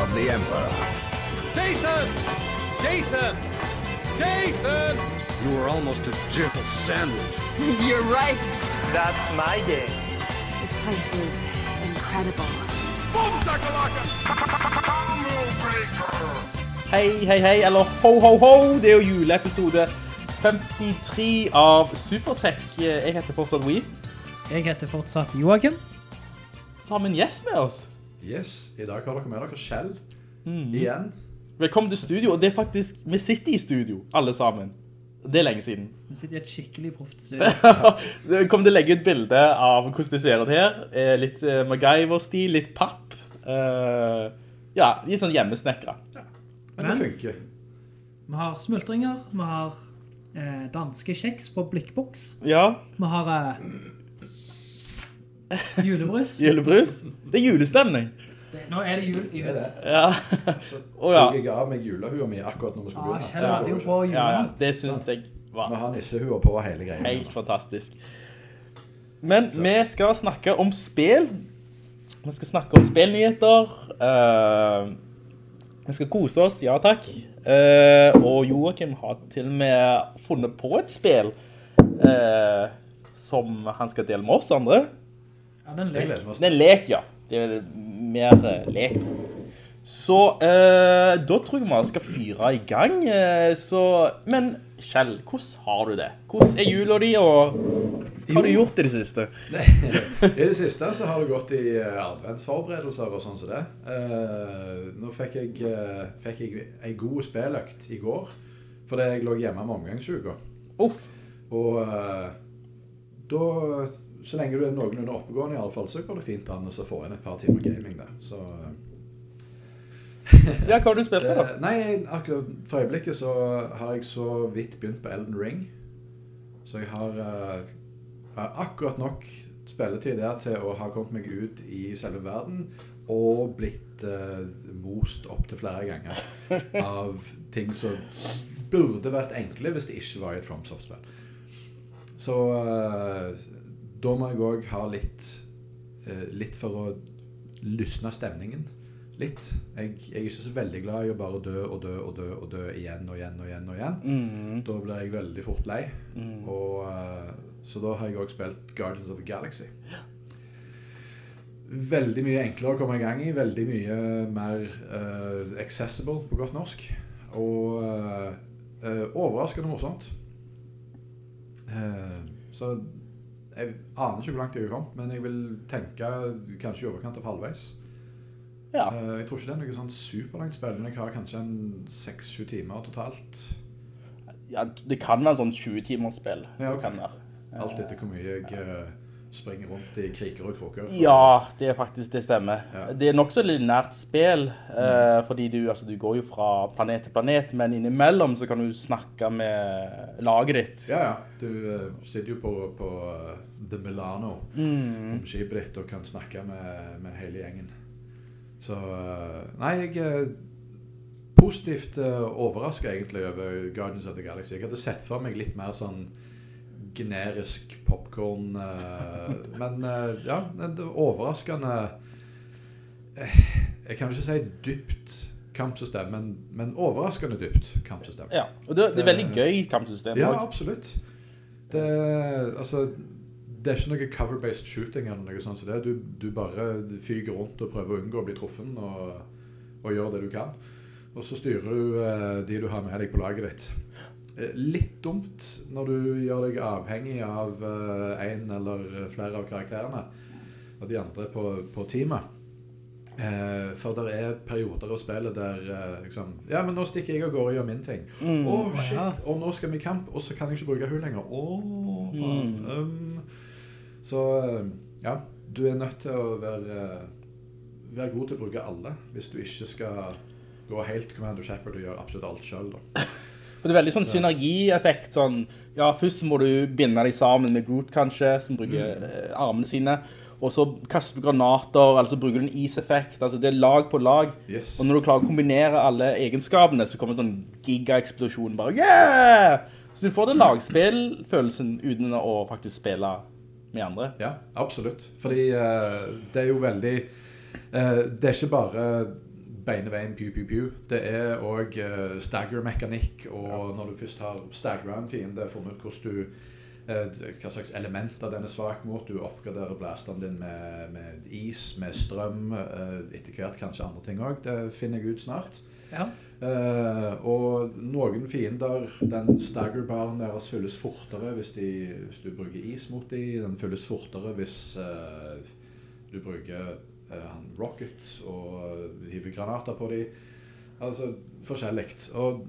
of the Emperor. Jason! Jason! Jason! You were almost a jibble sandwich. You're right. That's my game. This place is incredible. Hei, hei, hei, eller ho, ho, ho. Det er jo juleepisode 53 av Supertech. Jeg heter fortsatt We. Jeg heter fortsatt Joachim. Så har vi en gjest med oss. Yes, i dag har dere med dere Kjell. Mm. Igjen. Velkommen til studio, og det er faktisk, vi sitter i studio, alle sammen. Det er lenge siden. Vi sitter i et skikkelig proft studio. Vi kommer til å legge ut bilde av hvordan det ser ut her. Eh, Litt eh, MacGyver-stil, litt papp. Eh, ja, litt sånn hjemmesnekra. Men det funker. Vi har smultringer, vi har eh, danske kjeks på blikkboks, Ja, vi har julebrus. julebrus. Det er julestemning. Det, nå er det jul i huset. Ja. Så Å, ja. tok jeg av meg julehua mi akkurat når vi skulle Ah. Kjell hadde jo på ja, ja, det synes jeg Vi var har nissehua på hele greia. helt fantastisk. Men vi skal snakke om spill. Vi skal snakke om spillnyheter. Uh, vi skal kose oss, ja takk. Uh, og Joachim har til og med funnet på et spill uh, som han skal dele med oss andre. Ja, den Det lek. gleder vi oss Det er en lek, ja. Det er mer eh, lek. Så eh, da tror jeg vi skal fyre i gang. Eh, så, men Kjell, hvordan har du det? Hvordan er jula di, og hva har du gjort i det siste? I det siste så har det gått i eh, adventsforberedelser og sånn som det. Eh, nå fikk jeg, uh, fikk jeg ei god spilløkt i går, fordi jeg lå hjemme med omgangssjuka. Uff. Og eh, da Så lenge du er noenlunde oppegående, i alle fall, så går det fint an å få inn et par timer gaming der. Så eh, Ja, hva har du spilt på, da? Nei, akkurat for øyeblikket så har jeg så vidt begynt på Elden Ring. Så jeg har, uh, har akkurat nok spilletid der til å ha kommet meg ut i selve verden og blitt uh, most opp til flere ganger av ting som burde vært enkle hvis det ikke var i et FromSoft-spill. Så eh, da må jeg òg ha litt, eh, litt for å lysne stemningen. Litt. Jeg, jeg er ikke så veldig glad i å bare dø og dø og dø og dø igjen og igjen og igjen. og igjen. Mm, Da blir jeg veldig fort lei. mm. Og, eh, så da har jeg òg spilt Guardians of the Galaxy. Veldig mye enklere å komme i gang i. Veldig mye mer eh, accessible på godt norsk. Og eh, overraskende morsomt. Eh, så jeg aner ikke hvor langt jeg har kommet, men jeg vil tenke kanskje i overkant av halvveis. Ja. Eh, jeg tror ikke det er noe sånn superlangt spill, men jeg har kanskje en seks-sju timer totalt. ja, det kan være en sånn 20 timers spill. Ja, ok. Det kan være. Alt etter hvor mye jeg eh, springer rundt i kriker og kroker. Ja, det er faktisk det stemmer. Ja. Det er nok så lineært spill, eh, fordi du, altså, du går jo fra planet til planet, men innimellom så kan du snakke med laget ditt. Ja, ja. Du uh, sitter jo på, på uh, The Milano, Mm. skipet ditt, og kan snakke med, med hele gjengen. Så uh, Nei, jeg er positivt uh, overraska egentlig over Guardians of the Galaxy. Jeg hadde sett for meg litt mer sånn generisk popkorn Men eh, ja, det er overraskende eh, Jeg kan ikke si dypt kampsystem, men, men overraskende dypt kampsystem. Ja, og det, det er veldig gøy kampsystem. Ja, absolutt. Det, altså, det er ikke noe cover-based shooting eller noe sånt. Så det. Du, du bare fyker rundt og prøver å unngå å bli truffen og, og gjør det du kan. Og så styrer du eh, de du har med deg på laget ditt. Eh, Litt dumt når du gjør deg avhengig av én eller flere av karakterene og de andre på, på teamet. Eh, for det er perioder av spillet der eh, liksom Ja, men nå stikker jeg av gårde og gjør min ting. Åh, Mm. shit! Ja. Og nå skal vi i kamp, og så kan jeg ikke bruke hun lenger. Oh, faen. Mm. Um, så eh, ja, du er nødt til å være være god til å bruke alle, hvis du ikke skal gå helt Commander Shepherd og gjøre absolutt alt sjøl. Og det er veldig sånn synergieffekt, sånn, ja, først må du binde deg sammen med Groot kanskje, som bruker mm. armene sine, og så kaster du granater, eller så bruker du en iseffekt, altså det er lag på lag, Yes. og når du klarer å kombinere alle egenskapene, så kommer en sånn giga-eksplosjon, bare, yeah! Så du får den lagspillfølelsen uten å faktisk spille med andre. Ja, absolutt. Fordi uh, det er jo veldig uh, Det er ikke bare beine veien pew pew pew. Det er òg stagger-mekanikk, og når du først har stagger en fiende, funnet ut hvordan du eh, hva slags elementer den er svak mot. Du oppgraderer blasteren din med, med is, med strøm, eh, etter hvert kanskje andre ting òg. Det finner jeg ut snart. Ja. Uh, og noen fiender, den staggerbaren deres fylles fortere hvis, de, hvis du bruker is mot dem. Den fylles fortere hvis uh, du bruker eh, han rocket og hiver granater på dem. Altså forskjellig. Og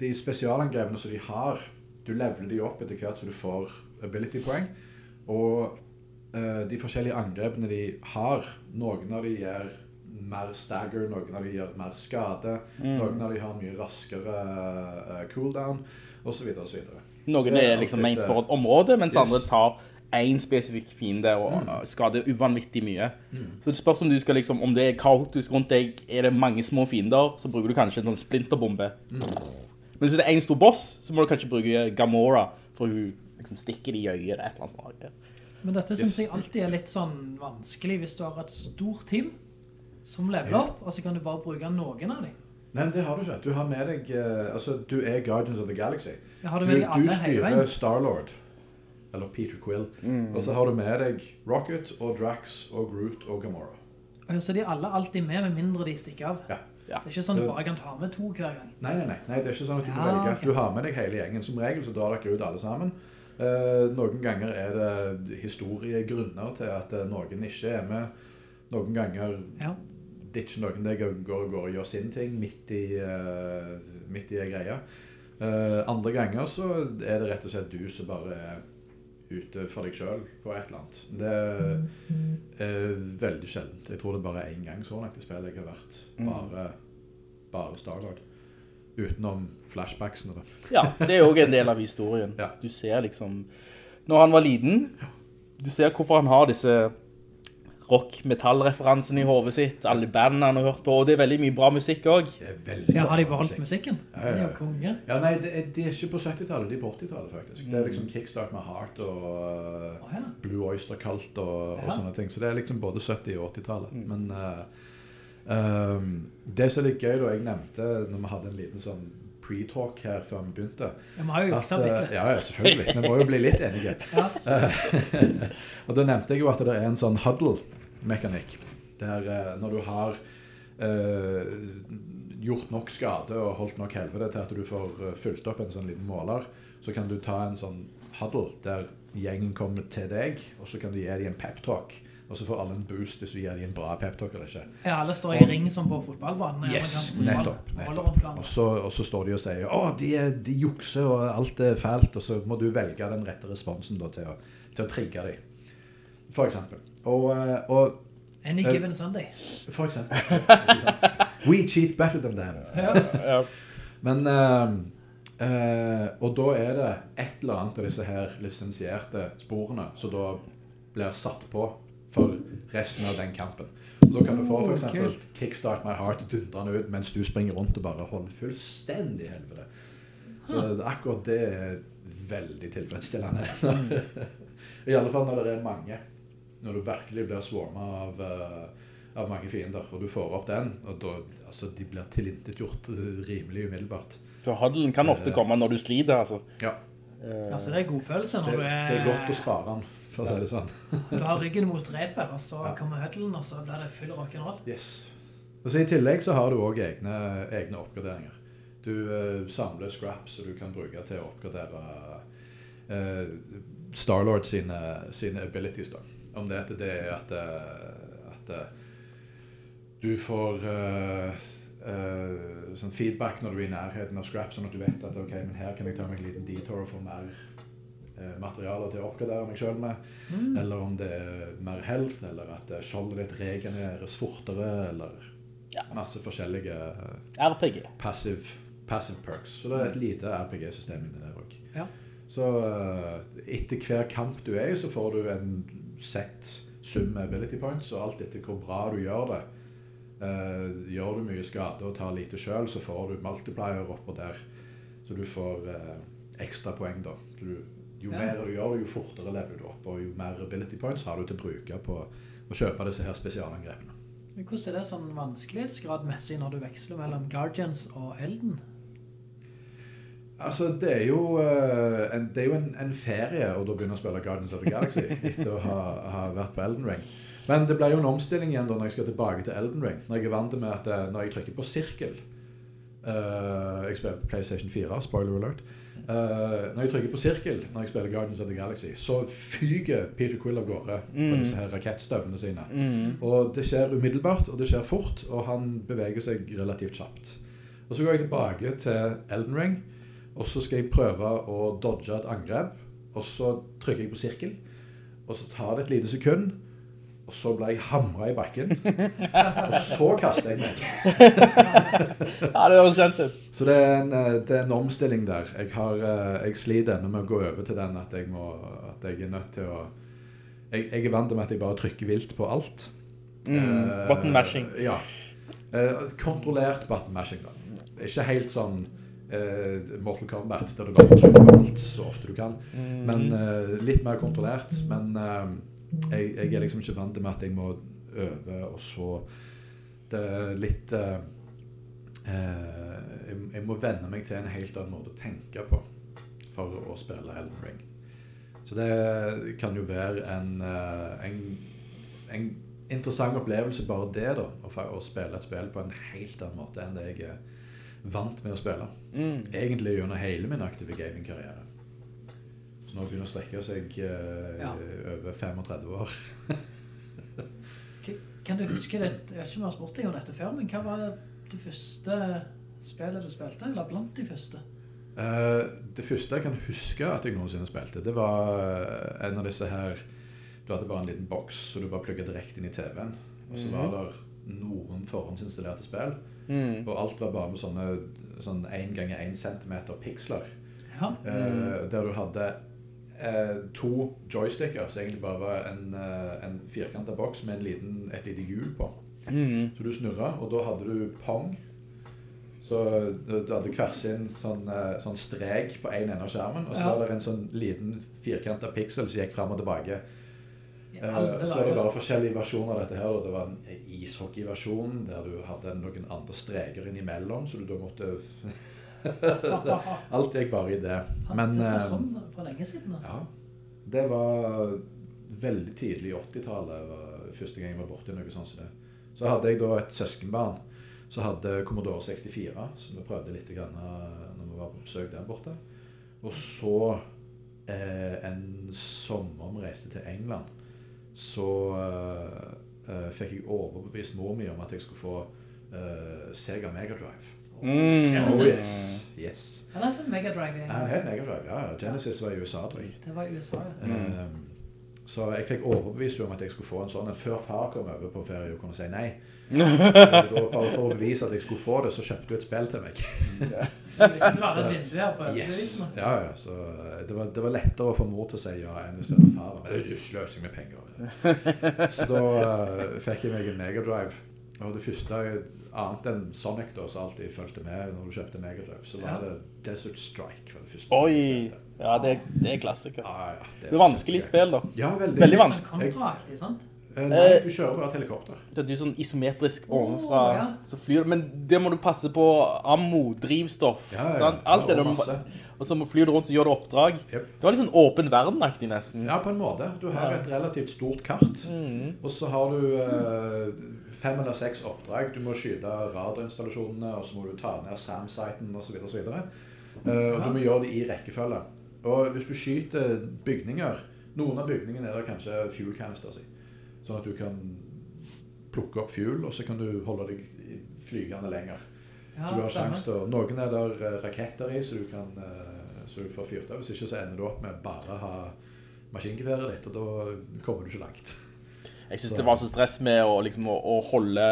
de spesialangrepene som de har, du leveler de opp etter hvert så du får ability-poeng. Og uh, de forskjellige angrepene de har, noen av de gjør mer stagger, noen av de gjør mer skade, noen av de har mye raskere uh, cooldown, osv. osv. Noen er liksom ment for et område, mens Yes. andre tar en spesifikk fiende og mm. skader uvanvittig mye. Så det spørs om du skal liksom, om det er kaotisk rundt deg, er det mange små fiender, så bruker du kanskje en sånn splinterbombe. Men hvis det er en stor boss, så må du kanskje bruke Gamora, for hun liksom stikker det i øyet eller et eller annet. Men dette synes jeg alltid er litt sånn vanskelig hvis du har et stort team som leveler opp, og så kan du bare bruke noen av dem. Nei, det har du ikke. Du har med deg eh, Altså, du er Guardians of the Galaxy. Du, du styrer. Star-Lord. Eller Peter Quill. Og så har du med deg Rocket og Drax og Groot og Gamora. Så de er alle alltid med, med mindre de stikker av. Ja. Ja. Det er ikke sånn du bare kan ta med to hver gang. Nei, nei, nei, nei, det er ikke sånn at du kan må velge. Okay. Du har med deg hele gjengen. Som regel så drar dere ut alle sammen. Eh, noen ganger er det historiegrunner til at eh, noen ikke er med. Noen ganger Ja. ditcher noen deg og går, går og gjør sin ting midt i, uh, midt i greia. Eh, andre ganger så er det rett og slett du som bare er ute for deg sjøl på et eller annet. Det er veldig sjeldent. Jeg tror det bare er én gang så langt i spillet jeg har vært bare, bare Starlord. Utenom flashbacksene, da. Ja, det er jo også en del av historien. Ja. Du ser liksom, når han var liten, du ser hvorfor han har disse rock-metall-referansene i hovedet sitt, alle bandene han har hørt på, og det er veldig mye bra musikk også. Det er veldig Ja, har de bra beholdt musikk. musikken? Ja, har de ja, musikken? ja. nei, det er, de er ikke på 70-tallet, de er på 80-tallet faktisk. Det er liksom Kickstart My Heart og uh, Blue Oyster Cult og, og sånne ting. Så det er liksom både 70- og 80-tallet. Men uh, um, det som er litt gøy, da, jeg nevnte når vi hadde en liten sånn pre-talk her før vi begynte Vi har jo juksa litt. uh, ja, ja, selvfølgelig. Vi må jo bli litt enige. Og da nevnte jeg jo at det er en sånn huddle-mekanikk. Der eh, når du har eh, gjort nok skade og holdt nok helvete til at du får fulgt fylt opp en sånn liten måler, så kan du ta en sånn huddle der gjengen kommer til deg, og så kan du gi dem en peptalk. Og så får alle en boost hvis du gir dem en bra peptalk eller ikke. Ja, alle står i ring som på fotballbanen. Yes, nettopp. nettopp. Og, så, og så står de og sier å, de, de jukser og alt er fælt, og så må du velge den rette responsen da, til, å, til å trigge dem. For eksempel. Og, eh, og Any Eh, given Sunday. for eksempel. We cheat better than them. Men um, uh, Og da er det et eller annet av disse her lisensierte sporene som da blir satt på for resten av den kampen. Og da kan du få for eksempel. Kickstart My Heart dundrende ut mens du springer rundt og bare holder fullstendig helvete. Så akkurat det er veldig tilfredsstillende. I alle fall når det er mange. Når du virkelig blir swarma av, eh, av mange fiender, og du får opp den, og da, altså, de blir tilintetgjort rimelig umiddelbart. Så handelen kan ofte komme når du sliter, altså. Ja, Altså, det er god følelse når du er... det er godt å spare den, for å si det sånn. Du har ryggen mot repet, og så kommer huddlen, og så blir det full rock'n'roll. Yes. Og så I tillegg så har du òg egne, egne oppgraderinger. Du uh, samler scraps som du kan bruke til å oppgradere uh, Starlord sine, sine abilities. da. Om det, det er at, eh, at du får uh, Uh, sånn feedback når du er i nærheten av scraps, sånn at du vet at ok, men her kan jeg ta meg en liten detour og få mer materialer til å oppgradere meg sjøl med. Eller om det er mer health, eller at eh, skjoldet ditt regenereres fortere, eller masse forskjellige eh, RPG. passive, passive perks. Så det er et lite RPG-system inni der òg. Ja. Så eh, etter hver kamp du er i, så får du en sett sum med ability points, og alt etter hvor bra du gjør det. eh, gjør du mye skade og tar lite sjøl, så får du multiplier oppå der. Så du får eh, ekstra poeng, da. Du, jo mer du gjør jo fortere lever du opp, og jo mer ability points har du til å bruke på å kjøpe disse her spesialangrepene. Men hvordan er det sånn vanskelighetsgradmessig når du veksler mellom Guardians og Elden? Altså, det er jo, eh, en, det er jo en, en ferie å da begynne å spille Guardians of the Galaxy etter å ha, ha vært på Elden Ring. Men det blir jo en omstilling igjen da når jeg skal tilbake til Elden Ring. Når jeg er vant med at eh, når jeg trykker på sirkel uh, Jeg spiller på PlayStation 4, spoiler alert. Eh, når jeg trykker på sirkel når jeg spiller Guardians of the Galaxy, så fyker Peter Quill av gårde på disse her rakettstøvlene sine. Og det skjer umiddelbart, og det skjer fort, og han beveger seg relativt kjapt. Og så går jeg tilbake til Elden Ring, og så skal jeg prøve å dodge et angrep. Og så trykker jeg på sirkel, og så tar det et lite sekund, og så ble jeg hamra i bakken. Og så kaster jeg meg. Ja, det høres kjent ut. Så det er en, eh, det er en omstilling der. Jeg, har, eh, jeg sliter ennå med å gå over til den at jeg, må, at jeg er nødt til å jeg, jeg er vant med at jeg bare trykker vilt på alt. Mm, uh, button mashing. Ja. Uh, kontrollert button mashing, da. Ikke helt sånn uh, Mortal Kombat, der du bare trykker på alt så ofte du kan. Mm. Men litt mer kontrollert. Men jeg, jeg er liksom ikke vant med at jeg må øve, og så Det er litt eh, eh, jeg, jeg må venne meg til en helt annen måte å tenke på for å spille Elden Ring. Så det kan jo være en, eh, en, en interessant opplevelse, bare det, da. Å, å spille et spill på en helt annen måte enn det jeg er vant med å spille. Mm. Egentlig gjennom hele min aktive gamingkarriere. Nå begynner å strekke seg eh, Ja. over 35 år. Kan du huske det? Jeg vet ikke om jeg har spurt deg om dette før, men hva var det første spillet du spilte, eller blant de første? Uh, det første jeg kan huske at jeg noensinne spilte, det var eh, en av disse her Du hadde bare en liten boks, så du bare plugget direkte inn i TV-en. Og så var det noen forhåndsinstallerte spill. Mm. Og alt var bare med sånne sånn 1 ganger 1 cm piksler. Ja. uh, der du hadde eh, to joysticker, som egentlig bare var en, uh, en firkanta boks med en liten, et lite hjul på. Mm. Så du snurra, og da hadde du pong. Så du du hadde hver sin sånn, eh, sånn strek på én ende av skjermen. Og så Ja. var det en sånn liten firkanta piksel som gikk fram og tilbake. Ja, Eh, så er det bare forskjellige versjoner av dette her. Det var en ishockeyversjon der du hadde noen andre streker innimellom, så du da måtte så Alt gikk bare i det. Men eh, sånn for lenge siden, altså? ja, det var veldig tidlig i 80-tallet første gang jeg var borti noe sånt som det. Så hadde jeg da et søskenbarn som hadde Commodore 64, som vi prøvde litt grann eh, når vi var på besøk der borte. Og så eh, en sommer vi reiste til England, så eh, eh, fikk jeg overbevist mor mi om at jeg skulle få eh, Sega Megadrive. Mm. Genesis. Oh yes. yes. Han hadde hatt Megadrive Ja. Han het Megadrive, ja. ja. Genesis var i USA, tror jeg. Det var i USA, ja. Mm. så jeg fikk overbevist om at jeg skulle få en sånn en før far kom over på ferie og kunne si nei. Da, bare for å bevise at jeg skulle få det, så kjøpte du et spill til meg. Yes. Ja, ja, så eh, det var, det var lettere å få mor til å si ja enn hvis det var far. Men det er jo sløsing med penger. Så da uh, fikk jeg meg en Megadrive. Og det første, annet enn Sonic, da, som alltid fulgte med når du kjøpte Megadrive, så var Ja. det Desert Strike. for det første Oi. Ja, det, det er klassiker. Ja, ja, Det er vanskelig spill, da. Ja, veldig. Veldig Det vanskelig. sånn kontraaktig, sant? Eh, Nei, du kjører fra et helikopter. Det er jo sånn isometrisk ovenfra, oh, ja. så flyr det. Men det må du passe på. Ammo, drivstoff, Ja, ja, sant? Alt det og du, må- Og så flyr du rundt og gjør du oppdrag. Yep. Det var litt sånn åpen verden-aktig nesten. Ja, på en måte. Du har et relativt stort kart. Mm. Og så har du eh, fem eller seks oppdrag. Du må skyte radarinstallasjonene, og så må du ta ned SAM-siten osv. videre og så eh, og du må gjøre det i rekkefølge. Og hvis du skyter bygninger Noen av bygningene er det kanskje fuel-canister i. Sånn at du kan plukke opp fuel, og så kan du holde deg flygende lenger. Ja, så du har sjans til å Noen er der eh, raketter i, så du kan eh, så du får fyrt av. Hvis ikke så ender du opp med bare å ha maskingeværet ditt, og da kommer du ikke langt. Jeg synes det var så stress med å, liksom, å, å holde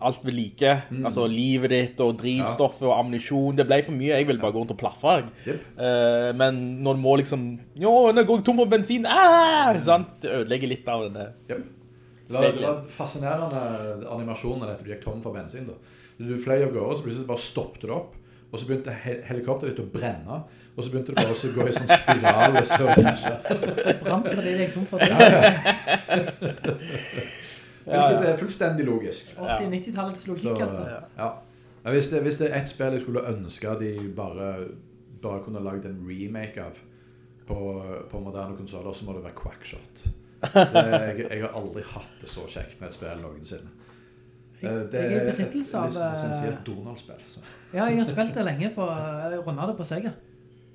alt ved like. Altså livet ditt og drivstoffet og ammunisjon. Det ble for mye. Jeg ville bare gå rundt og plaffe. Yep. Eh, men når du må liksom Jo, nå går jeg tom for bensin. Ah! Sant? Det ødelegger litt av det. Jep. Det var, det var fascinerende animasjoner etter du gikk tom for bensin. da. Du fløy av gårde, så plutselig bare stoppet det opp. Og så begynte he helikopteret ditt å brenne. Og så begynte det bare å gå i sånn spiral og så krasje. Brant fordi det gikk tom for det. Hvilket er fullstendig logisk. 80-90-tallets Så, logikk, altså. ja. Hvis, det, hvis det er ett spill jeg skulle ønske de bare, bare kunne lagd en remake av på, på moderne konsoller, så må det være Quackshot. Det, jeg, jeg har aldri hatt det så kjekt med et spill noensinne. Det, Det Jeg er i besittelse av, et eh, Donald-spill. Ja, jeg har spilt det lenge på, jeg rundet det på Sega.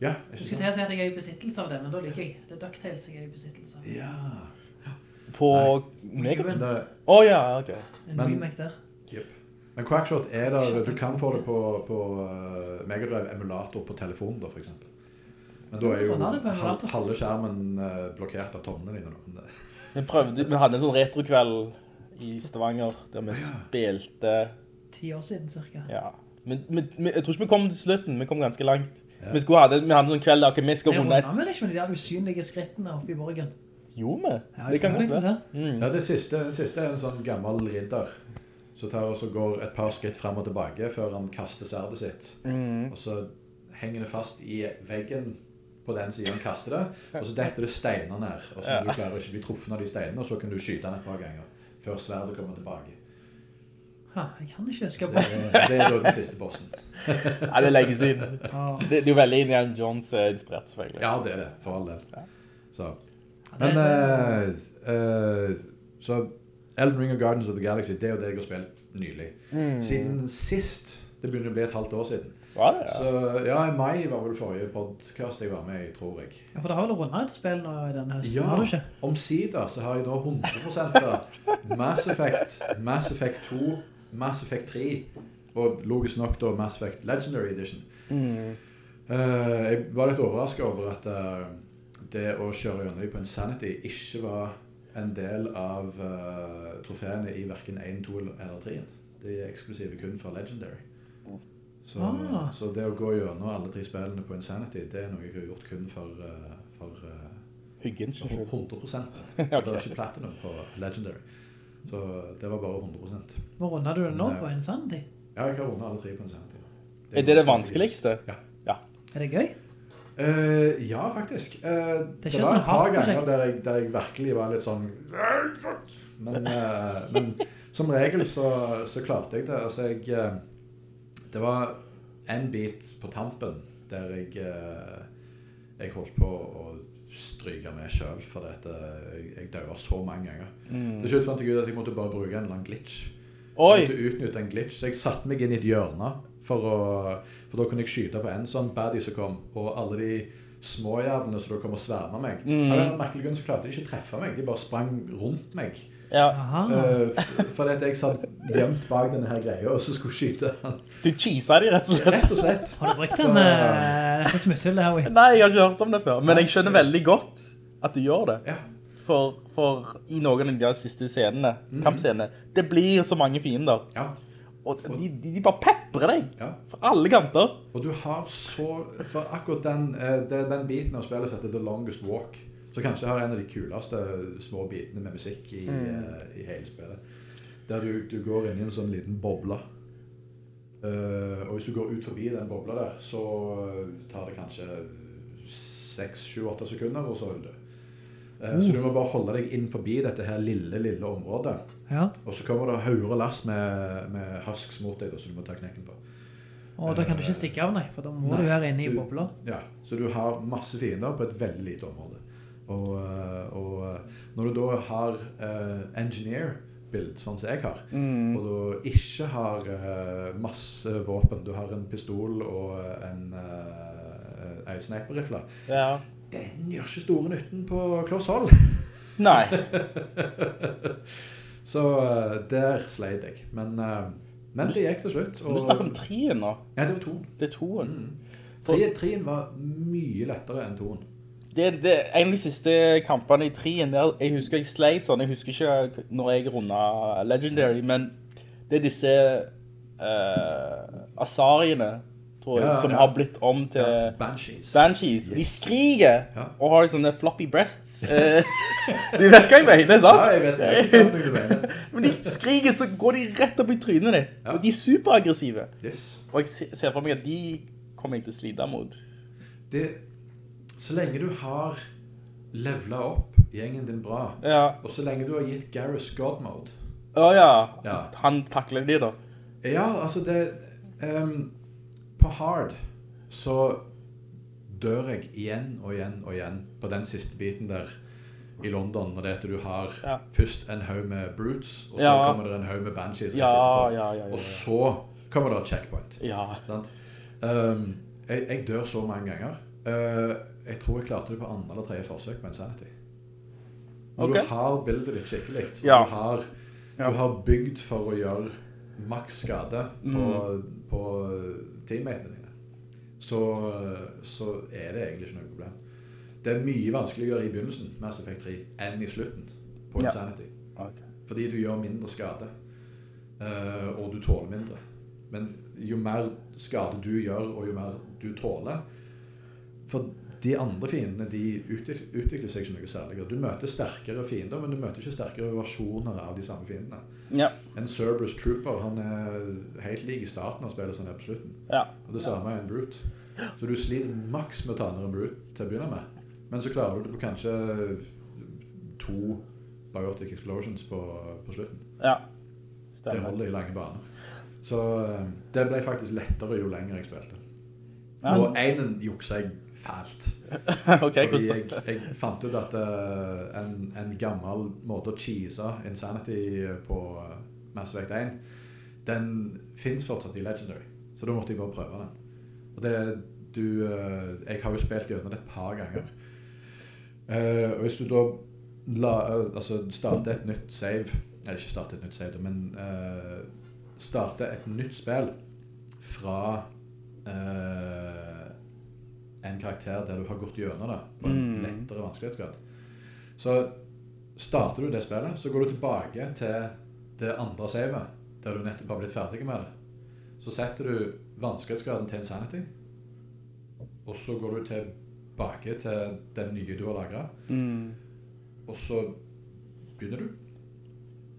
Ja, Jeg skulle til å si at jeg er i besittelse av det, men da liker jeg. Det er DuckTales jeg er i besittelse av. Ja. På Mega... Å ja, ok. En Men- remake der. Jep. Men Quackshot er der, du kan få det på, på Megadrive emulator på telefonen da, for eksempel. Men da er jo det hal halve skjermen uh, blokkert av tommene dine. det- Vi, prøvde, vi hadde en sånn retrokveld i Stavanger, der vi spilte... Ti år siden, cirka. Ja. Men, men, men jeg tror ikke vi kom til slutten, vi kom ganske langt. Vi, skulle ha, vi hadde en sånn kveld der, ok, vi skal runde et... Vi vel ikke med de der usynlige skrittene oppe i borgen. Jo, vi. Ja, det kan godt være. faktisk. Ja, det siste, det siste er en sånn gammel ridder som tar og så går et par skritt frem og tilbake før han kaster sverdet sitt. Og så henger det fast i veggen på den siden han kaster det, og så detter det steiner ned. Og så må du klarer ikke bli truffet av de steinene, og så kan du skyte den et par ganger før sverdet kommer tilbake. Ha, jeg kan ikke huske Det på. er, det er da den siste bossen. ja, det er lenge siden. Det, det er jo veldig Indiana Jones eh, inspirert, selvfølgelig. Ja, det er det, for all del. Så. Men uh, eh, eh, Så Elden Ring og Gardens of the Galaxy, det er jo det jeg har spilt nylig. Mm. Siden sist Det begynner å bli et halvt år siden. Var det, ja? Så ja, i mai var vel forrige podcast jeg var med i, tror jeg. Ja, for det har vel rundet et spill nå i denne høsten, har du ikke? omsider så har jeg nå 100% Mass Effect, Mass Effect 2, Mass Effect 3 og logisk nok da Mass Effect Legendary Edition. Eh, jeg var litt overrasket over at uh, det å kjøre gjennom på Insanity ikke var en del av uh, trofeene i hverken 1, 2 eller 3. De er eksklusive kun for Legendary. Så, Ah. så det å gå gjennom alle tre spillene på Insanity, det er noe jeg har gjort kun for, eh, for eh, Hyggens. for 100 Det er ikke platinum på Legendary. Så det var bare 100 Hvor runder du det nå på Insanity? Ja, jeg har runder alle tre på Insanity. Er det det vanskeligste? Ja. Er det gøy? Uh, ja, faktisk. Uh, det, ikke var sånn et par ganger der jeg, der jeg virkelig var litt sånn Men, uh, men som regel så, så klarte jeg det. Altså, jeg eh, Det var en bit på tampen der jeg eh, Jeg holdt på å stryke med sjøl, for at eh, jeg, jeg daua så mange ganger. Til slutt fant jeg ut at jeg måtte bare bruke en annen glitch. Oi! Jeg måtte utnytte en glitch, så jeg satte meg inn i et hjørne. For, å, for da kunne jeg skyte på en sånn baddie som kom, og alle de småjævlene som da kom og sverma meg. Av en eller merkelig grunn så klarte de ikke å treffe meg. De bare sprang rundt meg. Ja, Uh, fordi at jeg satt gjemt bak denne her greia, og så skulle skyte. du cheesa de rett og slett. Rett og slett. Har du brukt Så- den, eh, dette smutthullet, Howie? Nei, jeg har ikke hørt om det før, men jeg skjønner veldig godt at du gjør det. Ja. For, for i noen av de siste scenene, kampscenene, det blir så mange fiender. ja. Og de, de, de bare peprer deg Ja. fra alle kanter. Og du har så For akkurat den, eh, den biten av spillet som heter The Longest Walk, som kanskje har en av de kuleste små bitene med musikk i, eh, i hele spillet. Der du, du går inn i en sånn liten boble. Uh, og hvis du går ut forbi den bobla der, så tar det kanskje seks, sju, åtte sekunder, og så er du død. mm. Så du må bare holde deg inn forbi dette her lille, lille området. Ja. Og så kommer det hauger lass med, med husks mot deg, så du må ta knekken på. Og da kan du ikke stikke av, nei, for da må Nei, du være inne i bobla. Ja, så du har masse fiender på et veldig lite område. Og, eh, og eh, når du da har eh, engineer-bild, sånn som jeg har, og du ikke har masse våpen, du har en pistol og en, sniper-rifle, Ja. den gjør ikke store nytten på kloss hold. Nei. Så der sleit jeg. Men, men det gikk til slutt. Du snakker om treen nå. Ja, det var to. Det er toen. Mm. Treen var mye lettere enn toen. Det, det en av de siste kampene i trien der, jeg husker jeg sleit sånn, jeg husker ikke når jeg rundet Legendary, men det er disse uh, Asariene, tror jeg, Ja, som ja. har blitt om til Ja, Banshees. Banshees. De skriger skriker, og har sånne floppy breasts. Eh, de vet hva jeg mener, sant? Ja, jeg vet jeg mener. Men de skriker, så går de rett opp i trynet ditt. Og de er superaggressive. Yes. Og jeg ser for meg at de kommer jeg til å slite mot. Det, så lenge du har levela opp gjengen din bra, Ja. og så lenge du har gitt Garrus God mode Å ja. Så Ja. han takler de da. Ja, altså det um, På hard så dør jeg igjen og igjen og igjen på den siste biten der i London, når det er at du har Ja. først en haug med brutes, og så Ja. kommer det en haug med banshees Ja, etterpå. Og så kommer det et checkpoint. Ehm, jeg, jeg dør så mange ganger. Eh, jeg tror jeg klarte det på andre eller tredje forsøk på Insanity. Når okay. du har bildet ditt skikkelig, Ja. du, har, Ja. du har bygd for å gjøre maks skade på, Mm. på teammatene dine, så, så er det egentlig ikke noe problem. Det er mye vanskeligere i begynnelsen Mass Effect 3 enn i slutten på Ja. Insanity. Fordi du gjør mindre skade, eh, og du tåler mindre. Men jo mer skade du gjør, og jo mer du tåler For de andre fiendene de utvikler, seg ikke noe særlig. Du møter sterkere fiender, men du møter ikke sterkere versjoner av de samme fiendene. Ja. En Cerberus Trooper han er helt lik i starten av spillet som han er på slutten. Ja. Og det samme er en Brute. Så du sliter maks med å ta ned en Brute til å begynne med. Men så klarer du det på kanskje to Biotic Explosions på, på slutten. Ja. Det holder i lange baner. Så eh, det ble faktisk lettere jo lenger jeg spilte. Og einen juksa jeg fælt. ok, Fordi jeg, jeg fant ut at eh, en, en gammel måte å cheese Insanity på Mass Effect 1, den fins fortsatt i Legendary. Så da måtte jeg bare prøve den. Og det du eh, Jeg har jo spilt gjennom det et par ganger. Eh, og hvis du da la, altså starter et nytt save Eller ikke starte et nytt save, men uh, starte et nytt spill fra eh, en karakter der du har gått gjennom det på en Mm. lettere vanskelighetsgrad. Så starter du det spillet, så går du tilbake til det andre savet, der du nettopp har blitt ferdig med det. Så setter du vanskelighetsgraden til Insanity, og så går du tilbake til den nye du har lagra, Mm. og så begynner du.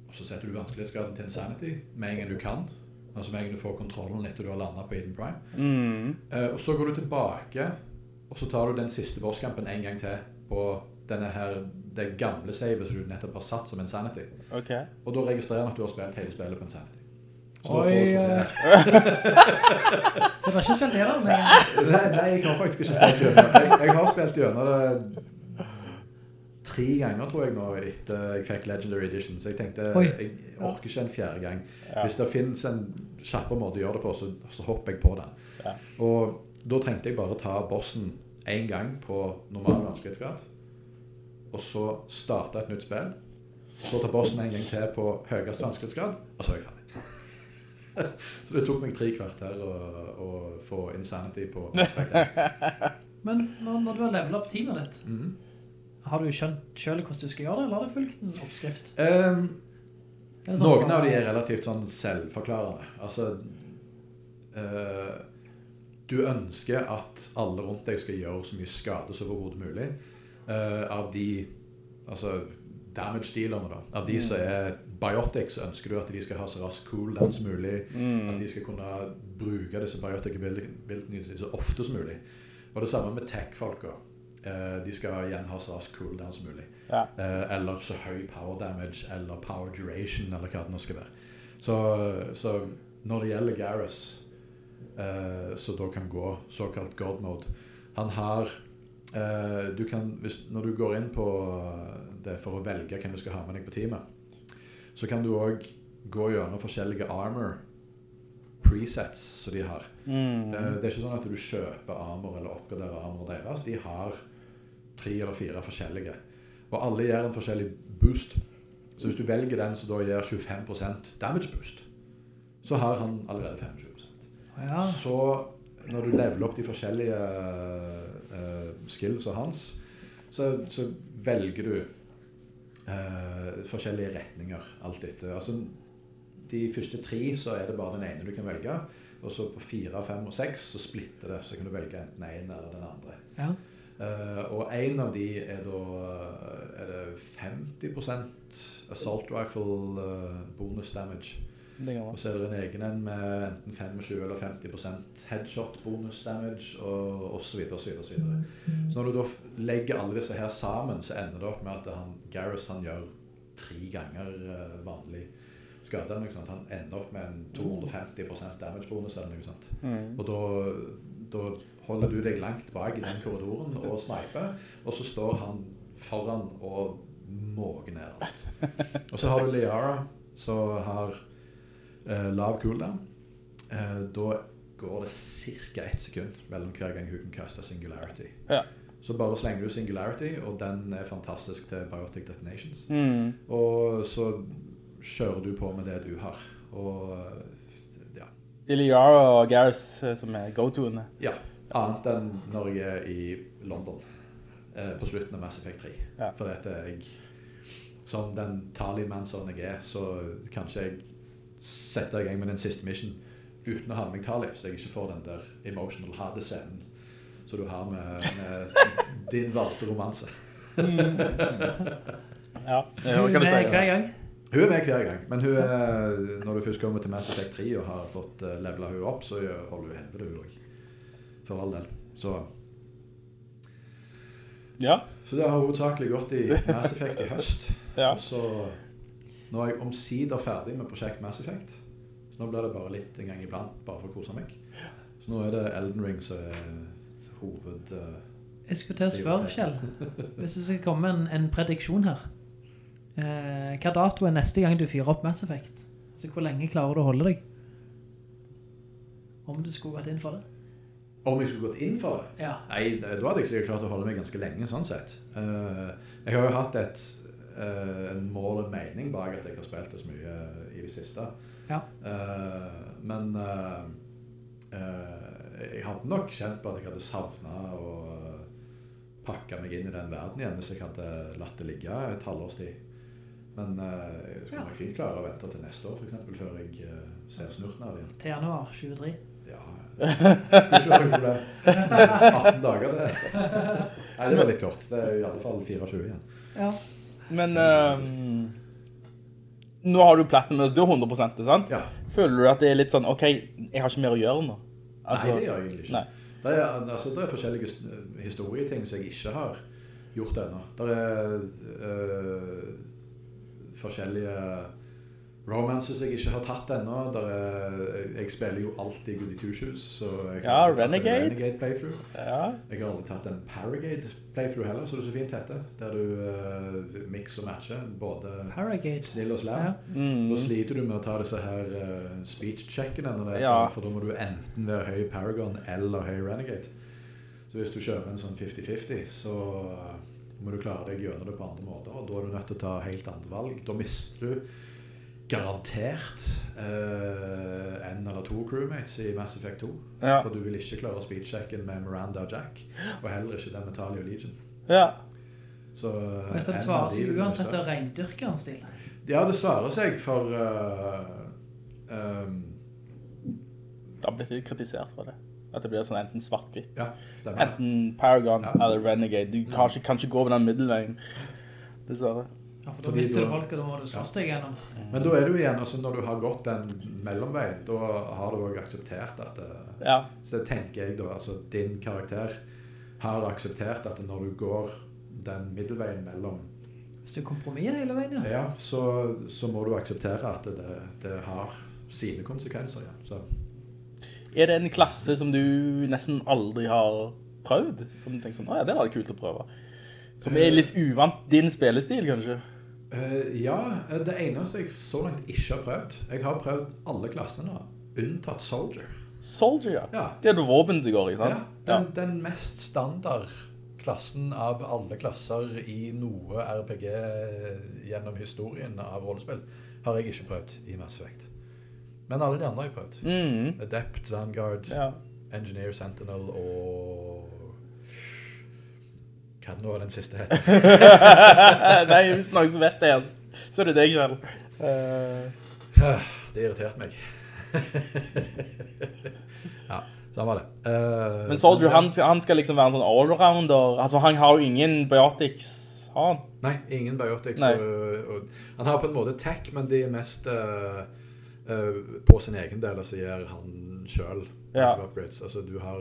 Og så setter du vanskelighetsgraden til Insanity med en gang du kan. Altså med en gang du får kontrollen etter du har landa på Eden Prime. Mm. Uh, og så går du tilbake, og så tar du den siste bosskampen en gang til på denne her, det gamle savet som du nettopp har satt som Insanity. Ok. Og da registrerer han at du har spilt hele spillet på Insanity. Så da Oi, får du flere. Så du har ikke spilt det Nei, nei, jeg har faktisk ikke spilt gjennom jeg, jeg har spilt gjennom det tre ganger, tror jeg, nå etter jeg fikk Legendary Edition. Så jeg tenkte Oi. jeg orker ikke en fjerde gang. Ja. Hvis det finnes en kjappere måte å gjøre det på, så, så hopper jeg på den. Ja. Og da tenkte jeg bare ta bossen én gang på normal vanskelighetsgrad. Og så starte et nytt spill. Så ta bossen en gang til på høyeste vanskelighetsgrad, og så er jeg ferdig. så det tok meg tre kvarter å, å få Insanity på aspektet. Men når, når du har levelet opp teamet ditt, Mhm. har du skjønt selv hvordan du skal gjøre det, eller har du fulgt en oppskrift? Sånn Noen av de er relativt sånn selvforklarende. Altså eh, Du ønsker at alle rundt deg skal gjøre så mye skade som overhodet mulig. Uh, av de Altså damage-dealerne, da. Av de som er biotics, ønsker du at de skal ha så rask cooldown som mulig. At de skal kunne bruke disse biotic abilityene sine så ofte som mulig. Og det samme med tech-folka. Uh, de skal igjen ha så rask cooldown som mulig. Ja. Uh, eller så høy power damage eller power duration, eller hva det nå skal være. Så, så når det gjelder Garrus, eh, så da kan gå såkalt god mode Han har eh, du kan, hvis, Når du går inn på det for å velge hvem du skal ha med deg på teamet, så kan du òg gå gjennom forskjellige armor presets som de har. Mm. Eh, Det er ikke sånn at du kjøper armor eller oppgraderer armor deres. De har tre eller fire forskjellige. Og alle gjør en forskjellig boost. Så hvis du velger den som da gir 25% damage boost, så har han allerede 25 Ja. Så når du leveler opp de forskjellige uh, skillsa hans, så, så velger du uh, forskjellige retninger alt etter. Altså, de første tre så er det bare den ene du kan velge. Og så på fire, fem og seks så splitter det. Så kan du velge enten en eller den andre. Ja. Uh, og en av de er da eh, er det 50% assault rifle uh, bonus damage. Og så er det en egen en med enten 25 eller 50% headshot bonus damage og osv. og Så, videre. så når du da legger alle disse her sammen, så ender det opp med at han, Gareth han gjør tre ganger uh, vanlig skade. eller. Han ender opp med en 250% damage bonus eller noe sånt. Mm. Og da, da holder du deg langt bak i den korridoren og sniper, og så står han foran og måker ned alt. Og så har du Liara, som har lav cooldown. Eh, da går det ca. ett sekund mellom hver gang hun kan kaste singularity. Ja. Så bare slenger du singularity, og den er fantastisk til biotic detonations. Mm. Og så kjører du på med det du har. Og ja, Iliara og Gareth eh, som er go-toene. Ja, annet enn når jeg er i London eh, på slutten av Mass Effect 3. Ja. For er jeg, som den Tali-manseren jeg er, så kanskje jeg setter i gang med den siste mission uten å ha med meg Talib, så jeg ikke får den der emotional hadescenen som du har med, med din valgte romanse. Ja, Hun er Med hver gang. Hun er med hver gang, men hun er, når du først kommer til Mass Effect 3 og har fått levelet levela hun opp, så holder hun helvete hun òg. For all del. Så Ja, Så det har hovedsakelig gått i Mass Effect i høst. ja. Og så Nå er jeg omsider ferdig med prosjekt Mass Effect. Så nå blir det bare litt en gang iblant, bare for å kose meg. Så nå er det Elden Ring som er hoved... eh, Jeg skulle til å spørre, Kjell, hvis det skal komme en, en prediksjon her. Eh, hva dato er neste gang du fyrer opp Mass Effect? Så hvor lenge klarer du å holde deg? Om du skulle gått inn for det? Om jeg skulle gått inn for det? Ja. Nei, da hadde jeg sikkert klart å holde meg ganske lenge, sånn sett. Eh, jeg har jo hatt et, en mål og mening bak at jeg har spilt det så mye i det siste. Ja. Eh, men eh, eh, jeg hadde nok kjent på at jeg hadde savna å pakke meg inn i den verden igjen hvis jeg hadde latt det ligge et halvårs tid. Men eh, jeg skulle Ja. nok fint klare å vente til neste år, for eksempel, før jeg eh, ser snurten av det igjen. Til januar 23. Ja, ikke noe problem. 18 dager, det. Nei, det var litt kort. Det er i alle fall 24 igjen. Ja. Men uh, nå har du platinum, du er 100 sant? Ja. Føler du at det er litt sånn, ok, jeg har ikke mer å gjøre nå? Altså, Nei, det gjør jeg egentlig ikke. Nei. Det er, altså, det er forskjellige historieting som jeg ikke har gjort ennå. Det er øh, forskjellige romances jeg ikke har tatt ennå. Er- Jeg spiller jo alltid Goody Two Shoes, så jeg Ja, har aldri tatt en Renegade. Renegade playthrough. Ja, Jeg har aldri tatt en Paragade playthrough heller, som det så fint heter. Der du uh, mix og matcher både Paragate. snill og slam. Ja. mm. Da sliter du med å ta disse her uh, speech-checkene, Ja. for da må du enten være høy Paragon eller høy Renegade. Så hvis du kjører en sånn 50-50, så uh, må du klare deg gjennom det på andre måter, og da er du nødt til å ta helt andre valg. Da mister du garantert uh, en eller to crewmates i Mass Effect 2. Ja. For du vil ikke klare speech-checken med Miranda og Jack, og heller ikke den med Talia og Legion. ja. Så, Og så det svarer seg uansett miste. av reindyrkerens stille. Ja, det svarer seg for uh, um, Det blir du kritisert for det. At det blir sånn enten svart-hvitt. Ja. Enten Paragon Ja. eller Renegade. Du kan ikke, kan ikke gå på den middelveien. Dessverre. Ja, for da Fordi mister du folket, da må du slåss deg gjennom. Men da er du igjen, altså når du har gått den mellomveien, da har du også akseptert at uh, Ja. Så det tenker jeg da, altså din karakter har akseptert at når du går den middelveien mellom Hvis du kompromisser hele veien, ja. Ja, så, så må du akseptere at det, det har sine konsekvenser, ja. Så, Er det en klasse som du nesten aldri har prøvd? Som du tenker sånn, ja det var det kult å prøve. Som er litt uvant din spillestil, kanskje? Eh, ja, eh, det eneste jeg så langt ikke har prøvd Jeg har prøvd alle klassene nå, unntatt Soldier. Soldier, ja. Ja. Det er du våpen du går i, Ja, sant? ja. den mest standard klassen av alle klasser i noe RPG gjennom historien av rollespill har jeg ikke prøvd i Mass Effect. Men alle de andre har jeg prøvd. Mm. Adept, Vanguard, Ja. Engineer Sentinel og Er det nå den siste heter? Nei, hvis noen som vet det, altså. så er det deg selv. Uh... Det irriterte meg. ja, sånn var det. Uh, men Soldier, han, han skal liksom være en sånn allrounder. Altså, han har jo ingen biotics, har han? Nei, ingen biotics. Nei. Og, og, han har på en måte tech, men de er mest uh, uh, på sin egen del, og så gjør han selv. Ja. Altså, du har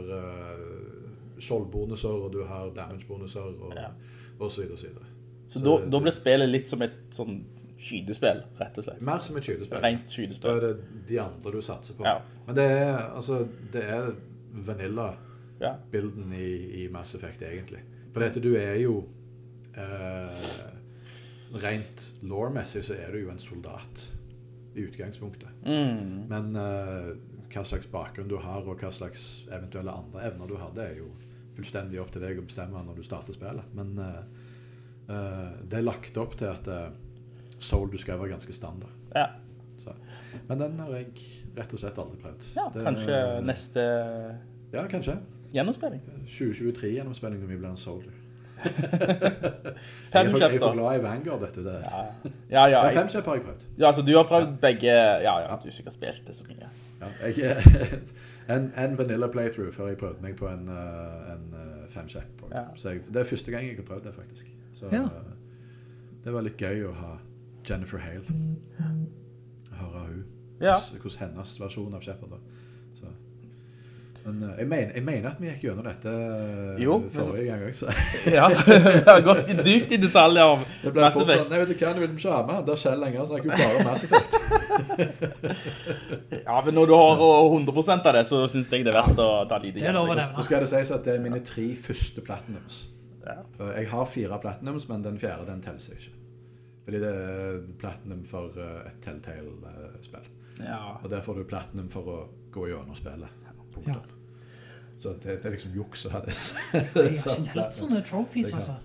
skjoldbonuser, og du har damage-bonuser, og, Ja. og så videre og så videre. Så, Så da, da blir spillet litt som et sånn skytespill, rett og slett. Mer som et skytespill. Rent Da skytespill. er det de andre du satser på. Ja. Men det er, altså, det er vanilla-bilden Ja. i, i Mass Effect, egentlig. For dette, du er jo eh, Rent law-messig så er du jo en soldat i utgangspunktet. Mm. Men eh, hva slags bakgrunn du har, og hva slags eventuelle andre evner du har, det er jo fullstendig opp til deg å bestemme når du starter spillet. Men uh, det er lagt opp til at uh, Soul du skal være ganske standard. Ja. Så. Men den har jeg rett og slett aldri prøvd. ja, Det- kanskje neste Ja, kanskje. gjennomspilling. 2023-gjennomspilling når vi blir en Soul. Fem er for, jeg er for glad i Vanguard, dette. Det. Ja, Ja, ja. fem Jeg, har jeg prøvd. ja, altså, du har prøvd begge Ja, ja, du har sikkert spilt det så mye. Ja, jeg, en, en vanilla playthrough før jeg prøvde meg på en, uh, en fem chap. på. Ja. Det er første gang jeg har prøvd det, faktisk. Så Ja. det var litt gøy å ha Jennifer Hale. Høre hun. Hvordan hennes versjon av Shepherd var. Men uh, jeg, mener, jeg mener at vi gikk gjennom dette uh, Jo. forrige gang også. Ja, vi har gått dypt i detaljer om Det ble Mass Effect. sånn, nei, vet du hva, du vil vi ikke ha med Det der Kjell lenger, så snakker kunne bare om Mass Effect. Ja, men når du har uh, 100% av det, så synes jeg det er verdt å ta lite å igjen. Nå skal det sies at det er mine tre første platinums. Ja. Jeg har fire platinums, men den fjerde den teller seg ikke. Fordi det er platinum for eh, et Telltale-spill. Ja. Og der får du platinum for å gå gjennom spillet. Punktum. Så det, det er liksom juks å ha det. Jeg har ikke telt sånne trophies, altså.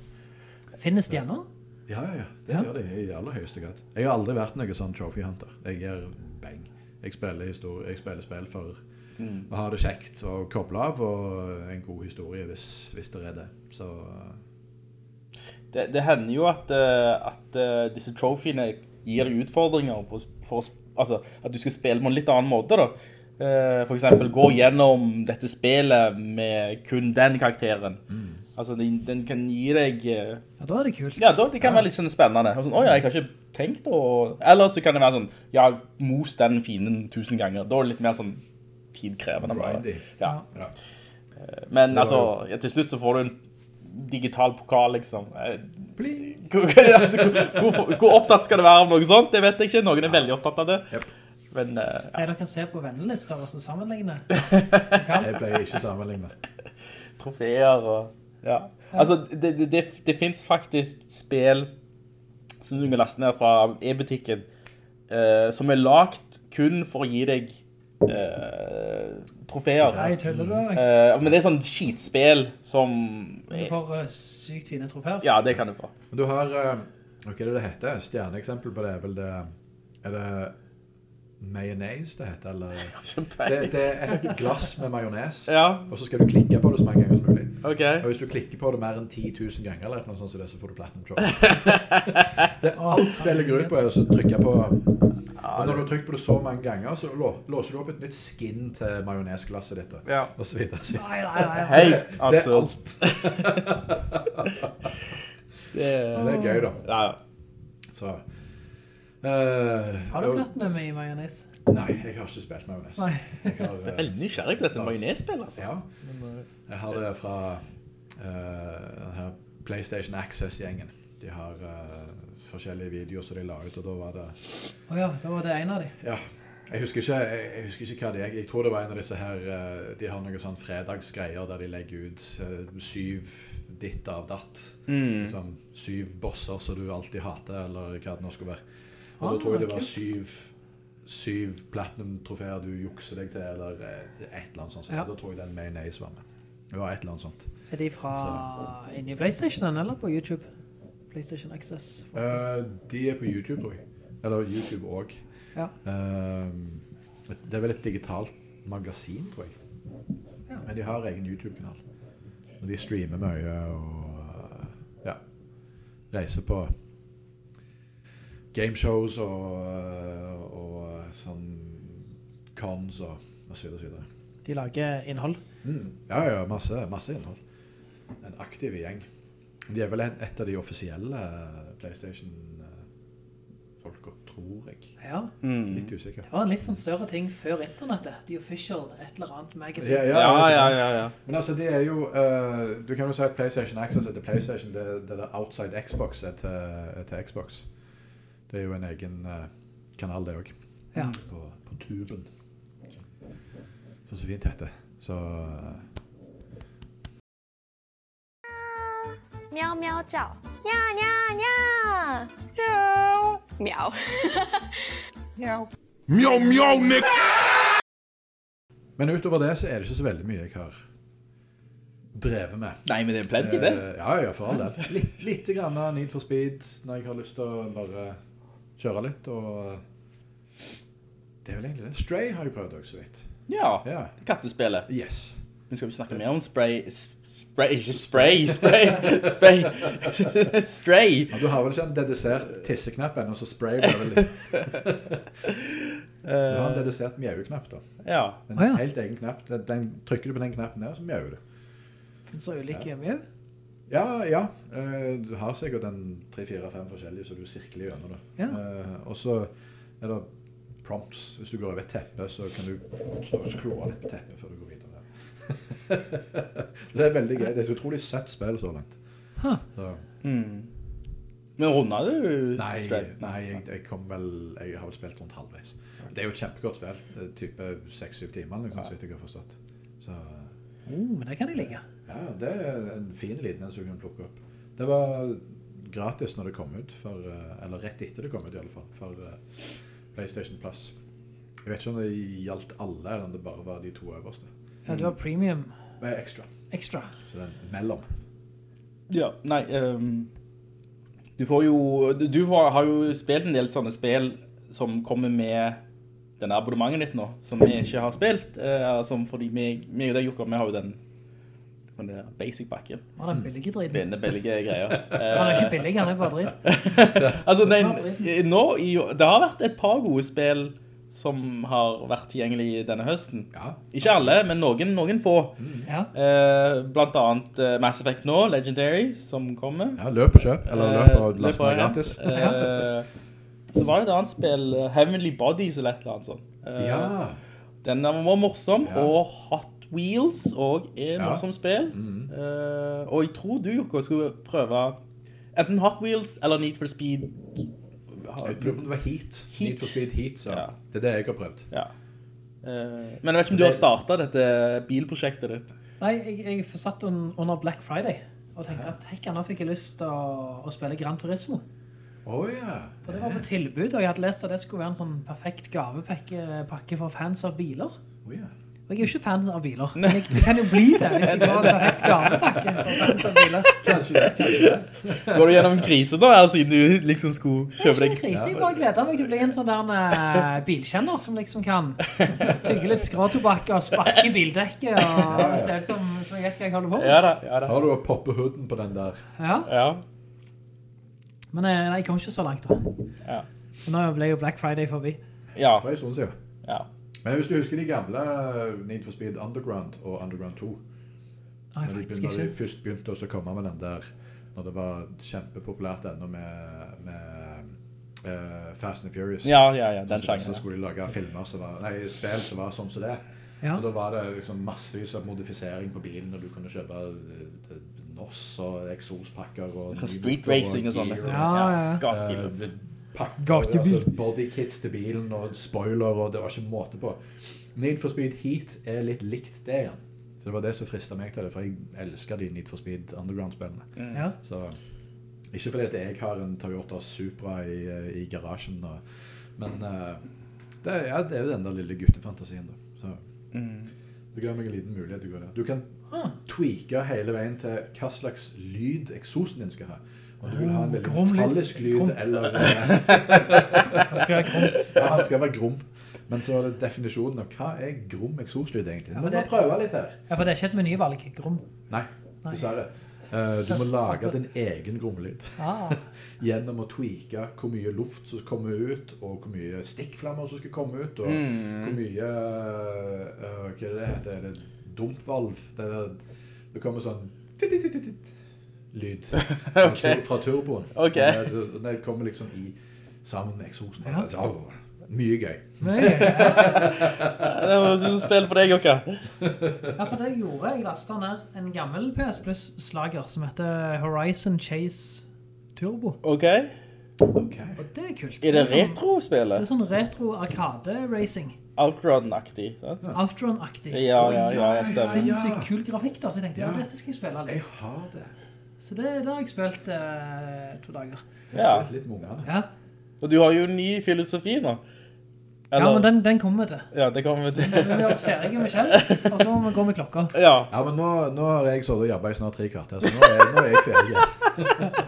Finnes de ennå? Ja, ja, ja. Det Ja. gjør de i aller høyeste grad. Jeg har aldri vært noen sånn trophy hunter. Jeg er bang. Jeg spiller, historie, jeg spiller spill for å ha det kjekt og koble av, og en god historie hvis, hvis det er det. Så Det, det hender jo at, eh, at eh, disse trofeene gir deg utfordringer på, for altså, at du skal spille på en litt annen måte da. Eh, For eksempel gå gjennom dette spillet med kun den karakteren. Altså, den, den kan gi deg... eh, Ja, da er det kult. Ja, da, det kan være litt sånn spennende. Og sånn, Åja, jeg har ikke tenkt å... Eller så kan det være sånn, ja, mos den fienden tusen ganger. Da er det litt mer sånn tidkrevende. bare. Ja. ja. Men var altså, ja, til slutt så får du en digital pokal, liksom. Eh, Bling. Hvor, altså, hvor, hvor, opptatt skal det være av noe sånt? Det vet jeg ikke. Noen er veldig opptatt av det. Jep. Men uh, ja. Nei, dere kan se på vennelister og så sammenligne. Jeg pleier ikke sammenligne. Troféer og... Ja. Altså, det, det, det, det finnes faktisk spill som du kan laste ned fra e-butikken, uh, som er lagt kun for å gi deg Uh, troféer. Nei, tøller du? Uh, men det er sånn skitspill som... Du får uh, sykt fine troféer. Ja, det kan du få. Men du har Uh, Hva er det det heter? Stjerneeksempel på det er vel det Er det mayonnaise det heter, eller det, det er et glass med majones, Ja, og så skal du klikke på det så mange ganger som mulig. Okay. Og hvis du klikker på det mer enn 10 000 ganger, eller noe sånt det, så får du platinum trophy. Det alt spillet går ut på, er å så trykke på Og når du har trykt på det så mange ganger, så låser du opp et nytt skin til majonesglasset ditt, og, Ja. og så videre. Så Nei, nei, nei. Hei, Det er alt. Det er... Det er gøy, da. Ja. Så Har du blitt med meg i majones? Nei, jeg har ikke spilt majones. Jeg har, er eh, veldig nysgjerrig på dette majonesspillet, altså. Ja. Jeg har det fra uh, PlayStation Access-gjengen. De har uh, forskjellige videoer som de la ut, og da var det Åja, da var det en av de. Ja. Jeg husker ikke, jeg, jeg husker ikke hva det er. Jeg tror det var en av disse her eh, De har noen sånn fredagsgreier der de legger ut eh, syv ditt av datt. Mm. Sånn syv bosser som du alltid hater, eller hva det nå skulle være. Og Ah, da tror jeg det var syv Syv platinum-trofeer du jukser deg til, eller eh, et eller annet sånt. Så Ja. Da tror jeg den mayonnaise var med. Det var et eller annet sånt. Er de fra inni PlayStation eller på YouTube? PlayStation Access. Uh, de er på YouTube, tror jeg. Eller YouTube òg. Ja. det er vel et digitalt magasin, tror jeg. Men de har egen YouTube-kanal. Og de streamer mye og uh, ja, reiser på gameshows og, uh, og sånn cons og, og så videre og så videre. De lager innhold. Mm. Ja, ja, masse, masse innhold. En aktiv gjeng. De er vel et, et av de offisielle PlayStation-folka, tror jeg. Ja. Mm. Litt usikker. Det var en litt sånn større ting før internettet. The Official, et eller annet magasin. Ja, Ja, ja, ja, ja. Men altså, det er jo uh, Du kan jo si at PlayStation Access er til PlayStation. Det, det er Outside Xbox er til, er til Xbox. Det er jo en egen eh, kanal, det òg. Ja. På, på, tuben. Som så, fint heter. Så eh. Mjau, mjau, ciao. Nja, nja, nja. Mjau. Mjau. mjau. Mjau, mjau, nek... Men utover det så er det ikke så veldig mye jeg har drevet med. Nei, men det er plenty, det. Uh, ja, ja, for all del. Litt, litt grann Need for speed når jeg har lyst til å bare kjøre litt, og det er vel egentlig det. Stray har jeg prøvd også så vidt. Ja, Ja, kattespillet. yes. Vi skal ikke snakke mer om spray... Spray, ikke spray, spray, spray. Stray. Ja, du har vel ikke en dedisert tisseknapp ennå, så spray blir vel litt Du har en dedisert mjau-knapp, da. Ja. En helt egen knapp. Den, den, trykker du på den knappen der, så mjauer du. Finnes det ulike mjau? Ja, ja. eh, du har sikkert en tre-fire-fem forskjellige, så du sirkler gjennom det. Ja. Eh, og så er det prompts. Hvis du går over et teppe, så kan du stå og skru litt på teppet før du går videre. det er veldig greit. Det er et utrolig søtt spill så langt. Huh. Så, Mm. Men runda du nei, nei jeg, jeg kom vel Jeg har vel spilt rundt halvveis. Det er jo et kjempegodt spill. eh, Type seks-syv timer, liksom, så vidt jeg har forstått. Så Oh, men det kan jeg ligge. Ja, det er en fin liten en som du kan plukke opp. Det var gratis når det kom ut, for, eh, eller rett etter det kom ut i alle fall, for eh, PlayStation Plus. Jeg vet ikke om det gjaldt alle, eller om det bare var de to øverste. Ja, du har premium Nei, ekstra. Ekstra. Så den mellom. Ja, nei um, Du får jo Du du har jo spilt en del sånne spill som kommer med denne abonnementet ditt nå, som vi ikke har spilt. eh, som fordi vi, vi og deg, Jokka, vi har jo den, den der basic-pakken. Var den billige driten? Denne billige greier. Han er ikke billig, han er bare dritt. altså, den, nå, i, det har vært et par gode spill som har vært tilgjengelig denne høsten. Ja. Ikke alle, men noen, noen få. Ja. Eh, blant annet eh, Mass Effect nå, Legendary, som kommer. Ja, løp og kjøp, eller løp og Eh, last løp og ned gratis. Eh, så var det et annet spill, eh, Heavenly Bodies eller et eller annet sånt. Eh, Ja. Den var morsom, Ja. og Hot Wheels og er Ja. morsom spill. Mhm. Eh, og jeg tror du, Jokko, skulle prøve enten Hot Wheels eller Need for Speed. Jeg prøvde om det var Heat. Need for Speed Heat, så Ja. det er det jeg har prøvd. Ja. Eh, men jeg vet ikke om du har startet dette bilprosjektet ditt. Nei, jeg, jeg satt un- under Black Friday og tenkte at hekka, nå fikk jeg lyst til å, å spille Gran Turismo. Åja. For det var på tilbud, og jeg hadde lest at det skulle være en sånn perfekt gavepakke for fans av biler. Åja. Og jeg er jo ikke fans av biler, men jeg, det kan jo bli det hvis jeg får en perfekt gavepakke for fans av biler. Kanskje det, kanskje det. Går du gjennom en krise da, her, siden du liksom skulle kjøpe deg? Det er ikke en krise, jeg bare gleder meg til å bli en sånn der uh, bilkjenner som liksom kan tygge litt skråtobakk og sparke bildekket og se ut som, som jeg vet hva jeg holder på med. Ja da, ja da. Har du å poppe huden på den der? Ja, Ja. Men eh, jeg kom ikke så langt da. Ja. Nå ble jo Black Friday forbi. Ja. For en stund siden. ja. Men hvis du husker de gamle Need for Speed Underground og Underground 2 Nei, Når de, faktisk når de først begynte å komme med den der Når det var kjempepopulært enda med, med uh, Fast and Furious Ja, ja, ja, den så, så skulle de lage filmer som var, Nei, spill som var sånn som det Ja. Og da var det liksom massevis av modifisering på bilen Og du kunne kjøpe eh, NOS og eksospakker og Sånn street racing og sånn. Ja, ja. Eh, pakker, altså bodykits til bilen og spoiler, og det var ikke måte på. Need for Speed Heat er litt likt det igjen. Så det var det som fristet meg til det, for jeg elsker de Need for Speed Underground-spillene. Ja. Så ikke fordi at jeg har en Toyota Supra i, i garasjen, og, men uh, det, ja, det er jo den der lille guttefantasien da. Så Mm. det ga meg en liten mulighet til å gå der. Du kan tweake hele veien til hva slags lyd eksosen din skal ha. Om du vil ha en veldig Grom metallisk lyd, eller... Han skal være grom. ja, han skal være grom. Men så er det definisjonen av hva er grom eksoslyd egentlig. Nå for må prøve litt her. Ja, for det er ikke et menyvalg, grom. Nei, dessverre. Eh, du må lage din egen grommelyd. Ah, Gjennom å tweake hvor mye luft som kommer ut, og hvor mye stikkflammer som skal komme ut, og Mm. hvor mye eh, Hva er det det heter? Er det dumpvalv? Det, er, det kommer sånn titt-titt-titt-titt lyd fra, Ok. fra turboen. Okay. Og Det, det kommer liksom i sammen med eksosen. Ja. Så, au, mye gøy. Nei, ja, Det høres ut som spill for deg, Jokka. for det jeg gjorde, jeg lastet ned en gammel PS Plus-slager som heter Horizon Chase Turbo. Ok. Ok. Og det er kult. Er det sånn- Det retrospillet? er sånn retro-arkade-racing. Outrun-aktig. Outrun-aktig. Ja, ja, ja, jeg stemmer. Sinnssykt kul grafikk da, så jeg tenkte, ja, dette skal jeg spille Jeg litt. har det. Så det, det har jeg spilt eh, to dager. Jeg Ja. har spilt litt med ungene. Ja, Og du har jo en ny filosofi nå. Ja men den, den kommer vi til. Ja, det kommer vi til. Vi har oss ferdige med Kjell, og så må vi gå med klokka. Ja. Ja, men nå, nå har jeg så og jobbet i snart tre kvarter, så nå er, nå er jeg ferdig.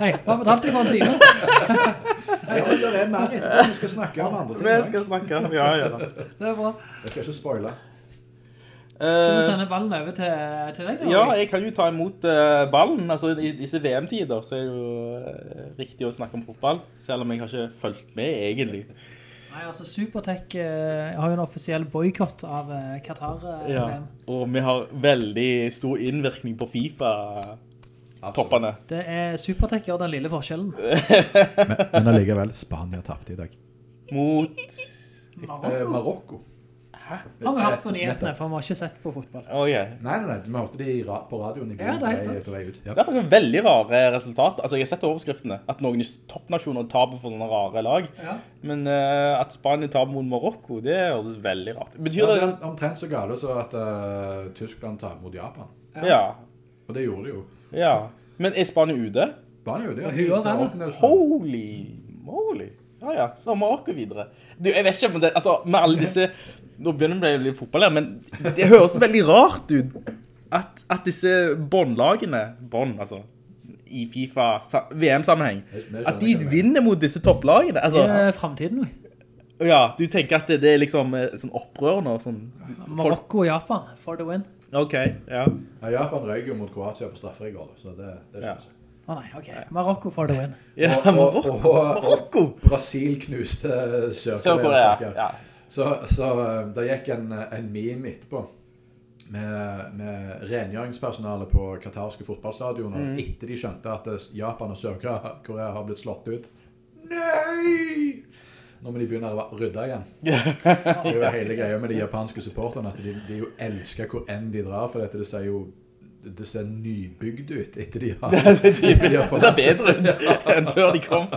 Hei, hva betalte jeg for en time? Ja, men det er mer etterpå. Vi skal snakke om andre ting. Vi skal snakke. Ja, ja da. Det er bra. Jeg skal ikke spoile. Skal vi Eh, sende ballen over til, til deg da? Ja, jeg kan jo ta imot uh, ballen. Altså, I disse VM-tider så er det jo uh, riktig å snakke om fotball, selv om jeg har ikke fulgt med, egentlig. Nei, altså Supertech uh, har jo en offisiell boykott av uh, Qatar. Uh, Ja. Og vi har veldig stor innvirkning på FIFA-toppene. Det er Supertech gjør den lille forskjellen. Men, men allikevel, Spania tapte i dag. Mot Eh, Marokko. Har vi hørt på nyhetene, for vi har ikke sett på fotball. Ok. Nei, nei, nei, vi hørte det på radioen i går Ja, det er helt sant. på vei ut. Ja. Det er noen veldig rare resultater. Altså, jeg har sett overskriftene. At noen toppnasjoner taper for sånne rare lag. Ja. Men uh, at Spanien taper mot Marokko, det høres veldig rart. Betyr Ja, det er omtrent så gale så at uh, Tyskland tar mot Japan. Ja. Og det gjorde de jo. Ja. Men er Spania ute? Spania er ja. Holy moly. Ja, ja. Så har Marokko videre. Du, jeg vet ikke om det... Altså, med alle disse... Nå begynner det å bli litt fotball her, men det høres veldig rart ut at, at disse båndlagene, bånd, altså, i FIFA sa- VM-sammenheng, at de mener. vinner mot disse topplagene. Det Altså, er fremtiden, jo. ja, du tenker at det, det er liksom eh, sånn opprør nå, sånn... Marokko og Japan for the win. Ok, ja. Ja, Japan røyk jo mot Kroatia på straffer i går, så det, det Ja. synes jeg. Å nei, ok. Marokko for the win. Ja, Og, og, og, og Brasil knuste Sør-Korea. Sør-Korea, ja. Så, så eh, det gikk en, en meme etterpå med, med rengjøringspersonalet på katarske fotballstadioner Mm. etter de skjønte at eh, Japan og Sør-Korea Korea har blitt slått ut. Nei! Nå må de begynne å rydde igjen. Det er jo hele greia med de japanske supporterne at de, de jo elsker hvor enn de drar, for dette det ser jo det ser nybygd ut etter de har, etter de har Det ser bedre ut enn før de kom.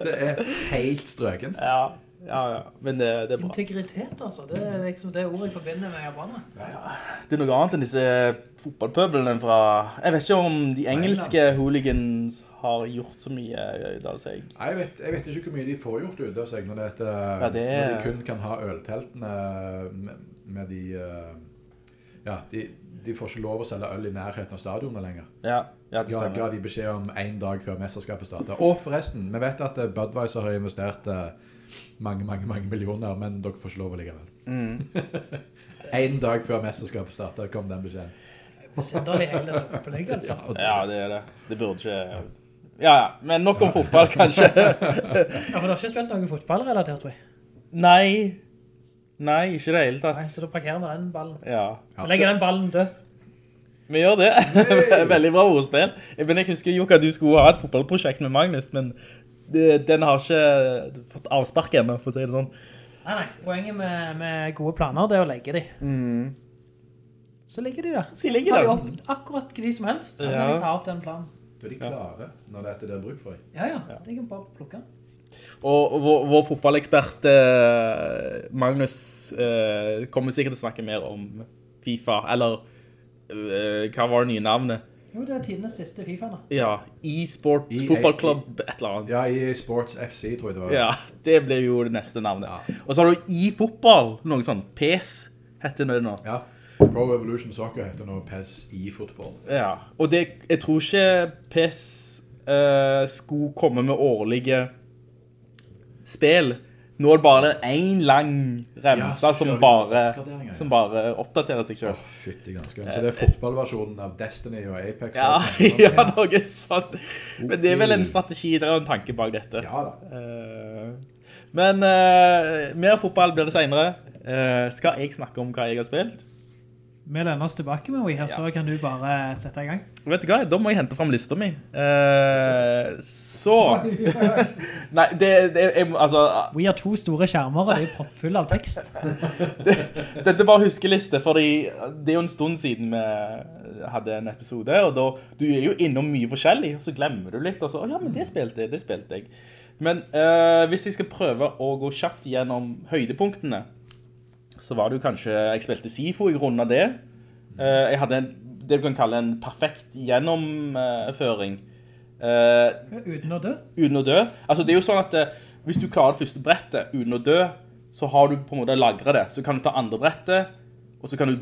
Det er helt strøkent. Ja, ja, ja. Men det, det er bra. Integritet, altså. Det er liksom det ordet jeg forbinder med japanere. Det er noe annet enn disse fotballpøblene fra... Jeg vet ikke om de engelske hooligans har gjort så mye dag, så jeg... Nei, Jeg vet, jeg vet ikke hvor mye de får gjort ut av seg når, det Ja, det er- når de kun kan ha ølteltene med, med de eh, Ja, de, de får ikke lov å selge øl i nærheten av stadionet lenger. Ja, ja det Ga, ga de beskjed om en dag før mesterskapet starter. Og forresten, vi vet at eh, Budweiser har investert eh, mange, mange mange millioner, men dere får ikke lov likevel. Mm. en dag før mesterskapet starter, kom den beskjeden. Besynderlig hele opplegget, altså. Ja, det er det. Det burde ikke... Ja, ja. Men nok om fotball, kanskje. Ja, for du har ikke spilt noe fotballrelatert, tror jeg. Nei. Nei, ikke det hele tatt. Nei, så da parkerer vi den ballen. Ja. Ja, Legger den ballen død. Vi gjør det. Veldig bra ordspill. Men jeg husker, Jokka, du skulle ha et fotballprosjekt med Magnus, men det, den har ikke fått avspark ennå, for å si det sånn. Nei, nei. Poenget med, med gode planer, det er å legge de. Så ligger de der. Så De ligger der. de opp akkurat de som helst. Så Ja. de tar opp den planen. Da er de klare når dette er bruk for dem. Ja, ja. De kan bare plukke den. Og vår, vår fotballekspert eh, Magnus eh, kommer sikkert til å snakke mer om FIFA, eller eh, hva var det nye navnet? Jo, det er tidenes siste FIFA da. Ja, e-sport fotballklubb, et eller annet. Ja, e-sports FC, tror jeg det var. Ja, det ble jo det neste navnet. Og så har du e-fotball, noe sånn, PES heter det nå. Ja. Pro Evolution Soccer heter nå PES e-fotball. Ja, og det, jeg tror ikke PES uh, skulle komme med årlige spill Nå er det bare en lang remse ja, som, bare, ja. som bare oppdaterer seg selv. Ganske. Så det er fotballversjonen av Destiny og Apex. Ja, og ja, noe sånt. Men det er vel en strategi, det er en tanke bak dette. Ja da. Eh, men uh, mer fotball blir det senere. Uh, skal jeg snakke om hva jeg har spilt? Vi lønner oss tilbake med her, så kan du bare sette i gang. Vet du hva, da må jeg hente frem lista mi. Eh, så... Nei, det, det jeg, altså, Vi har to store skjermer, og de er proppfulle av tekst. dette var huskeliste, fordi det er jo en stund siden vi hadde en episode, og da, du er jo innom mye forskjellig, og så glemmer du litt, og så, «Å ja, men det spilte jeg, det spilte jeg. Men eh, hvis jeg skal prøve å gå kjapt gjennom høydepunktene, så var det jo kanskje, jeg spilte Sifo i grunn av det. Eh, jeg hadde en, det du kan kalle en perfekt gjennomføring. Eh, Uten å dø. uten å dø. Altså, det er jo sånn at eh, hvis du klarer det første brettet uten å dø, så har du på en måte lagret det. Så kan du ta andre brettet, og så kan du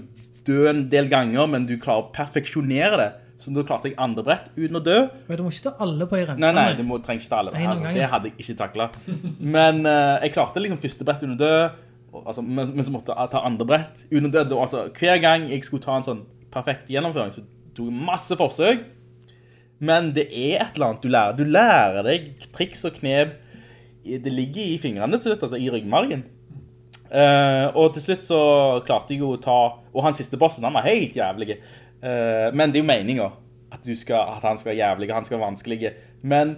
dø en del ganger, men du klarer å perfeksjonere det. Så da klarte jeg andre brett uten å dø. Men Du må ikke ta alle på i remse? Nei, nei, du må, trenger ikke ta alle. En om. Det hadde jeg ikke taklet. Men uh, jeg klarte liksom første brett uten å dø, altså, men, men så måtte jeg ta andre brett å Altså, hver gang jeg skulle ta en sånn perfekt gjennomføring, så tok jeg masse forsøk. Men det er et eller annet du lærer. Du lærer deg triks og knep. Det ligger i fingrene til slutt, altså i ryggmargen. Uh, og til slutt så klarte jeg jo å ta Og han siste bossen, han var helt jævlig. Uh, men det er jo meningen at, at han skal være jævlig, han skal være vanskelig. Men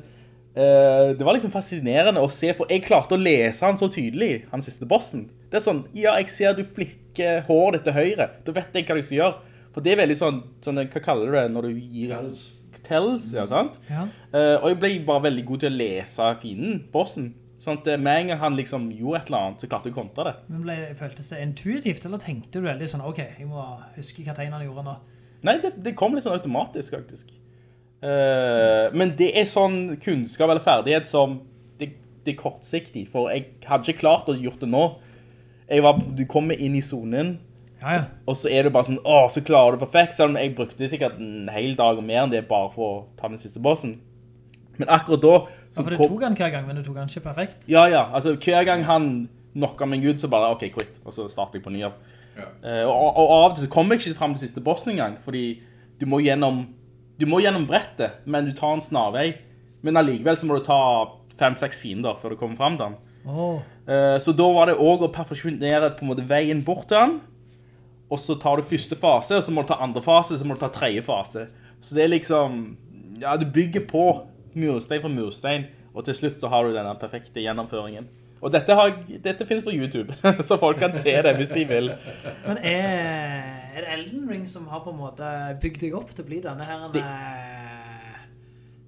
uh, det var liksom fascinerende å se, for jeg klarte å lese han så tydelig, han siste bossen. Det er sånn, ja, jeg ser du flikker håret ditt til høyre. Da vet jeg hva du skal gjøre. For det er veldig sånn, sånn hva kaller du det når du gir... Tells. Tells, ja, sant? Ja. Uh, og jeg ble bare veldig god til å lese fienden, bossen. Sånn at eh, med en gang han liksom gjorde et eller annet, så klarte du å kontre det. Men ble, føltes det intuitivt, eller tenkte du veldig sånn, ok, jeg må huske hva tegnene gjorde nå? Nei, det, det kom litt sånn automatisk, faktisk. Uh, men det er sånn kunnskap eller ferdighet som det, det er kortsiktig, for jeg hadde ikke klart å gjort det nå. Jeg var, du kommer inn i zonen, Ja, ja. og så er det bare sånn, åh, så klarer du perfekt, selv om jeg brukte sikkert en hel dag og mer enn det bare for å ta den siste bossen. Men akkurat da... Ja, for du kom- tok han hver gang, men du tok han ikke perfekt. Ja, ja. Altså, hver gang han knocker meg ut, så bare, ok, quit. Og så starter jeg på ny av. Ja. Uh, og, og av og til så kommer jeg ikke frem til siste bossen engang, fordi du må gjennom, du må gjennom brettet, men du tar en snarvei. Men allikevel så må du ta fem-seks fiender før du kommer frem til den. Åh, Eh, så da var det også å perfeksjonere på en måte veien bort til han, og så tar du første fase, og så må du ta andre fase, så må du ta tredje fase. Så det er liksom, ja, du bygger på murstein for murstein, og til slutt så har du denne perfekte gjennomføringen. Og dette, har, dette finnes på YouTube, så folk kan se det hvis de vil. Men er, er det Elden Ring som har på en måte bygd deg opp til å bli denne her, Det-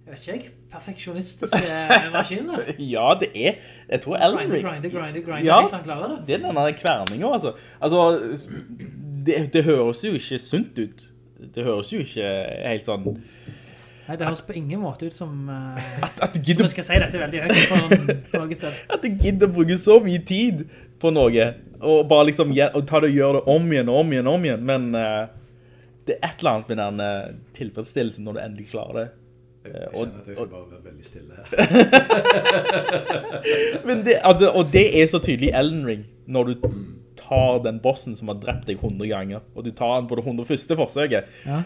jeg vet ikke perfeksjonistiske maskiner? Ja, det er, jeg tror Elden Ring, Grinder, grinder, grinder, Ja. helt han klarer det. det er denne kverningen, altså. Altså, det, det høres jo ikke sunt ut. Det høres jo ikke helt sånn Nei, det høres på ingen måte ut som, uh, at, at, gidder, som jeg skal si dette veldig høyt på, noen- på sted. at du gidder å bruke så mye tid på noe, og bare liksom og ta det og gjøre det om igjen og om igjen og om igjen, men eh, det er et eller annet med den eh, tilfredsstillelsen når du endelig klarer det. Jeg, Eh, kjenner at jeg skal bare være veldig stille her. Men det, altså, og det er så tydelig i Elden Ring, når du tar den bossen som har drept deg 100 ganger, og du tar han på det 101. forsøket, Ja.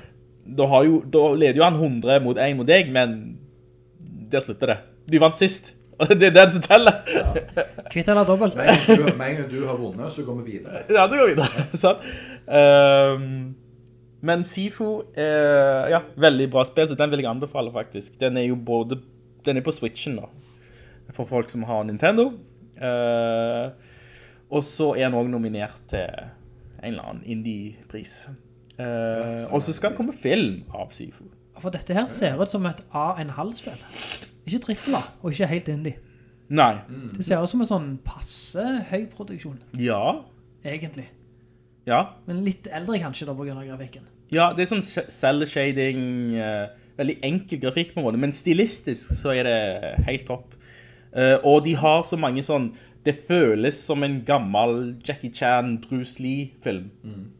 da, har jo, da leder jo han 100 mot 1 mot deg, men der slutter det. Du vant sist, og det er den som teller. Ja. Kvitt eller dobbelt? Med en gang du, har vunnet, så går vi videre. Ja, du går videre. sant? Ehm, men Sifu, er ja, veldig bra spill, så den vil jeg anbefale faktisk. Den er jo både, den er på Switchen da, for folk som har Nintendo. Uh, og så er den også nominert til en eller annen indie-pris. Uh, og så skal det komme film av Sifu. For dette her ser ut som et A1,5-spill. Ikke trippel og ikke helt indie. Nei, Det ser ut som en sånn passe høy produksjon, ja, egentlig. Ja. Men litt eldre kanskje da på grunn av grafikken. Ja, det er sånn cell-shading, eh, veldig enkel grafikk på en måte, men stilistisk så er det helt topp. Eh, og de har så mange sånn, det føles som en gammel Jackie Chan, Bruce Lee-film.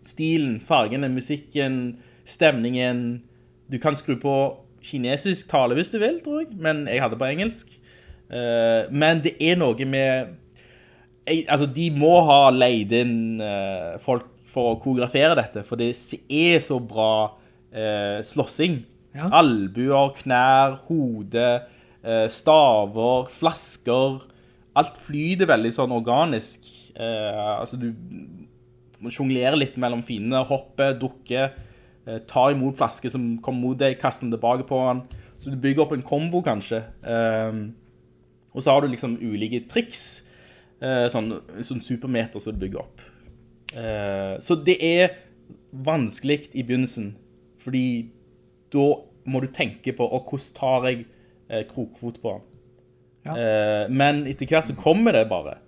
Stilen, fargene, musikken, stemningen. Du kan skru på kinesisk tale hvis du vil, tror jeg, men jeg hadde på engelsk. Eh, men det er noe med jeg, altså, de må ha leid inn folk for å koreografere dette, for det er så bra eh, slåssing. Ja. Albuer, knær, hode, eh, staver, flasker. Alt flyter veldig sånn organisk. Eh, altså, du sjonglerer litt mellom fiendene, hoppe, dukke, eh, ta imot flasker som kommer mot deg, kaster den tilbake på han. Så du bygger opp en kombo, kanskje. Eh, og så har du liksom ulike triks, eh, sånn, sånn supermeter som du bygger opp. Eh, så det er vanskelig i begynnelsen, fordi da må du tenke på, og hvordan tar jeg eh, krokfot på den. Ja. Eh, men etter hvert så kommer det bare.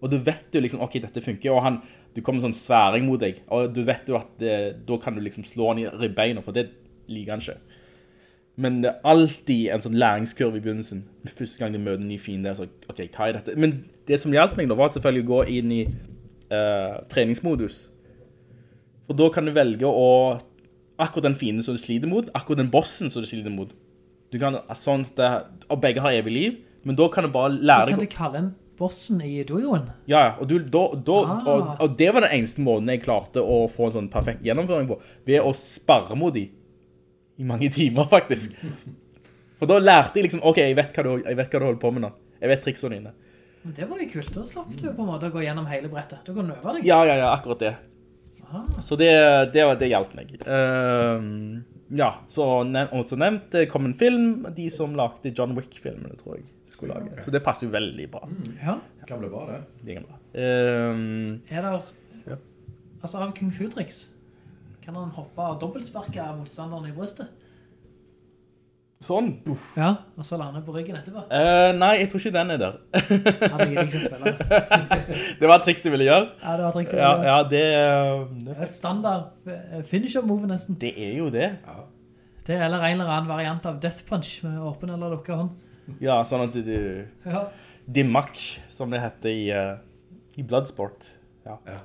Og du vet jo liksom, ok, dette funker, og han, du kommer sånn sværing mot deg, og du vet jo at det, da kan du liksom slå han i ribbeina, for det liker han ikke. Men det er alltid en sånn læringskurve i begynnelsen. Første gang du møter en ny fiende, så, ok, hva er dette? Men det som hjalp meg da, var selvfølgelig å gå inn i eh, treningsmodus. For da kan du velge å, akkurat den fienden som du sliter mot, akkurat den bossen som du sliter mot. Du kan, sånn at det, og begge har evig liv, men da kan du bare lære Kan du kalle en bossen i Dojoen? ja, ja, og, du, da, da, Ah. og, og det var den eneste måten jeg klarte å få en sånn perfekt gjennomføring på, ved å sparre mot dem. i mange timer, faktisk. For da lærte jeg liksom, ok, jeg vet hva du, jeg vet hva du holder på med nå. Jeg vet triksene dine. Men det var jo kult, da slapp du på en måte å gå gjennom hele brettet. Du kan øve deg. Ja, ja, ja, akkurat det. Aha. Så det, det, det hjalp meg. Uh, ja, så også nevnt, det kom en film, de som lagde John Wick-filmene, tror jeg, skulle lage. Så det passer jo veldig bra. Ja. Kan bli bra, det. Det er bra. Uh, Er der, altså av kung fu-triks, kan han hoppe og dobbeltsparke av motstanderen i brystet? Sånn, buff. Ja, og så lande på ryggen etterpå. Eh, nei, jeg tror ikke den er der. Ja, det gidder jeg ikke spille det. det var et triks du ville gjøre. Ja, det var trikset. Ja, ja det, Det er et standard eh, finisher-move nesten. det er jo det. Det er eller en eller annen variant av Death Punch med åpen eller lukket hånd. Ja, sånn at du... Ja. Dimmak, som det heter i, eh, i Bloodsport. Ja, Ja.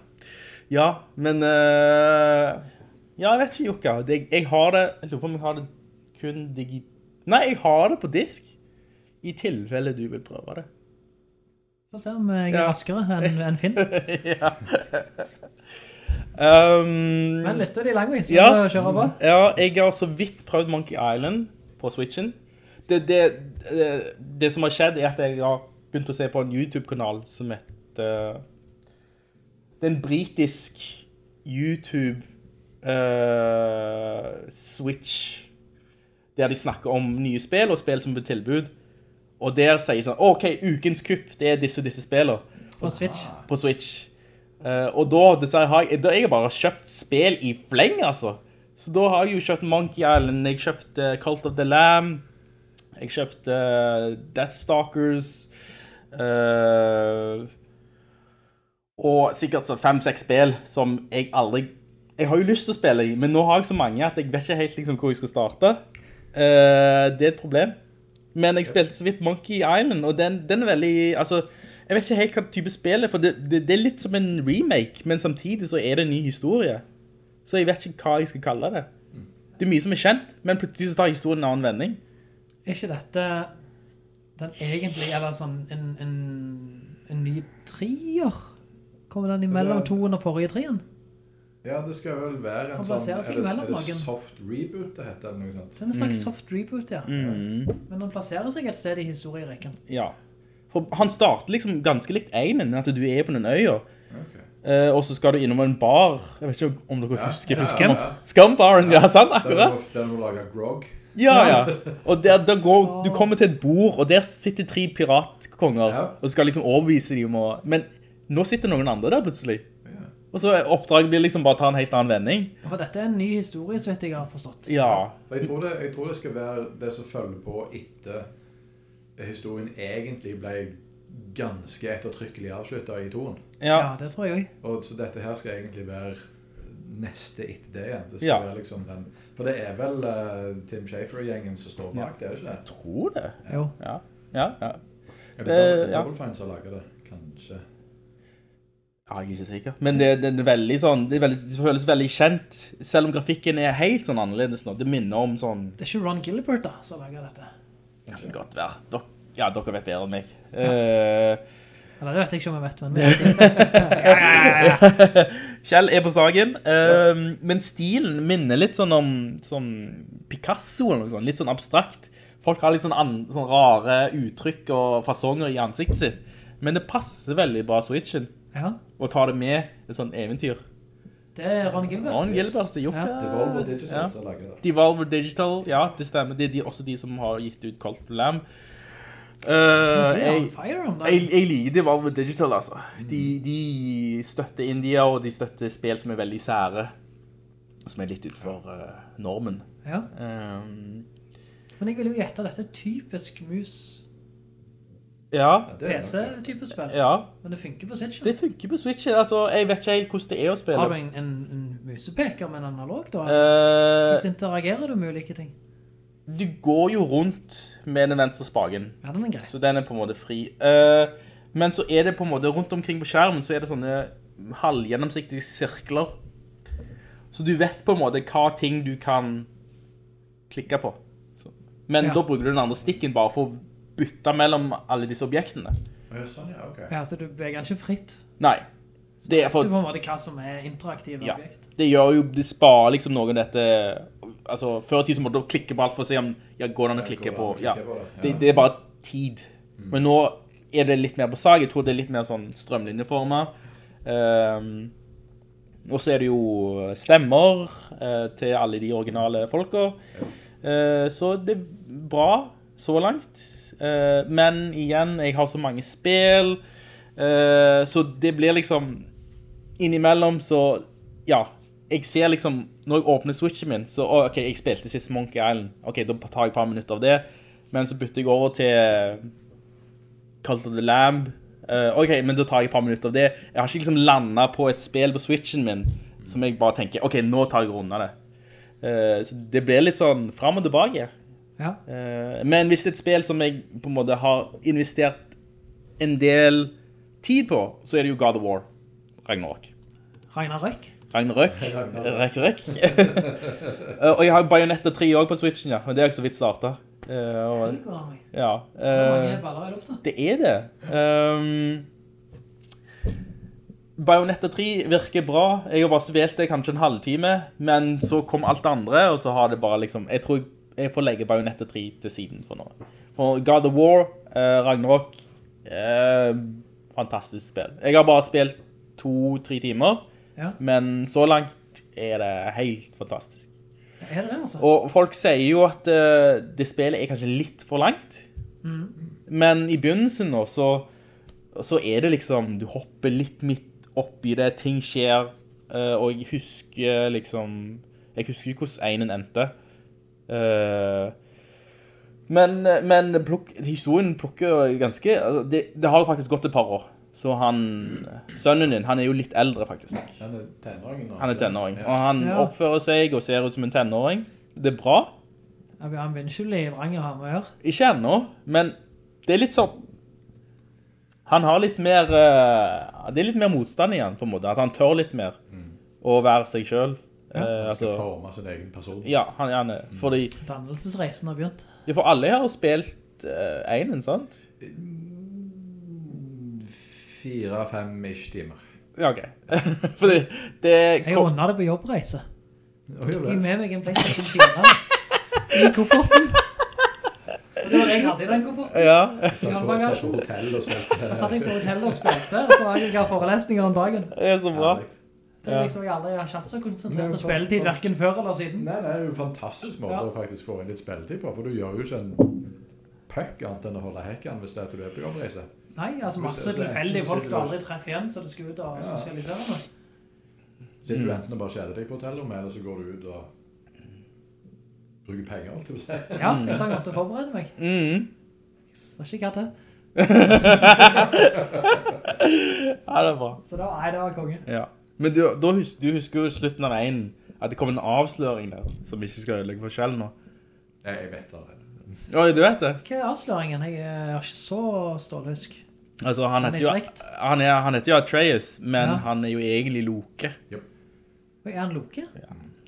ja men... Uh, ja, jeg vet ikke, Jukka. Det, jeg har det... Jeg lurer på om jeg har det kun digi... Nei, jeg har det på disk. I tilfelle du vil prøve det. Få se om jeg er Ja. raskere enn en Finn. ja. um, Men lista di er lang, så Ja. vi må kjøre på. Ja, jeg har så vidt prøvd Monkey Island på Switchen. Det, det, det, det som har skjedd er at jeg har begynt å se på en YouTube-kanal som heter... Det er en britisk YouTube eh, Switch der de snakker om nye spill og spill som blir tilbud. Og der sier de sånn, ok, ukens kupp, det er disse disse spillene På Switch. på Switch. Uh, og da, dessverre, har jeg, da jeg bare kjøpt spill i fleng, altså. Så da har jeg jo kjøpt Monkey Island, jeg kjøpte Cult of the Lamb, jeg kjøpte uh, Deathstalkers, uh, og sikkert så fem-seks spill som jeg aldri... Jeg har jo lyst til å spille i, men nå har jeg så mange at jeg vet ikke helt liksom hvor jeg skal starte. Eh, det er et problem. Men jeg spilte så vidt Monkey Island, og den, den er veldig, altså, jeg vet ikke helt hva type spill er, for det, det, det er litt som en remake, men samtidig så er det en ny historie. Så jeg vet ikke hva jeg skal kalle det. Det er mye som er kjent, men plutselig så tar historien en annen vending. Er ikke dette den egentlig, eller sånn en, en, en ny trier? Kommer den imellom toen og forrige trien? Ja, det skal vel være en sånn er det, er det soft reboot det heter, eller noe sånt? Det er en slags soft reboot, ja. Mm. Men han plasserer seg et sted i historierekken. Ja. For han starter liksom ganske likt einen, at du er på den øya. Ok. Eh, og så skal du innom en bar. Jeg vet ikke om dere Ja, husker ja, Skam. Ja. Skambaren, ja, sant? Akkurat. Den der må lage grog. Ja, ja. Og der, der går, du kommer til et bord, og der sitter tre piratkonger, Ja. og skal liksom overbevise dem om å... Men nå sitter noen andre der plutselig. Ja. Og så oppdraget blir liksom bare ta en helt annen vending. For dette er en ny historie, så vet jeg har forstått. Ja. For Jeg tror, det, jeg tror det skal være det som følger på etter historien egentlig ble ganske ettertrykkelig avsluttet i toen. Ja. Ja, det tror jeg også. Og så dette her skal egentlig være neste etter det igjen. Det skal Ja. være liksom den, for det er vel uh, Tim Schafer-gjengen som står bak, det er det ikke det? Jeg tror det. Jo. Ja. Ja, ja. Er det Eh, Double, ja. Double Fine som laget det? Kanskje. Ja, jeg er ikke sikker. Men det, det, er veldig sånn, det, veldig, det føles veldig kjent, selv om grafikken er helt sånn annerledes nå. Det minner om sånn, Det er ikke Ron Gilbert da, som lager dette. det kan godt være. Dok, ja, dere vet bedre enn meg. Eh, Eller det vet jeg ikke om jeg vet, men... ja, ja, ja, ja. Kjell er på saken, Uh, men stilen minner litt sånn om sånn Picasso eller noe sånt, litt sånn abstrakt. Folk har litt sånn, an, sånn rare uttrykk og fasonger i ansiktet sitt, men det passer veldig bra Switchen, Ja, Og ta det med et sånt eventyr. det er Ron Gilbert. Ron Gilbert, Jokka. Ja. Devolver Digital Ja. som lager det. Devolver Digital, ja, det stemmer. Det er de, også de som har gitt ut Cult of Lamb. Uh, Det jeg, jeg, jeg liker Devolver Digital, altså. De, de støtter India, og de støtter spill som er veldig sære. Som er litt utenfor uh, normen. Ja, Um, men jeg vil jo gjette at dette er typisk mus ja, PC-type spill. ja. Men det funker på Switch. Det funker på Switch. Altså, jeg vet ikke helt hvordan det er å spille. Har du en, en, en musepeker med en analog da? Uh, Hvordan interagerer du med ulike ting? du går jo rundt med den venstre spagen. Ja, den er grei. Så den er på en måte fri. Uh, men så er det på en måte rundt omkring på skjermen, så er det sånne halvgjennomsiktige sirkler. Så du vet på en måte hva ting du kan klikke på. Så. Men Ja. da bruker du den andre stikken bare for å bytte mellom alle disse objektene. Ja, Sånn, ja, ok. Ja, så du beveger den ikke fritt. Nei. Det er Du for, på en måte hva som er interaktive Ja. objekt. det gjør jo, det sparer liksom noe dette, altså før i tid så måtte du klikke på alt for å se om, ja, går den å klikke på, det ja. det? Det, er bare tid. Men nå er det litt mer på sag. Jeg tror det er litt mer sånn strømlinjeformet. Um, og så er det jo stemmer eh, til alle de originale folka. Eh, så det er bra så langt. Eh, men igjen, jeg har så mange spill, eh, så det blir liksom innimellom så ja. Jeg ser liksom når jeg åpner Switchen min, så OK, jeg spilte sist Monkey Island. OK, da tar jeg et par minutter av det. Men så bytter jeg over til Cult of the Lamb. Eh, OK, men da tar jeg et par minutter av det. Jeg har ikke liksom landet på et spill på Switchen min som jeg bare tenker OK, nå tar jeg unna det. Så det blir litt sånn fram og tilbake. Ja. Eh, men hvis det er et spill som jeg på en måte har investert en del tid på, så er det jo God of War. Ragnarok. Ragnarok? Ragnarøk. Ragnarøk. Eh, og jeg har Bayonetta 3 også på Switchen, ja. Men det har jeg så vidt startet. Uh, og, ja. lufta? det er det. Um, Bayonetta 3 virker bra. Jeg har bare spilt det kanskje en halvtime, men så kom alt det andre, og så har det bare liksom... Jeg tror jeg får legge Bayonetta 3 til siden for nå. For God of War, eh, Ragnarok, eh, fantastisk spill. Jeg har bare spilt to-tre timer, Ja. men så langt er det helt fantastisk. Er det det, altså? Og folk sier jo at eh, det spillet er kanskje litt for langt. Men i begynnelsen nå, så, så er det liksom, du hopper litt midt opp i det, ting skjer, eh, og jeg husker liksom, jeg husker jo hvordan enen endte. Eh, men men plukk, historien plukker jo ganske, altså, det, det har jo faktisk gått et par år. Så han, sønnen din, han er jo litt eldre faktisk. Han er tenåring nå. Han er tenåring, og han Ja. oppfører seg og ser ut som en tenåring. Det er bra. Ja, Han begynner ikke å bli vrang å ha å gjøre. Ikke ennå, men det er litt sånn Han har litt mer eh, Det er litt mer motstand i han, på en måte. At han tør litt mer å være seg Han skal altså, forme sin egen person. ja, han, han er Fordi Dannelsesreisen har begynt. ja, For alle har spilt uh, einen, sant? Fire-fem-ish timer. Ja, OK. fordi det Jeg runda det på jobbreise. Jeg tok med meg en PlayStation 4 i kofferten. Det var det jeg hadde i den kofferten. Ja. Satt på, satt på hotell og spilte. Jeg satt på hotell og spilte, og så har jeg forelesninger om dagen. Det er så bra. Herlig. Det er liksom jeg aldri har hatt så konsentrert og spilletid, hverken før eller siden. Nei, nei, det er jo en fantastisk måte Ja. å faktisk få inn litt spilletid på, for du gjør jo ikke en pøkk annet enn å holde hekken hvis det er at du er på jobbreise. Nei, altså masse tilfeldige folk du aldri treffer igjen, så det skal ut og sosialisere noe. Sitter Mm. du enten og bare kjeder deg på hotellrommet, eller så går du ut og bruker penger, alt jeg vil si. Ja, jeg sa jeg måtte forberede meg. Mm. Jeg sa ikke hva til. Ja, det er bra. Så da, nei, det var konge. Ja. Men du, da hus du husker jo i slutten av veien, at det kom en avsløring der, som ikke skal ødelegge for Kjell nå. Jeg, jeg vet det. Oi, du vet det? Hva er avsløringen? Jeg er ikke så stålhusk. Altså, han, Han er heter jo, han, er, han heter jo Atreus, men Ja. han er jo egentlig Loke. Og Er han Loke?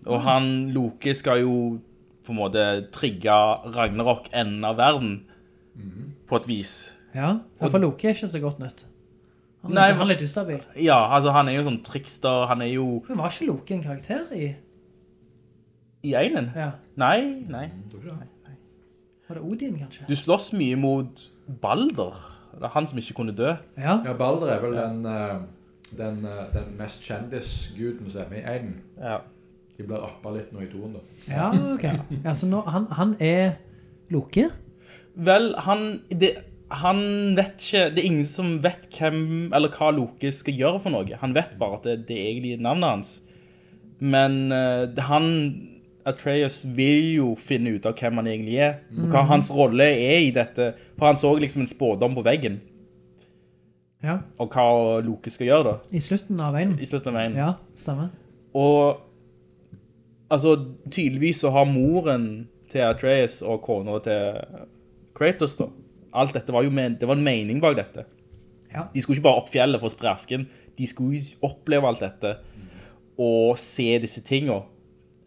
Og han, Loke, skal jo på en måte trigge Ragnarok enden av verden, på et vis. Ja, ja for Loke er ikke så godt nytt. Han, Nei, han er litt ustabil. Ja, altså han er jo sånn trickster, han er jo Men var ikke Loki en karakter i... i einen. Ja. Nei, nei. Var det Odin, kanskje? Du slåss mye mot Balder. Det er han som ikke kunne dø. Ja. Ja, Balder er vel den, eh, den, eh, den mest kjendisguden som er med i einen. Ja. De blir oppa litt nå i toen, da. Ja, ok. Ja, så nå, han, han er Loki? Vel, han, det, han vet ikke, det er ingen som vet hvem, eller hva Loke skal gjøre for noe. Han vet bare at det, det er egentlig navnet hans. Men uh, han, Atreus vil jo finne ut av hvem han egentlig er, og hva Mhm. hans rolle er i dette. For han så liksom en spådom på veggen, Ja. og hva Loke skal gjøre da, I slutten av veien? i slutten av veien. Ja, stemmer. Og altså, tydeligvis så har moren til Atreus og kona til Kratos da. Alt dette var jo men, det var en mening bak dette. Ja. De skulle ikke bare opp fjellet for å spre asken. De skulle oppleve alt dette og se disse tingene.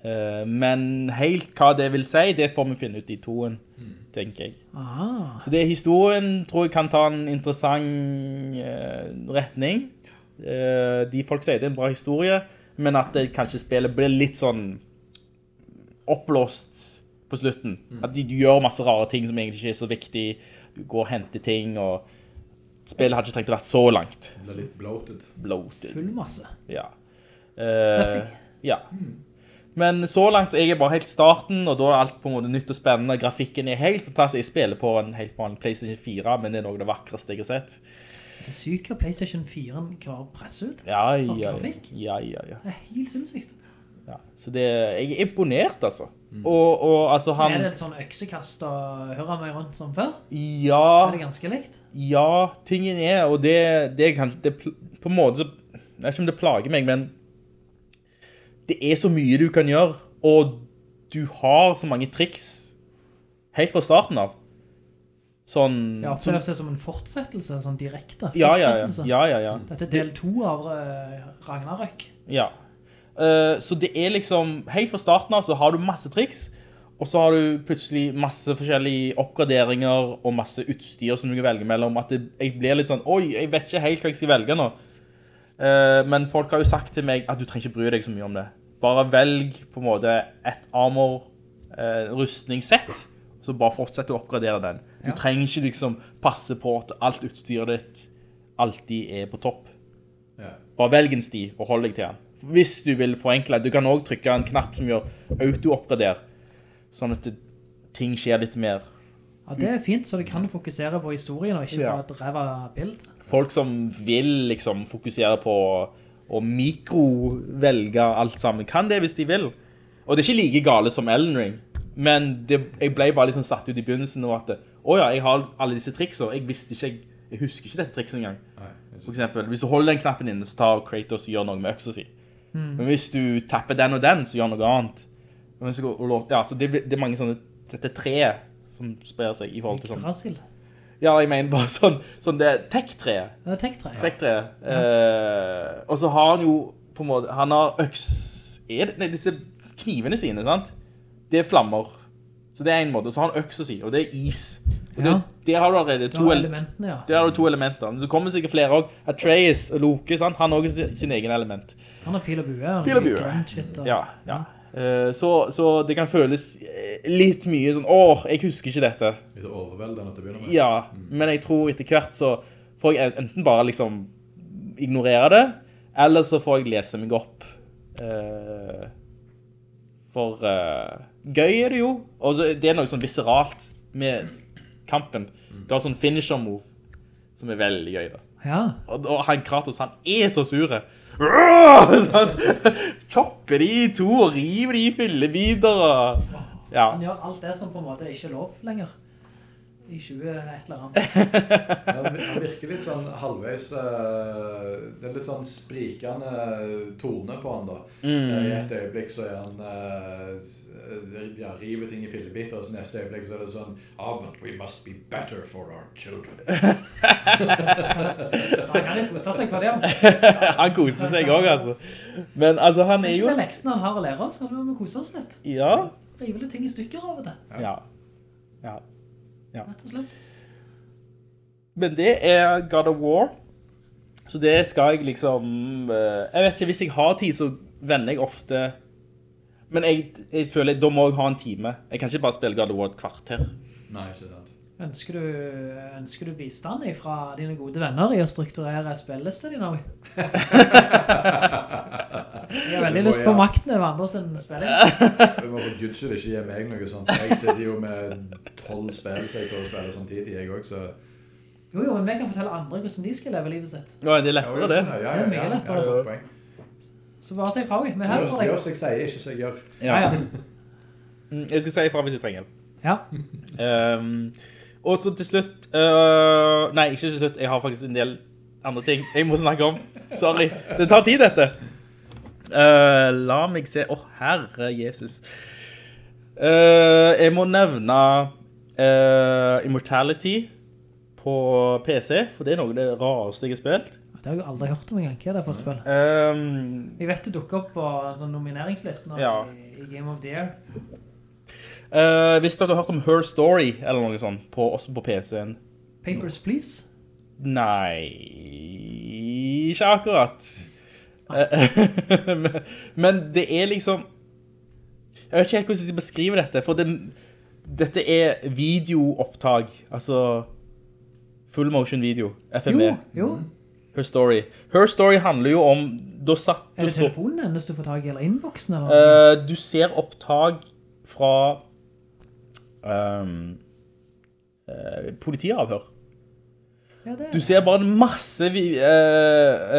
Eh, men helt hva det vil si, det får vi finne ut i toen, tenker jeg. Aha. Så det historien tror jeg kan ta en interessant eh, retning. Eh, de folk sier det er en bra historie, men at det kanskje spillet blir litt sånn oppblåst på slutten. At de gjør masse rare ting som egentlig ikke er så viktig. Går og henter ting, og spillet hadde ikke trengt å vært så langt. Det blir litt bloated. Bloated. full masse. Ja. Uh, Stuffing. Ja. Men så langt, jeg er bare helt starten, og da er alt på en måte nytt og spennende. Grafikken er helt fantastisk. Jeg spiller på en helt vanlig PlayStation 4, men det er noe av det vakreste jeg har sett. Det er sykt hva PlayStation 4 klarer å presse ut. Ja, ja, ja, ja, ja. Det er helt sinnssykt. ja. Så det, jeg er imponert, altså. Og, og altså han... Er det et sånn øksekast og hører meg rundt som før? Ja, Er det ganske likt? ja, tingen er, og det, det kan, det på en måte jeg vet ikke om det plager meg, men det er så mye du kan gjøre, og du har så mange triks helt fra starten av. Sånn... Ja, som- oppleves det som en fortsettelse, sånn direkte ja, ja, ja, fortsettelse. ja, ja, ja. Dette er del 2 av uh, Ragnarøk. Ja. Eh, så det er liksom, helt fra starten av så har du masse triks, og så har du plutselig masse forskjellige oppgraderinger og masse utstyr som du kan velge mellom, at det, jeg blir litt sånn, oi, jeg vet ikke helt hva jeg skal velge nå. Eh, men folk har jo sagt til meg at du trenger ikke bry deg så mye om det. Bare velg på en måte et armor eh, rustningssett, så bare fortsett å oppgradere den. Du trenger ikke liksom passe på at alt utstyret ditt alltid er på topp. Ja. Bare velg en sti og hold deg til den. Hvis du vil forenkle, du kan også trykke en knapp som gjør auto-oppgrader, sånn at det, ting skjer litt mer. Ja, det er fint, så du kan fokusere på historien og ikke få et ræva bild. Folk som vil liksom fokusere på å mikrovelge alt sammen, kan det hvis de vil. Og det er ikke like gale som Elden Ring, men det, jeg ble bare sånn satt ut i begynnelsen og at, åja, jeg har alle disse triksene, jeg visste ikke, jeg, jeg husker ikke dette trikset engang. For eksempel, hvis du holder den knappen inne, så tar Kratos og gjør noe med øksa si. Men hvis du tapper den og den, så gjør noe annet. Men så, går- ja, så det, det er mange sånne, dette treet som sprer seg i forhold til sånn. Yggdrasil. Ja, jeg mener bare sånn, sånn det tech-treet. Ja, tek ja. Eh, og så har han jo på en måte, han har øks, det, nei, disse knivene sine, sant? Det er flammer. Så det er en måte. Så har han øksa si, og det er is. Og det, det har du allerede to, har ja. det har du to elementer. Men så kommer sikkert flere også. Atreus og Loke, sant? Han har også sin egen element. Han har pil og bue. Pil og bue. grønt shit, og- Ja, ja. Eh, så, så det kan føles eh, litt mye sånn, åh, jeg husker ikke dette. Litt overveldende til å begynne med. Ja, men jeg tror etter hvert så får jeg enten bare liksom ignorere det, eller så får jeg lese meg opp. Eh, for uh, gøy er det jo, og det er noe sånn visceralt med kampen. Det har sånn finisher move, som er veldig gøy da. Ja. Og, og han Kratos, han er så sure. Chopper de i to og river de i fyllebiter. og- Ja. Han gjør alt det som på en måte ikke er lov lenger. I 20 et eller annet. Han, han virker litt sånn halvveis eh, Det er litt sånn sprikende tone på han, da. Mm. Eh, I et øyeblikk så er han eh, eh, ja, river ting i fillebiter, og så neste øyeblikk så er det sånn Ah, but we must be better for our children. Han kan litt kose seg for det. han. Han koser seg også, altså. Men altså, han er er jo... det leksen han har å lære oss, han må kose oss litt. Ja. Rive litt ting i stykker av det, Ja. ja. Rett og slett. Men det er God of War. Så det skal jeg liksom eh, Jeg vet ikke, hvis jeg har tid, så vender jeg ofte Men jeg, jeg føler da må jeg ha en time. Jeg kan ikke bare spille God of War et kvarter. Nei, ikke sant. Ønsker du, ønsker du bistand fra dine gode venner i å strukturere spillelista di nå? Jeg har veldig må lyst på ja. makten over andre sin spilling. Du må for guds skyld ikke gi meg noe sånt. Jeg sitter jo med 12 spill så jeg prøver å spille samtidig, jeg også, så... Jo, jo, men vi kan fortelle andre hvordan de skal leve livet sitt. Ja, det er Ja, lettere det. sånn, ja, ja, Det er mye lettere. Så bare si fra, vi er her Gjør, for gjør deg. som jeg sier, ikke som jeg gjør. Ja, ja. Mm, Jeg skal si ifra hvis jeg trenger hjelp. Ja, Um, og så til slutt øh, Nei, ikke til slutt. Jeg har faktisk en del andre ting jeg må snakke om. Sorry. Det tar tid, dette. Uh, la meg se. Å, herre Jesus. Uh, jeg må nevne uh, Immortality på PC, for det er noe av det rareste jeg har spilt. det har jeg aldri hørt om engang. Hva er det for spill? Um, Jeg vet det dukker opp på sånn nomineringslisten Ja. i Game of the Year. Uh, hvis dere har hørt om Her Story, eller noe sånt, på, også på PC-en, Papers, Please. Nei, ikke akkurat. Men- Men det er liksom Jeg vet ikke helt hvordan jeg skal beskrive dette, for det, dette er videoopptak, altså full motion video, FME. Jo, jo. Her Story. Her Story handler jo om satt Er det telefonen hennes du får tag i, eller innboksen? Eller? Uh, Du ser opptak fra ehm, uh, politiavhør. ja, det Du ser bare en masse uh,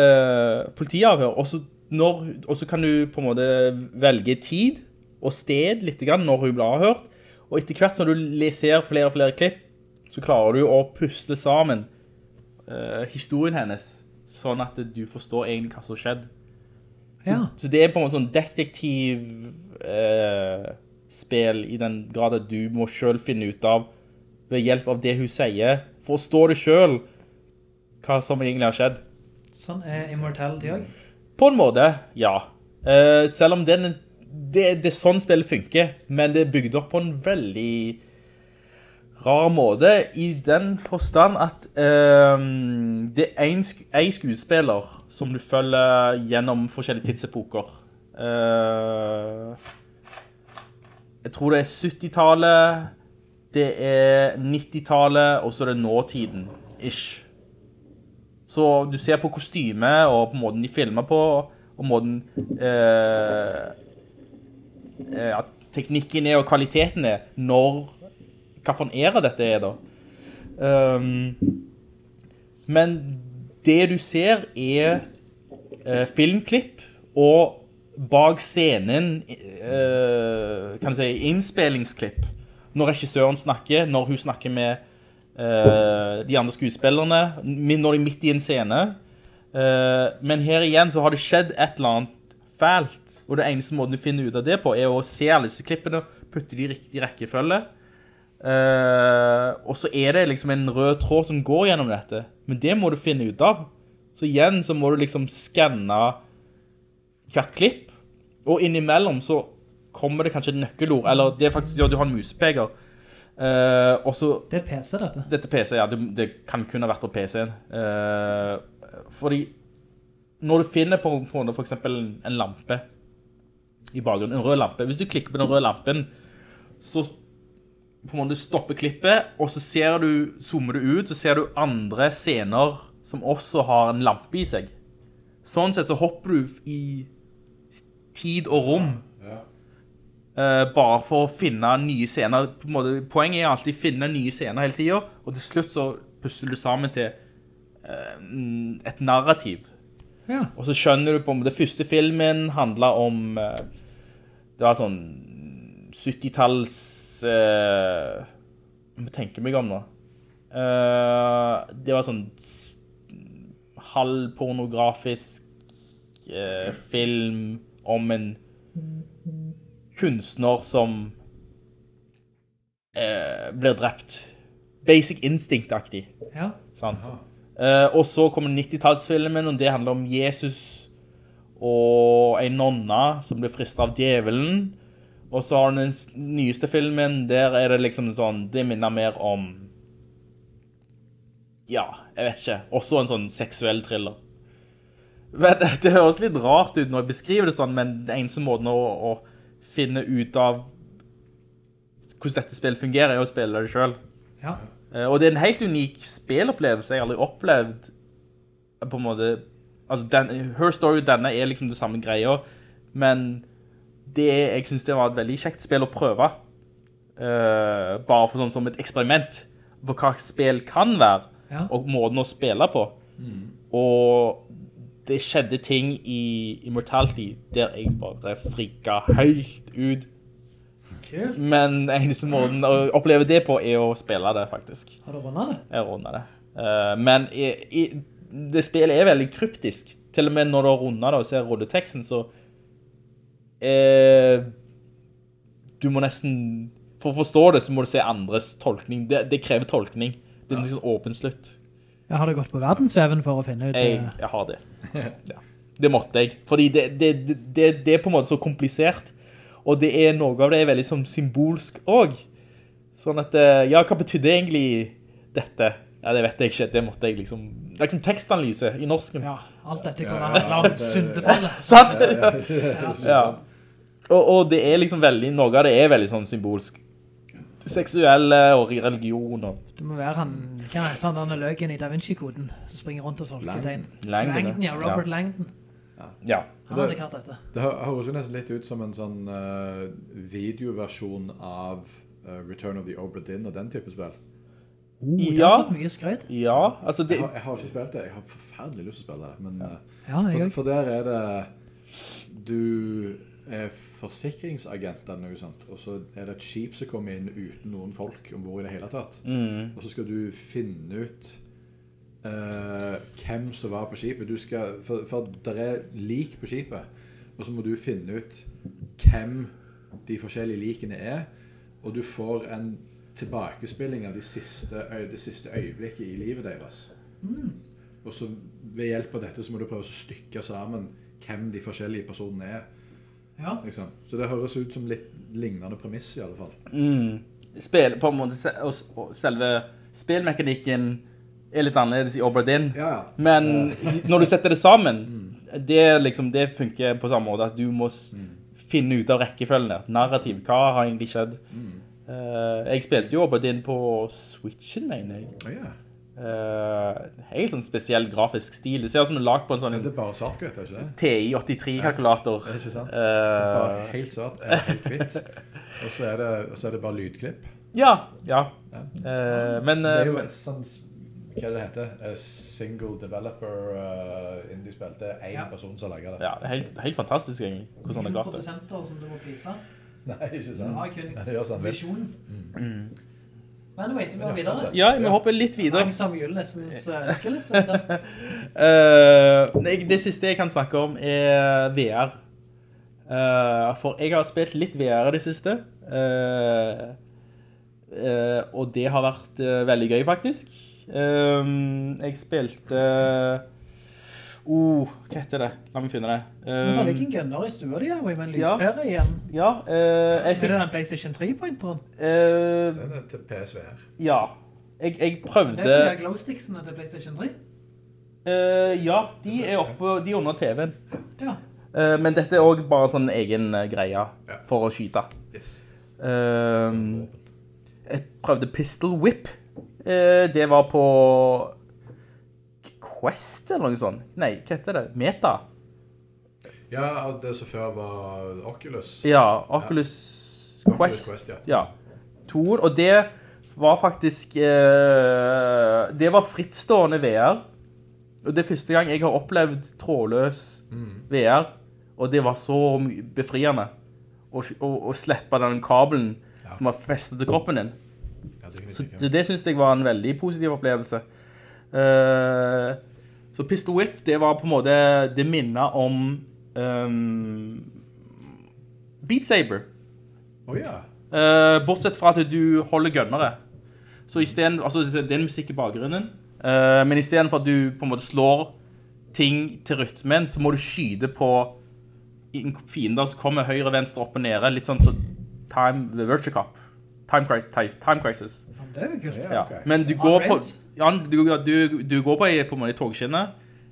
eh, politiavhør, og så, når, og så kan du på en måte velge tid og sted litt grann når hun blir avhørt. Og etter hvert som du ser flere og flere klipp, så klarer du å pusle sammen uh, historien hennes, sånn at du forstår egentlig hva som skjedde. Så, Ja. så det er på en måte sånn detektivspill i den grad at du må selv finne ut av, ved hjelp av det hun sier, forstå det selv, hva som egentlig har skjedd. Sånn er Immortality også. På en måte, ja. Uh, selv om den, det, det er sånn spillet funker, men det er bygd opp på en veldig rar måte, i den forstand at eh, det er en, sk en skuespiller som du følger gjennom forskjellige tidsepoker. Eh, jeg tror det er 70-tallet, det er 90-tallet, og så er det nåtiden, ish. Så du ser på kostymet og på måten de filmer på, og måten eh, eh, at teknikken er og kvaliteten er, når, hva for en æra dette er da. Um, men det du ser er eh, filmklipp, og bak scenen, uh, kan du si, innspillingsklipp, når regissøren snakker, når hun snakker med uh, de andre skuespillerne, når de er midt i en scene. Uh, men her igjen så har det skjedd et eller annet fælt, og det eneste måten du finner ut av det på er å se alle disse klippene, putte de i riktig rekkefølge. Og så er det liksom en rød tråd som går gjennom dette, men det må du finne ut av. Så igjen så må du liksom skanne hvert klipp, og innimellom så kommer det kanskje et nøkkelord, eller det er faktisk ja, du har en musepeker. Uh, også, Det er PC, dette. dette PC, ja, det, det kan kun ha vært på PC-en. Uh, fordi når du finner på, på for eksempel en, en lampe i bakgrunnen, en rød lampe, hvis du klikker på den røde lampen, så på en måte stopper klippet, og så ser du, zoomer du ut, så ser du andre scener som også har en lampe i seg. Sånn sett så hopper du i tid og rom, Ja. Uh, bare for å finne nye scener. På en måte, poenget er alltid å finne nye scener hele tiden, og til slutt så puster du sammen til uh, et narrativ. Ja. Og så skjønner du på om det første filmen handla om, uh, det var sånn 70-talls, uh, jeg må tenke meg om nå. Eh, det var sånn halvpornografisk film om en kunstner som eh, blir drept. Basic Instinct-aktig. Ja. Sant? Eh, og så kommer 90-tallsfilmen, og det handler om Jesus og en nonna som blir fristet av djevelen. Og så har den nyeste filmen, der er det liksom sånn, det minner mer om, ja, jeg vet ikke, også en sånn seksuell thriller. Men det høres litt rart ut når jeg beskriver det sånn, men det eneste måten å, å finne ut av hvordan dette spillet fungerer, er å spille det selv. Ja. Eh, Og det er en helt unik spillopplevelse jeg har aldri opplevd på en måte, altså den, Her Story, denne er liksom det samme greia, men det, jeg synes det var et veldig kjekt spill å prøve. Uh, bare for sånn som et eksperiment på hva spill kan være, Ja. og måten å spille på. Og det skjedde ting i Immortality der jeg bare frika helt ut. Kult. Men eneste måten å oppleve det på er å spille det, faktisk. Har du rundet det? Jeg rundet det. Uh, men i, i, det spillet er veldig kryptisk. Til og med når du har rundet det og ser roddeteksten, så uh, Du må nesten For å forstå det, så må du se andres tolkning. Det, det krever tolkning. Det er liksom åpen slutt. Ja, har du gått på verdensveven for å finne ut Jeg, jeg har det. Ja. Det måtte jeg. Fordi det, det, det, det er på en måte så komplisert. Og det er noe av det er veldig sånn symbolsk også. Sånn at, eh, ja, hva betydde egentlig dette? Ja, det vet jeg ikke. Det måtte jeg liksom... Det er liksom tekstanalyse i norsken. Ja, alt dette kan handle langt syndefallet. Sant? Ja, Ja. Og, og det er liksom veldig, noe av det er veldig sånn symbolsk. Seksuelle og religion og... Du må være han, hva heter han denne løken i Da Vinci-koden, som springer rundt og tolker tegn. Langdon, Langdon, ja, ja. Robert Langdon. Ja. Han hadde klart dette. Det høres jo nesten litt ut som en sånn uh, videoversjon av uh, Return of the Obra Dinn og den type spill. Oh, det Ja. Ja, altså det... Jeg har, jeg har ikke spilt det. Jeg har forferdelig lyst til å spille det. Men Ja, jeg for, for der er det Du er forsikringsagent eller noe sånt, og så er det et skip som kommer inn uten noen folk om bord i det hele tatt. Mm. Og så skal du finne ut eh, hvem som var på skipet. Du skal, for, for det er lik på skipet, og så må du finne ut hvem de forskjellige likene er. Og du får en tilbakespilling av de siste, de siste øyeblikket i livet deres. Og så ved hjelp av dette så må du prøve å stykke sammen hvem de forskjellige personene er. Ja. Liksom. Så det høres ut som litt lignende premiss i alle fall. Mm. Spill, på en måte, og, selve spillmekanikken er litt annerledes i Obra Dinn. Ja, ja. Men når du setter det sammen, det, er liksom, det funker på samme måte at du må mm. finne ut av rekkefølgene. Narrativ, hva har egentlig skjedd? Eh, jeg spilte jo Obra Dinn på Switchen, mener jeg. Å, ja. Eh, helt sånn spesiell grafisk stil. Det ser ut som det er lagt på en sånn Det er bare svart, vet er ikke? TI-83-kalkulator. Det er ikke sant? Uh, Det er bare helt svart, helt hvitt. Og så er, det, og så er det bare lydklipp. Ja, ja. uh, men... Det er jo eh, et sånn Hva er det heter? A single developer uh, indie-spill. Det er en Ja. person som lager det. ja, det er helt, helt fantastisk, egentlig, hvordan det er klart det. produsenter som du må prise. Nei, ikke Du har kun Ja, det sånn. visjon. Mm. Men wait, vi ja, videre. Ja, vi hopper litt videre. Langsom julelistens uh, ønskeliste. dette. Eh, det siste jeg kan snakke om er VR. Uh, for jeg har spilt litt VR det siste. Uh, uh, og det har vært eh, veldig gøy, faktisk. Eh, jeg spilte... Oh, hva heter det? La meg finne det. Men det Eh, ligger en gunner i stua di, og med en Ja. lyspære igjen. ja, uh, jeg Er det den PlayStation 3-pointeren? Uh, Den er til PSVR. ja, jeg, jeg Det er de glowsticksene til PlayStation 3. Uh, ja, de er oppe, de er under TV-en. Ja. Uh, men dette er også bare sånn egen eh, greie Ja. for å skyte. Yes. Eh, jeg prøvde Pistol Whip. Eh, det var på Quest eller noe sånt. Nei, hva heter det? Meta. Ja, det som før var Oculus. Ja, Oculus Oculus Quest. Quest, ja. ja. Toren, og det var faktisk eh, Det var frittstående VR. Og det er første gang jeg har opplevd trådløs Mm. VR, og det var så befriende å, å, å slippe den kabelen Ja. som var festet til kroppen din. Ja, det Så, så det synes jeg var en veldig positiv opplevelse. Eh, så Pistol Whip, det var på en måte, det minnet om um, Beat Saber. Oh, yeah. uh, bortsett fra at du holder gønnere. Så i stedet, altså det er musikk i bakgrunnen, uh, men i stedet for at du på en måte slår ting til rytmen, så må du skyde på en fiender som kommer høyre, venstre, opp og nede, litt sånn som Time, The Virtue Cup. Time, Crisis- Time Crisis. Det er jo kult. Ja, Ja. Men du går på, ja, du, du, du går på, i- på en måte i togskinnet,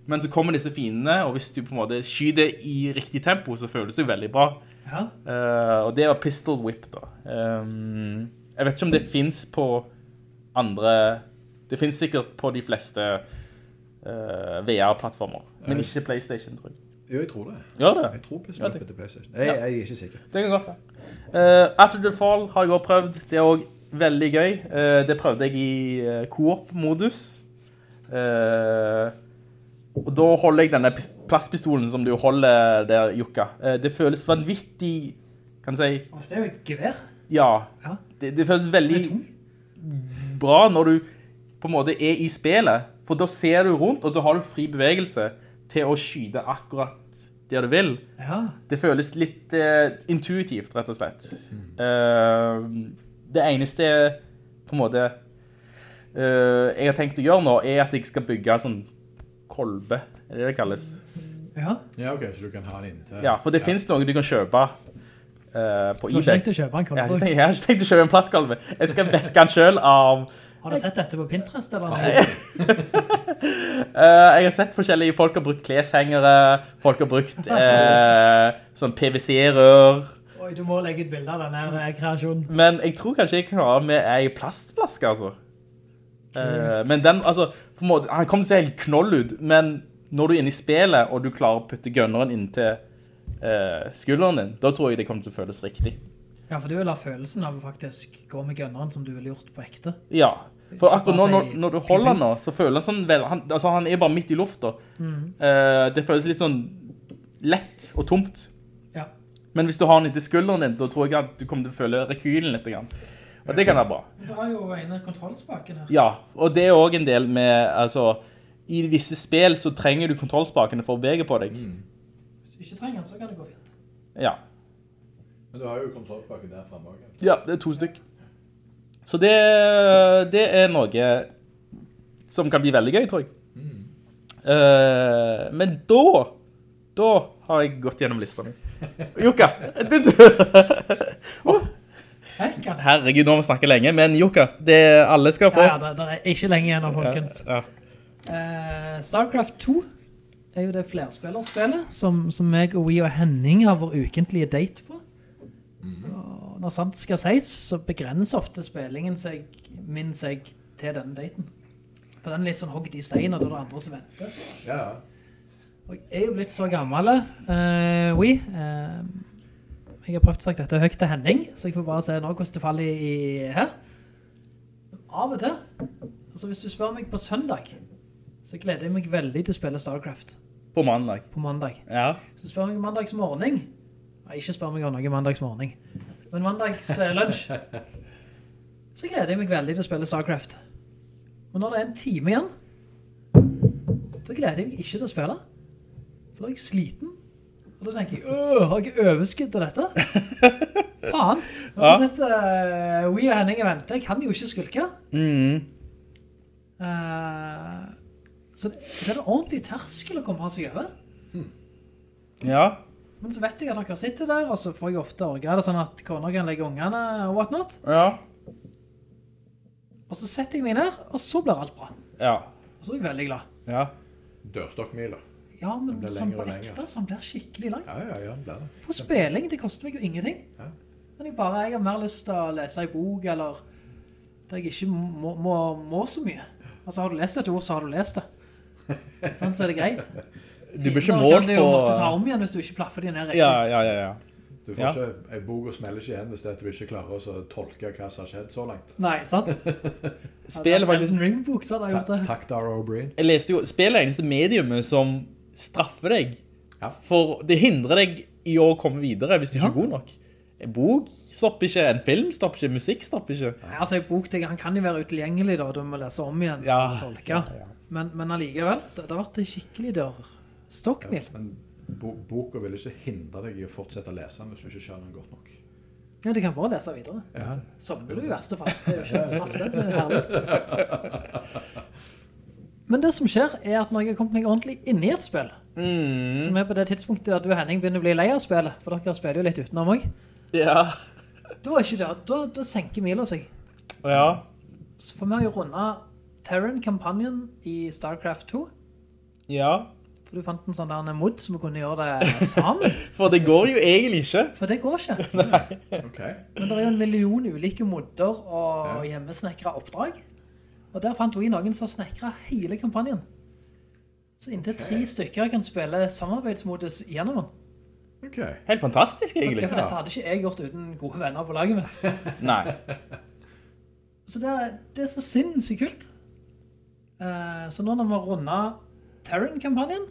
Men så kommer disse fiendene, og hvis du på en måte skyter i riktig tempo, så føles det veldig bra. Ja. Uh, og det var Pistol Whip da. Um, jeg vet ikke om det finnes på andre... Det finnes sikkert på de fleste uh, VR-plattformer, men ikke Playstation, tror jeg. Jo, jeg tror det. Gjør det? Jeg tror Pistol whip Whip til PlayStation. Jeg, Ja. jeg er ikke sikker. Det kan godt være. Uh, After the Fall har jeg også prøvd. Det er også veldig gøy. Eh, det prøvde jeg i uh, co-op-modus. Eh, og da holder jeg denne plastpistolen som du holder der, Jukka. Eh, det føles vanvittig, kan jeg si, Det er jo et gevær. ja. Ja. Det, det føles veldig Det bra når du på en måte er i spillet. For da ser du rundt, og da har du fri bevegelse til å skyte akkurat der du vil. Ja. Det føles litt uh, intuitivt, rett og slett. Eh, det eneste på en måte uh, jeg har tenkt å gjøre nå, er at jeg skal bygge en sånn kolbe, er det det kalles? ja. Ja, ok, så du kan ha den inntil. Ja, for det finnes noe du kan kjøpe uh, på Du har ikke tenkt å kjøpe en Jeg har, ikke tenkt, jeg har ikke tenkt å kjøpe en plastkolbe. Jeg skal vekke den selv av... Har du sett dette på Pinterest, eller? uh, jeg har sett forskjellige folk har brukt kleshengere, folk har brukt uh, sånn PVC-rør, Oi, du må legge et bilde av denne her kreasjonen. Men jeg tror kanskje jeg kan ha med ei plastflaske, altså. Uh, men den, altså, måte, han kommer til å se helt knoll ut, men når du er inne i spillet, og du klarer å putte gunneren inntil uh, skulderen din, da tror jeg det kommer til å føles riktig. Ja, for du vil ha følelsen av å faktisk gå med gunneren som du ville gjort på ekte. Ja, for akkurat nå, når, når du holder den nå, så føler han sånn vel, han, altså han er bare midt i lufta. Eh, det føles litt sånn lett og tomt. Men hvis du har den inntil skulderen din, da tror jeg at du kommer til å føle rekylen litt. Grann. Og det kan være bra. Du har jo en av kontrollspakene. Ja, og det er også en del med, altså, i visse spill så trenger du kontrollspakene for å bevege på deg. Hvis du ikke trenger den, så kan det gå fint. Ja. Men du har jo kontrollspake der fremme også. ja, det er to stykk. Så det, det er noe som kan bli veldig gøy, tror jeg. Eh, men da, da har jeg gått gjennom lista mi. Jukka. Hei. Herregud, nå har vi snakket lenge, men Jukka, det alle skal få. Ja, ja, det, det er ikke lenge igjen nå, folkens. Ja. Eh, Starcraft 2 er jo det flerspillerspillet som, som meg og vi og Henning har vår ukentlige date på. Og når sant skal sies, så begrenser ofte spillingen seg, min seg til denne daten. For den er litt sånn hogget i stein, og det er det andre som venter. Ja, Ja, Og jeg er jo blitt så gammel, uh, oui. Uh, jeg har prøvd sagt dette høyt til Henning, så jeg får bare se nå hvordan det faller i, i her. Av og til, altså hvis du spør meg på søndag, så gleder jeg meg veldig til å spille Starcraft På mandag. på mandag. Ja. Så spør meg mandags morgen, nei, ikke spør meg om noe mandags morgen, men mandags eh, lunsj, så gleder jeg meg veldig til å spille Starcraft. Men når det er en time igjen, da gleder jeg meg ikke til å spille. For da er jeg sliten. Og da tenker jeg, øh, har jeg overskudd til dette? Faen. Ja. sett uh, We og Henning i vente. Jeg kan jo ikke skulke. Mm. Uh, så, det, så er det ordentlig terskel å komme seg over. Ja. Men så vet jeg at dere sitter der, og så får jeg ofte orga det sånn at koner kan legge ungene og whatnot. Ja. Og så setter jeg meg ned, og så blir alt bra. Ja. Og så er jeg veldig glad. Ja. Dørstokkmiler. Ja, men som sånn på ekte, så han blir skikkelig lang. Ja, ja, ja, det blir det. På spilling, det koster meg jo ingenting. Ja. Men jeg bare, jeg har mer lyst til å lese en bok, eller der jeg ikke må, må, må så mye. Altså, har du lest et ord, så har du lest det. Sånn så er det greit. Du blir ikke Da målt på... du jo måtte ta om igjen hvis du ikke plaffer de ned riktig. Ja, ja, ja, ja. Du får Ja. ikke, en bok og smeller ikke igjen hvis du ikke klarer å tolke hva som har skjedd så langt. Nei, sant? Spillet faktisk... Elden Ring-bok, så hadde jeg gjort det. takk Dara O'Brien. Jeg leste jo, spillet er eneste mediumet som straffer deg. Ja. For det hindrer deg i å komme videre hvis du ikke er god nok. En bok stopper ikke, en film stopper ikke, musikk stopper ikke. Nei, altså, en bok, det, han kan jo være utilgjengelig da, du må lese om igjen Ja. og tolke. Men, men allikevel, det, har vært en skikkelig dørstokkmil. Ja, Men bo, boka vil ikke hindre deg i å fortsette å lese den hvis du ikke skjønner den godt nok. Ja, du kan bare lese videre. Ja. Sovner du i verste fall. Det er jo ikke en straff. Det er herlig. Men det som skjer er at når jeg har kommet meg ordentlig inn i et spill, som er på det tidspunktet at du og Henning begynner å bli lei av spillet, for dere spiller jo litt utenom også, Ja. da er ikke det, da, da senker mila seg. Ja. Så får vi jo runde Terran-kampanjen i StarCraft 2. Ja. For du fant en sånn der mod som vi kunne gjøre det sammen. For det går jo egentlig ikke. For det går ikke. Ok. Men det er jo en million ulike modder og hjemmesnekret oppdrag. Og der fant vi noen som snekret hele kampanjen. Så inntil tre stykker kan spille samarbeidsmodus gjennom den. Ok. Helt fantastisk, Ja, egentlig. for dette hadde ikke jeg gjort uten gode venner på laget mitt. Nei. Så det er, det er så sinnssykt kult. Eh, så nå når vi rundet Terran-kampanjen,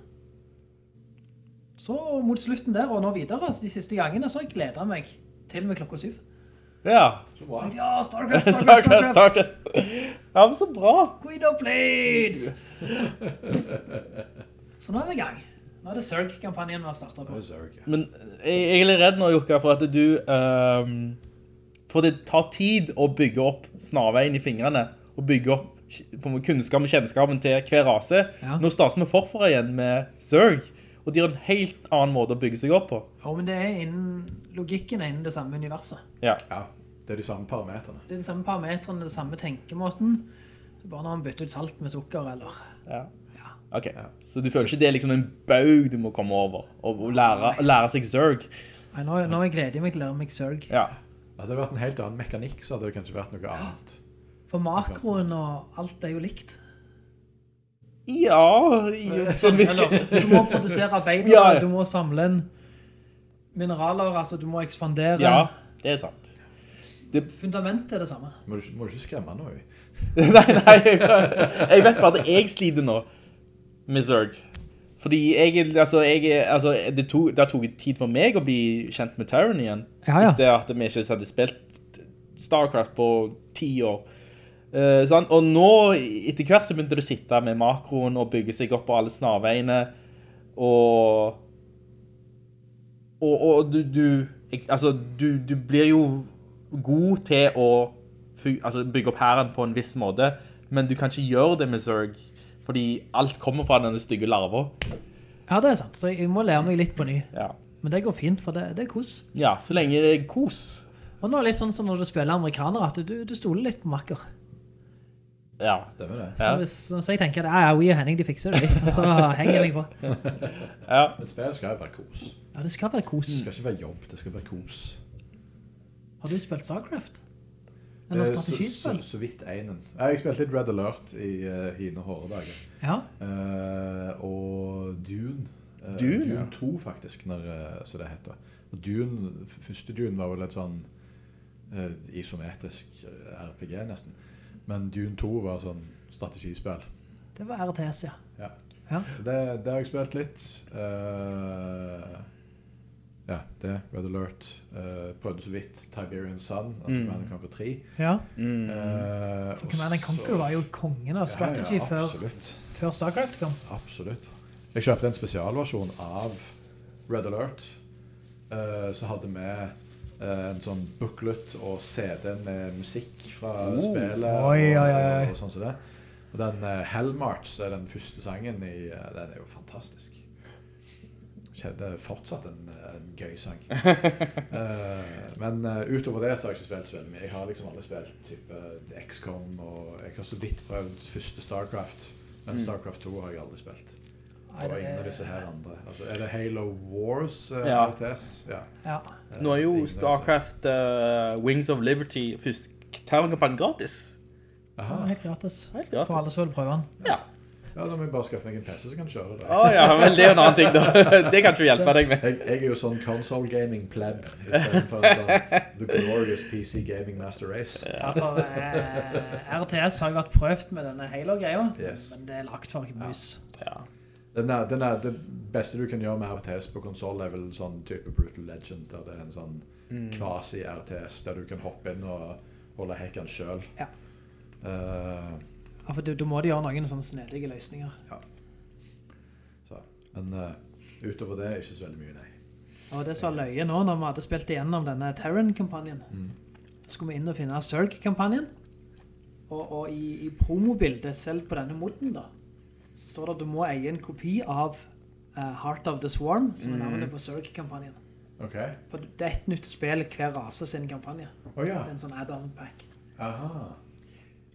så mot slutten der og nå videre, de siste gangene, så har jeg gledet meg til med klokka syv. Ja. Så bra. Ja, Starcraft, Starcraft, Starcraft, Starcraft! Starcraft. Ja, men så bra. Queen of Blades! så nå er vi i gang. Nå er det Zerg-kampanjen vi har startet på. Er Zerg, ja. Men jeg jeg er litt redd nå, Jukka, for at du... Um, for det tar tid å bygge opp snarveien i fingrene, og bygge opp på kunnskap og kjennskapen til hver rase. Ja. Nå starter vi forfra igjen med Zerg, og de har en helt annen måte å bygge seg opp på. Ja, men det er innen, logikken er innen det samme universet. Ja. ja. Det er de samme parametrene. Det er de samme parametrene, det samme tenkemåten. Så bare når man bytter ut salt med sukker, eller... Ja. Ja. Ok, så du føler ikke det er liksom en baug du må komme over, og, og lære, lære seg Zerg? Nei, nå, nå gleder jeg meg til å lære meg Zerg. Ja. Hadde det vært en helt annen mekanikk, så hadde det kanskje vært noe annet. For makroen og alt er jo likt. Ja, sånn hvis... Eller, du må produsere arbeidere, Ja, ja. du må samle en mineraler, altså du må ekspandere. Ja, det er sant. Fundamentet er det samme. Må du, må du ikke skremme noe? nei, nei, jeg, jeg vet bare at jeg sliter nå med Zerg. Fordi jeg, altså, jeg, altså, det, tog, det tok tid for meg å bli kjent med Terran igjen. Ja, ja. Etter at vi ikke hadde spilt StarCraft på ti år. Eh, sant? Og nå, etter hvert så begynte du å sitte med makroen og bygge seg opp på alle snarveiene. Og... Og, og du, du, altså, du, du blir jo god til å altså, bygge opp hæren på en viss måte, men du kan ikke gjøre det med Zerg, fordi alt kommer fra denne stygge larva. Ja, det er sant, så jeg må lære meg litt på ny. Ja. Men det går fint, for det, det er kos. ja, så lenge det er kos. Og nå er det litt sånn som når du spiller amerikaner, at du, du stoler litt på makker. Ja. Stemmer det? Så, Ja. hvis, så jeg tenker at ja, we og Henning, de fikser det, og så henger jeg meg på. ja. Men spill skal jo være kos. Ja, det skal være kos. Det skal ikke være jobb, det skal være kos. Har du spilt StarCraft? Eller Eh, så, så, strategispill? så vidt enen. Jeg Jeg spilte litt Red Alert i uh, hine Håredager. Ja. Uh, og Dune. Uh, Dune, Dune ja. 2 faktisk, når, eh, så det heter. Og Dune, første Dune var vel et sånn eh, isometrisk eh, RPG nesten. Men Dune 2 var sånn strategispill. Det var RTS, ja. Ja. Ja. Det, det har jeg spilt litt. Uh, ja, det. Red Alert. Uh, prøvde så vidt Tiberian Sun, altså Mm. Man Conquer 3. Ja, Mm. Uh, for Man Conquer var jo kongen av strategy ja, ja, før, absolutt. før StarCraft kom. Absolutt. Jeg kjøpte en spesialversjon av Red Alert. Uh, så hadde vi en sånn booklet og CD med musikk fra spillet. Oi, oi, oi. Og, og sånn som det. Og den uh, Hellmarch, er den første sangen i uh, Den er jo fantastisk. Det er fortsatt en, en gøy sang. uh, men uh, utover det så har jeg ikke spilt så veldig mye. Jeg har liksom aldri spilt type XCOM, og jeg har så vidt prøvd første Starcraft. Men Starcraft 2 har jeg aldri spilt. Og det ingen av disse her andre. Altså, er det Halo Wars uh, Ja. RTS? Ja. Ja. Eh, Nå er jo. StarCraft uh, Wings of Liberty først terrorkampanjen gratis. Aha. Helt gratis. Helt gratis. For alle som vil prøve den. Ja. Ja, da må jeg bare skaffe meg en PC som kan kjøre det. Å ja, men det er jo en annen ting da. Det kan ikke vi hjelpe deg med. Jeg, jeg er jo sånn console gaming pleb i stedet for en sånn The Glorious PC Gaming Master Race. Ja, for eh, RTS har jo vært prøvd med denne Halo-greia, Yes. men det er lagt for mus. Ja. Den er, den er, det beste du kan gjøre med RTS på konsoll er vel sånn type Brutal Legend, der det er en sånn Mm. kvasi-RTS, der du kan hoppe inn og holde hekken selv. Ja. Uh, Ja, for du, må de gjøre noen sånne snedige løsninger. så. Men uh, utover det er ikke så veldig mye, nei. Og det som var løye nå, når vi hadde spilt igjennom denne Terran-kampanjen, Mm. da skulle vi inn og finne Zerg-kampanjen, og, og i, i promobildet, selv på denne moden da, så står det at du må eie en kopi av uh, Heart of the Swarm, som er navnet på Zerg-kampanjen. Ok. For det er et nytt spill hver rase sin kampanje. Ja. Det er en sånn add-on pack. Aha.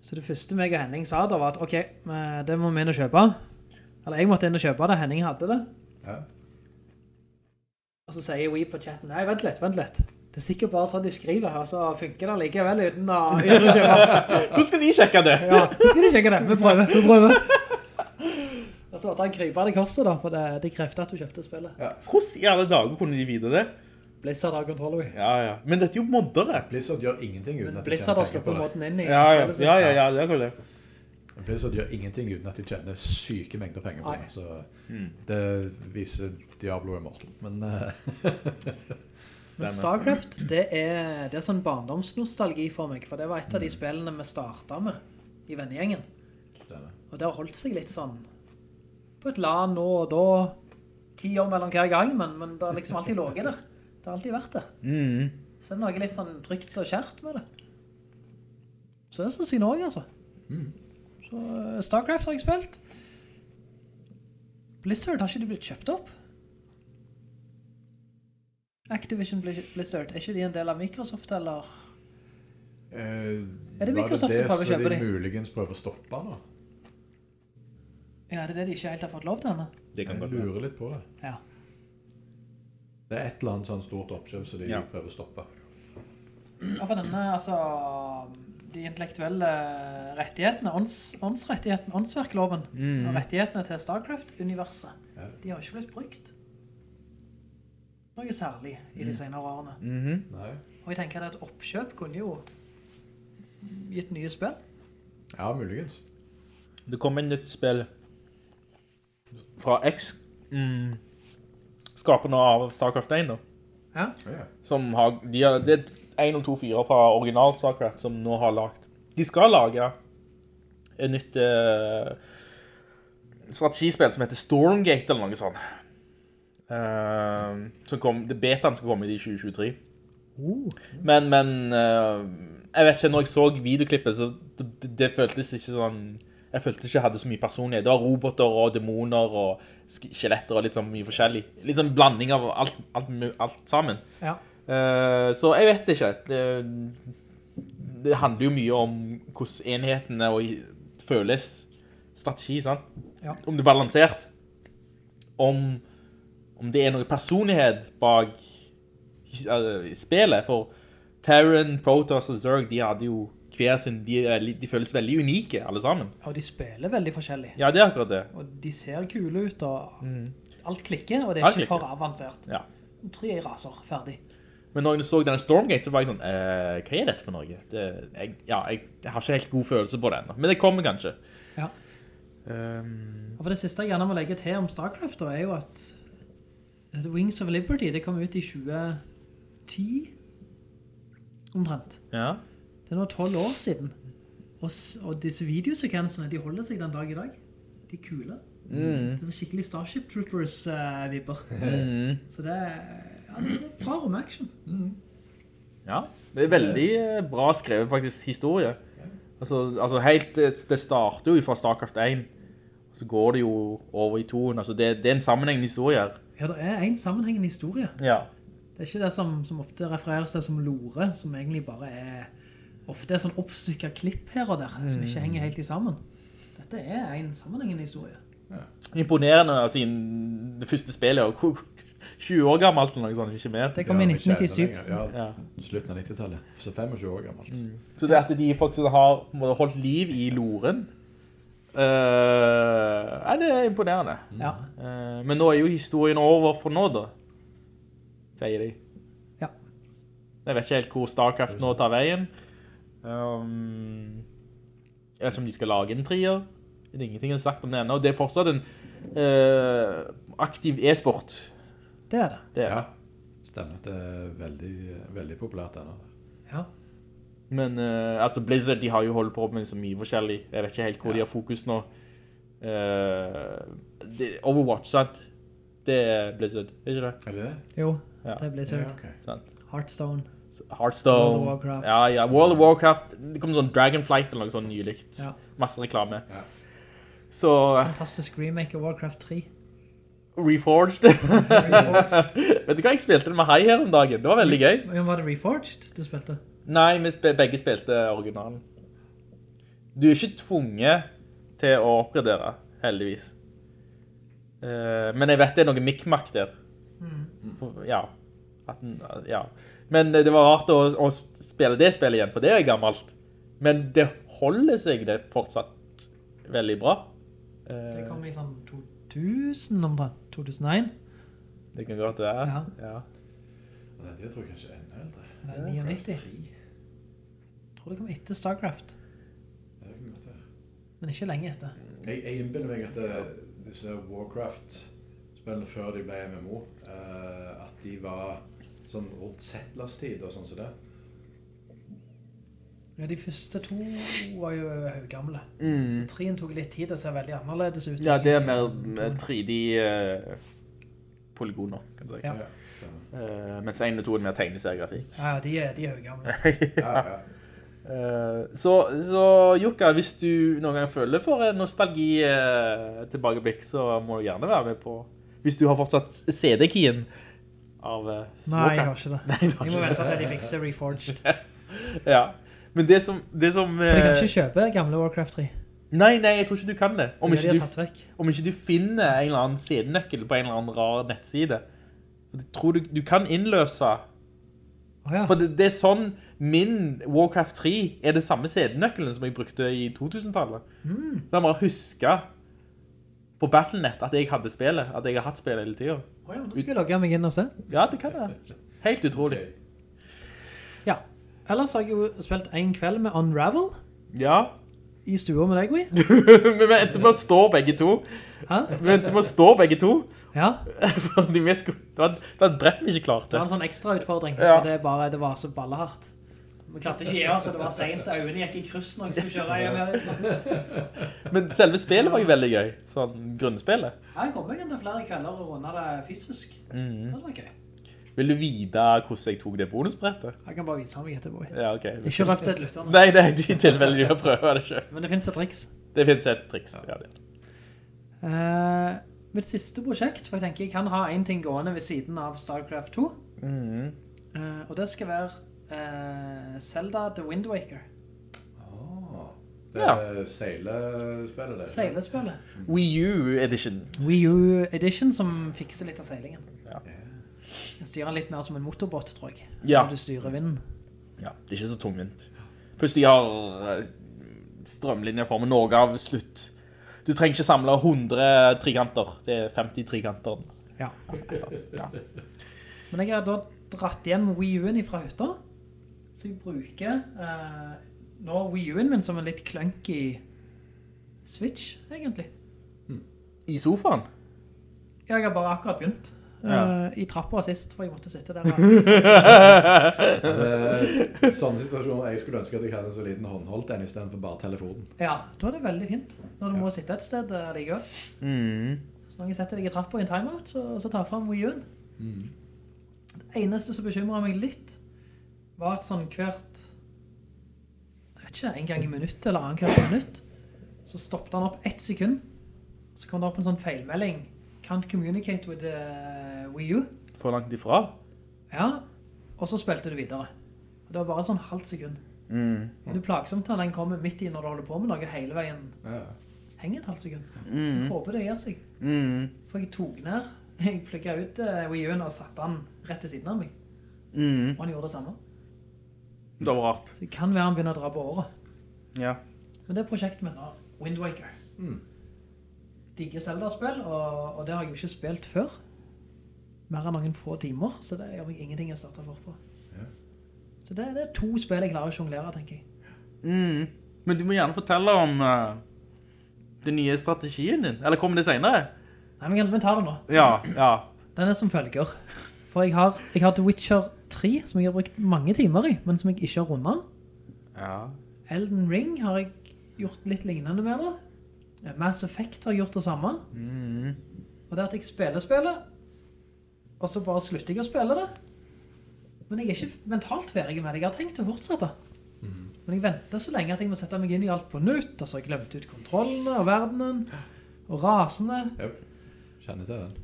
Så det første meg og Henning sa da var at, ok, det må vi inn og kjøpe. Eller jeg måtte inn og kjøpe det, Henning hadde det. Ja. Og så sier vi på chatten, nei, vent litt, vent litt. Det er sikkert bare sånn de skriver her, så funker det likevel uten å, uten å kjøpe. Hvordan skal de sjekke det? Ja, hvordan skal de sjekke det. Vi prøver, vi prøver. Og så måtte han krype det korset da, for det, det krefter at du kjøpte spillet. Hvordan i alle dager kunne de vite det? Blizzard har kontroll, over. Ja, ja. Men dette er jo moddere. Blizzard gjør ingenting uten Men at de Blizzard har Men Blizzard penger på måten inn i Ja, ja, spillet sitt. ja, ja, ja, det er vel det. det. Blizzard gjør ingenting uten at de tjener syke mengder penger på Nei. det. Så det viser Diablo Immortal. Men eh, Men Starcraft, det er, det er sånn barndomsnostalgi for meg, for det var et av de spillene vi startet med i vennegjengen. stemmer. Og det har holdt seg litt sånn på et LAN nå og da, ti år mellom hver gang, men, men det har liksom alltid låget der. Det har alltid vært der. Mm. Så det er noe litt sånn trygt og kjært med det. Så det synes jeg nå også, altså. Så eh, Starcraft har jeg spilt. Blizzard har ikke de blitt kjøpt opp? Activision Blizzard, er ikke de en del av Microsoft, eller? Eh, Er det Microsoft som prøver å kjøpe dem? Var det det som de muligens prøver å stoppe nå? Ja, det er det de ikke helt har fått lov til henne? Det kan Jeg godt lurer litt på det. Ja. Det er et eller annet sånn stort oppkjøp som de Ja. prøver å stoppe. Ja, for denne, altså, de intellektuelle rettighetene, ånds, åndsrettigheten, åndsverkloven, og rettighetene til Starcraft-universet, Ja. de har ikke blitt brukt. Noe særlig i de senere årene. Mhm. Nei. Og jeg tenker at et oppkjøp kunne jo gitt nye spill. Ja, muligens. Det kom en nytt spill fra X, mm, skaperne av StarCraft 1 da. Ja. Ja. Som har, de har, det er 1 og to fire fra original StarCraft som nå har lagt. De skal lage et nytt uh, strategispill som heter Stormgate eller noe sånt. Uh, som kom, det betaen skal komme i 2023. Men, men uh, jeg vet ikke, når jeg så videoklippet, så det, det, det føltes ikke sånn, jeg følte ikke jeg hadde så mye personlighet. Det var roboter og demoner og skjeletter og litt sånn mye forskjellig. Litt sånn blanding av alt, alt, alt sammen. Ja. Uh, så jeg vet ikke. Det, det handler jo mye om hvordan enhetene og føles strategi, sant? Ja. Om det er balansert. Om, om det er noe personlighet bak eh, spillet. For Terran, Protoss og Zerg, de hadde jo hver sin, de, de føles veldig unike, alle sammen. Og de spiller veldig forskjellig. Ja, det er akkurat det. Og de ser kule ut, og alt klikker, og det er Alt ikke klikker. for avansert. Ja. Tre raser, ferdig. Men når jeg så denne Stormgate, så var jeg sånn, eh, hva er dette for noe? Det, jeg, ja, jeg, jeg har ikke helt god følelse på det enda, men det kommer kanskje. Ja. Um, Og for det siste jeg gjerne må legge til om Starcraft da, er jo at The Wings of Liberty, det kom ut i 2010, omtrent. ja. Det er nå 12 år siden. Og, og disse videosekvensene, de holder seg den dag i dag. De er kule. Det er så skikkelig Starship Troopers-vibber. Så det er, ja, det er bra rom-action. Ja, det er veldig eh, bra skrevet faktisk historie. Altså, altså helt, det, det starter jo fra StarCraft 1, og så går det jo over i 2. Altså det, det er en sammenhengende historie her. Ja, det er en sammenhengende historie. Ja. Det er ikke det som, som ofte refereres til som lore, som egentlig bare er ofte er sånn oppstykket klipp her og der, som ikke henger helt i sammen. Dette er en sammenhengende historie. Imponerende, altså, det første spillet og 20 år gammelt eller noe sånt, ikke mer. Det kom i Ja, ikke 1997. Ja, Ja. slutten av 90-tallet. Så 25 år gammelt. Så det at de faktisk har holdt liv i loren, uh, er det er imponerende. Ja. Uh, men nå er jo historien over for nå da, sier de. Ja. Jeg vet ikke helt hvor StarCraft nå tar veien. Um, eller vet om de skal lage en trier. Det er ingenting jeg har sagt om det enda. Og det er fortsatt en uh, aktiv e-sport. Det er det. Det er. Ja, stemmer. Det er veldig, veldig populært enda. Ja. Men uh, altså Blizzard, de har jo holdt på med så mye forskjellig. Jeg vet ikke helt hvor de har fokus nå. Uh, det, Overwatch, sant? Det er Blizzard, er ikke det? Er det det? Jo, Ja. det er Blizzard. Ja, okay. Hearthstone. Hearthstone. World of Warcraft. Ja, ja, World of Warcraft. Det kom sånn Dragonflight eller noe sånn nylikt. Ja. Masse reklame. Ja. Så, Fantastisk remake av Warcraft 3. Reforged. Vet du hva, jeg spilte det med Hai her om dagen. Det var veldig gøy. Men Var det Reforged du spilte? Nei, vi sp begge spilte originalen. Du er ikke tvunget til å oppgradere, heldigvis. Uh, men jeg vet det er noe mikmak der. Mm. Ja. At, ja. Men det var rart å, å spille det spillet igjen, for det er gammelt. Men det holder seg det fortsatt veldig bra. Eh, Det kom i sånn 2000 omtrent, 2001. det kan godt være. Ja. Ja. Nei, det tror jeg kanskje enda eldre. Det er 99. Jeg tror det kom etter StarCraft, det kan godt være. men ikke lenge etter. Jeg, jeg innbiller meg at det, disse Warcraft-spillene før de ble MMO, eh, at de var sånn rundt Settlers-tid og sånn som det. Ja, de første to var jo gamle. Mm. Treen tok litt tid og ser veldig annerledes ut. ja, det er mer mer 3D-polygoner, kan du si. Ja. Uh. Eh, mens 1 og 2 er mer tegneseriegrafikk. Ja, de er, de er høygamle. Ja, ja. Uh, så, så Jukka, hvis du noen gang føler for en nostalgi uh, tilbakeblikk, så må du gjerne være med på Hvis du har fortsatt CD-keyen av uh, Nei, jeg har ikke det. Nei, du har Jeg må vente til de fikser Reforged. Ja. Men det som, det som For de kan eh, ikke kjøpe gamle Warcraft 3. Nei, nei, jeg tror ikke du kan det. Om Det ikke du, om ikke du finner en eller annen CD-nøkkel på en eller annen rar nettside. Jeg tror du, du kan innløse Oh, ja. For det, det er sånn min Warcraft 3 er det samme CD-nøkkelen som jeg brukte i 2000-tallet. Mm. Da jeg huske på Battlenet at jeg hadde spillet, at jeg har hatt spillet hele tiden. Ja, da skal jeg logge meg inn og se. Ja, det kan jeg. Helt utrolig. Ja. Ellers har jeg jo spilt en kveld med Unravel Ja. i stua med deg, Wii. Men vi endte med å stå begge to. Hæ? Vi endte med å stå begge to. Ja, vi det, var, det var et brett vi ikke klarte. det var en sånn ekstra utfordring. Ja. Det, bare, det var så ballehardt. Vi klarte ikke gjøre, så det var sent. Øynene gikk i kryss når jeg skulle kjøre hjem. Men selve spillet var jo veldig gøy. Sånn grunnspillet. Ja, jeg kom meg enda flere kvelder og rundet det fysisk. Mm. Det var gøy. Vil du vite hvordan jeg tok det bonusbrettet? Jeg kan bare vise meg etterpå. Ja, ok. Ikke røpt et lytterne. Nei, det er de tilfellene du har prøve det selv. Men det finnes et triks. Det finnes et triks. Ja, det. uh, mitt siste prosjekt, for jeg tenker jeg kan ha en ting gående ved siden av StarCraft 2. Mm. Uh, og det skal være eh, Zelda The Wind Waker. Ah, det Ja. er seilespillet, det. Seilespillet. Wii U edition. Wii U Edition som fikser litt av seilingen. Ja. Jeg styrer den litt mer som en motorbåt, tror jeg. Ja. Når du styrer vinden. Ja, det er ikke så tungvint. Plutselig har eh, strømlinjeformen noe av slutt. Du trenger ikke samle 100 trikanter. Det er 50 trikanter. Ja. Ja. Men jeg har da dratt hjem Wii U-en fra hytta. Så jeg bruker uh, nå Wii U-en min som en litt clunky Switch, egentlig. I sofaen? Ja, Jeg har bare akkurat begynt. Ja. Eh, I trappa sist, for jeg måtte sitte der. Det er sånne situasjoner jeg skulle ønske at jeg hadde en så liten håndholdt en i stedet for bare telefonen. Ja, da er det veldig fint. Når du må sitte et sted uh, likevel. Mm. Så når jeg setter deg i trappa i en timeout, så, så tar jeg frem Wii U-en. Det eneste som bekymrer meg litt, var at sånn hvert, jeg vet ikke, en gang i minutt eller annen hvert minutt, så stoppet han opp ett sekund, så kom det opp en sånn feilmelding, can't communicate with uh, Wii U. For langt ifra? Ja, og så spilte du videre. Og det var bare sånn halvt sekund. Mm. Det er plagsomt at den kommer midt i når du holder på med noe hele veien. Ja. Henger et halvt sekund. Så Mm. jeg håper det gjør seg. Mm. For jeg tok ned, jeg plukket ut uh, Wii U-en og satte den rett til siden av meg. Mm. Og han gjorde det samme. Det var rart. Så det kan være han begynner å dra på året. Ja. Men det er prosjektet mitt nå, Wind Waker. Mm. Digger Zelda-spill, og, og det har jeg jo ikke spilt før. Mer enn noen få timer, så det gjør meg ingenting jeg starter for på. Ja. Så det, det er to spill jeg klarer å jonglere, tenker jeg. Mm. Men du må gjerne fortelle om uh, den nye strategien din. Eller kommer det senere? Nei, men vi tar det nå. Ja, ja. Den er som følger. For jeg har, jeg har The Witcher 3, som jeg har brukt mange timer i, men som jeg ikke har rundet. Ja. Elden Ring har jeg gjort litt lignende med nå. Mass Effect har gjort det samme. Mm. Og det at jeg spiller spillet, og så bare slutter jeg å spille det. Men jeg er ikke mentalt ferdig med det. Jeg har tenkt å fortsette. Men jeg venter så lenge at jeg må sette meg inn i alt på nytt, og så har jeg glemt ut kontrollene og verdenen, og rasene.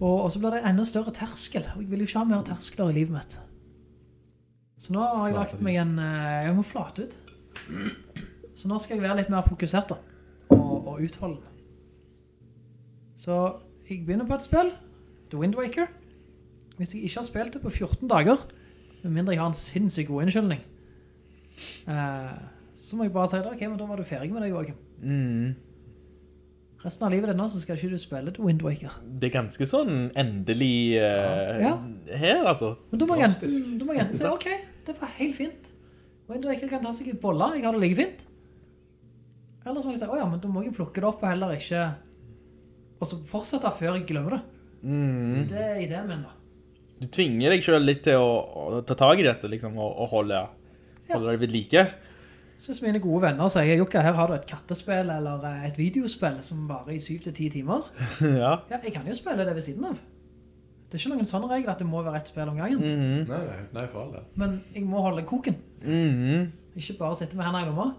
Og, og så blir det enda større terskel, og jeg vil jo ikke ha mer terskler i livet mitt. Så nå har jeg lagt meg en... eh, Jeg må flate ut. Så nå skal jeg være litt mer fokusert da, og, og utholden. Så jeg begynner på et spill, The Wind Waker. Hvis jeg ikke har spilt det på 14 dager, med mindre jeg har en sinnssykt god innskyldning, eh, så må jeg bare si det, ok, men da var du ferdig med det, Joachim. Mm. Resten av livet ditt nå, så skal ikke du spille The Wind Waker. Det er ganske sånn endelig eh, Ja. her, altså. Men da må jeg enten si, ok, det var helt fint. Wind ikke kan ta seg i boller, jeg har det like fint. Eller så må jeg si, åja, men da må jeg plukke det opp og heller ikke, og så fortsette før jeg glemmer det. Mm. Det er ideen min da. Du tvinger deg selv litt til å, å ta tag i dette, liksom, og, og holde, holde det ved like. Så hvis mine gode venner sier, Jukka, her har du et kattespill eller eh, et videospill som varer i 7-10 timer. ja. Ja, jeg kan jo spille det ved siden av. Det er ikke noen sånn regel at det må være et spill om gangen. Mhm. Nei, nei, nei, for alle. Men jeg må holde koken. Mhm. Ikke bare sitte med hendene i lomma.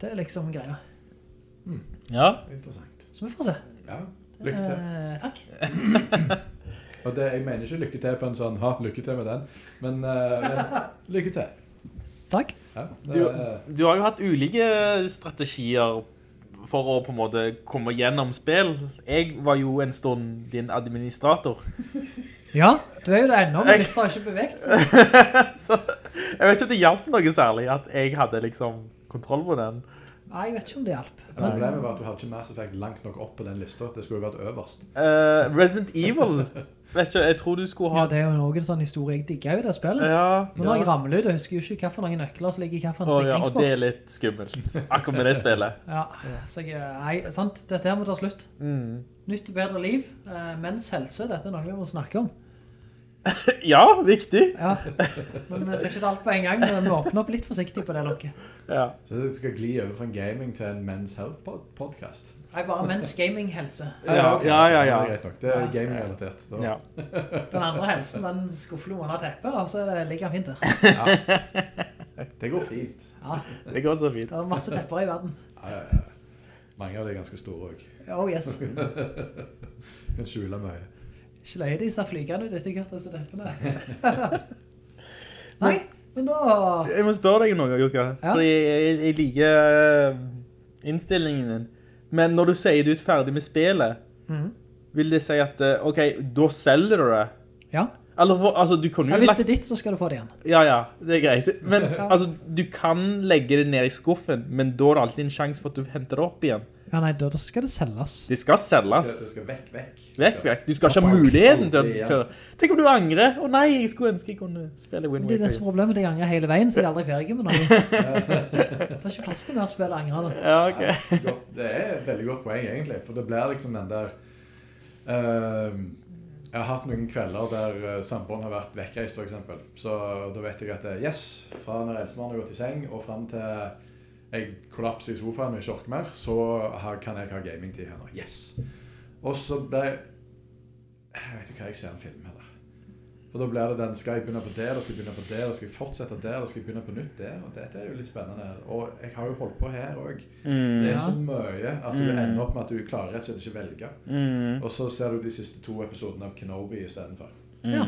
Det er liksom greia. Ja. Interessant. Så vi får se. Ja, lykke til. Eh, takk. Og det, jeg mener ikke lykke til på en sånn, ha, lykke til med den, men, uh, men lykke til. Takk. Ja, Du, det, du har jo hatt ulike strategier for å på en måte komme gjennom spill. Jeg var jo en stund din administrator. Ja, du er jo det ennå, men hvis du har ikke bevegt seg. Så jeg vet ikke om det hjalp noe særlig at jeg hadde liksom kontroll på den. Nei, jeg vet ikke om det men problemet var at du hadde ikke Mass Effect langt nok opp på den lista. Det skulle jo vært øverst. Uh, Resident Evil, vet ikke, jeg tror du skulle ha... Ja, det er jo noen sånn historie. Jeg digger jo det spillet. Ja, Men når jeg ramler ut, jeg husker jo ikke hva for noen nøkler som ligger i hva for en Å, ja, og det er litt skummelt. Akkurat med det spillet. Ja, så jeg, nei, sant, dette her må ta slutt. Mm. Nytt og bedre liv, mens helse, dette er noe vi må snakke om. Ja, viktig. Ja, men vi skal ikke ta alt på en gang, men vi åpner opp litt forsiktig på det lokket. Ja. Så du skal gli over fra gaming til en Men's Health pod- podcast. Nei, bare mens gaming-helse. Ja, ja, ja, ja. Det er greit nok. Det er gaming-relatert. Ja. Den andre helsen, den skuffer noen av teppet, og så ligger han fint der. Det går fint. Ja, Det går så fint. det er masse tepper i verden. Ja, ja, ja. Mange av de er ganske store også. Oh yes. Kan skjule mye. Ikke løye de ser flygende ut etter hvert disse teppene. Nei, men da... Jeg må spørre deg noe, Jukka. Ja. Fordi jeg, jeg liker eh, innstillingen din. Men når du sier du er ferdig med spillet, mm. vil det si at, eh, ok, da selger du det? Ja, Eller, for, altså, du kunne ja hvis det er ditt, så skal du få det igjen. Ja, ja, det er greit. Men, altså, du kan legge det ned i skuffen, men da er det alltid en sjanse for at du henter det opp igjen. Ja, nei, da, da skal det selges. Det skal Det skal, selges. det skal vekk, vekk. Vekk, vekk. Du skal ikke ha muligheten til, til Tenk om du angrer. Å nei, jeg skulle ønske jeg kunne spille Wind Det er det som er Waker. problemet, jeg angrer hele veien, så jeg er aldri ferdig med noe. Det er ikke plass til mer å angre da. Ja, ok. Det er et veldig godt poeng, egentlig. For det blir liksom den der ehm, Jeg har hatt noen kvelder der uh, samboeren har vært vekkreist, eksempel. Så da vet jeg at eh, yes, fra når eldstemann har gått i seng, og fram til jeg kollapser i sofaen og ikke orker mer, så kan jeg ha gamingtid her nå. Yes. Og så ble Jeg vet ikke hva jeg ser en film heller. For da blir det den Skal jeg begynne på det, da skal jeg begynne på det, da skal jeg fortsette der, da skal jeg begynne på nytt der. Og dette er jo litt spennende. Og jeg har jo holdt på her òg. Mm. Det er så mye at du ender opp med at du klarer rett og slett ikke velge. Mm. Og så ser du de siste to episodene av Kenobi istedenfor. Ja,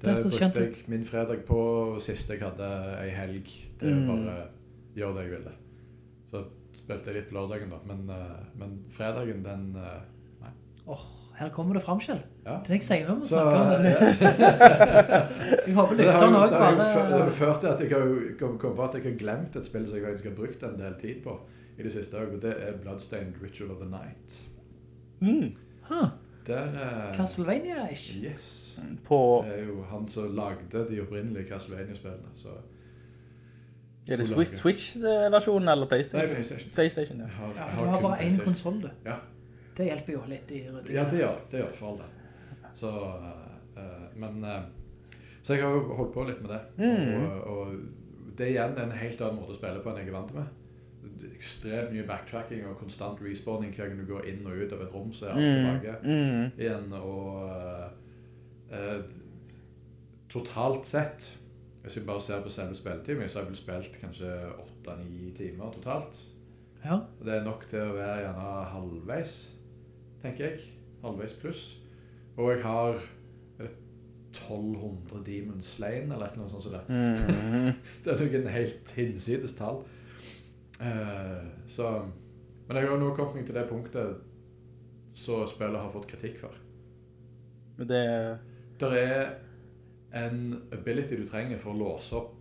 Det Det brukte jeg min fredag på sist jeg hadde ei helg til å Mm. bare gjøre det jeg ville. Så spilte jeg litt på lørdagen, da. Men, eh, men fredagen, den Nei. Åh, her kommer det fram, selv. Ja. Det er jeg sier når vi Så, om det. Jeg håper Det lytterne jo også det har det har jo ført til at jeg har kom- kom på at jeg har glemt et spill som jeg faktisk har brukt en del tid på i det siste òg, og det er Bloodstained Ritual of the Night. Mm. Huh, Der uh, Castlevania-ish. Yes. På Det er jo han som lagde de opprinnelige Castlevania-spillene. Så Er det Switch- Switch-versjonen eller Nei, Playstation? PlayStation. Playstation, ja. Jeg har, Ja, du har bare en PlayStation. konsol, du. Ja. Det hjelper jo litt i ryddingen. ja, det gjør det. Det gjør det for all del. Så, eh, eh, men eh, Så jeg har jo holdt på litt med det. Mm. Og, og det igjen er en helt annen måte å spille på enn jeg er vant med. Ekstremt mye backtracking og konstant respawning hver gang du går inn og ut av et rom, så er alt tilbake Mm. igjen. Og uh, totalt sett, hvis jeg bare ser på selve spilletiden, så har jeg vel spilt kanskje 8-9 timer totalt. Ja, Det er nok til å være gjerne halvveis, tenker jeg. Halvveis pluss. Og jeg har er 1200 Demon Slain, eller noe sånt som det. Mm. Det er noen helt hinsides tall. Uh, så, men jeg har nå kommet meg til det punktet så spillet har fått kritikk for. Men det Der er en ability du trenger for å låse opp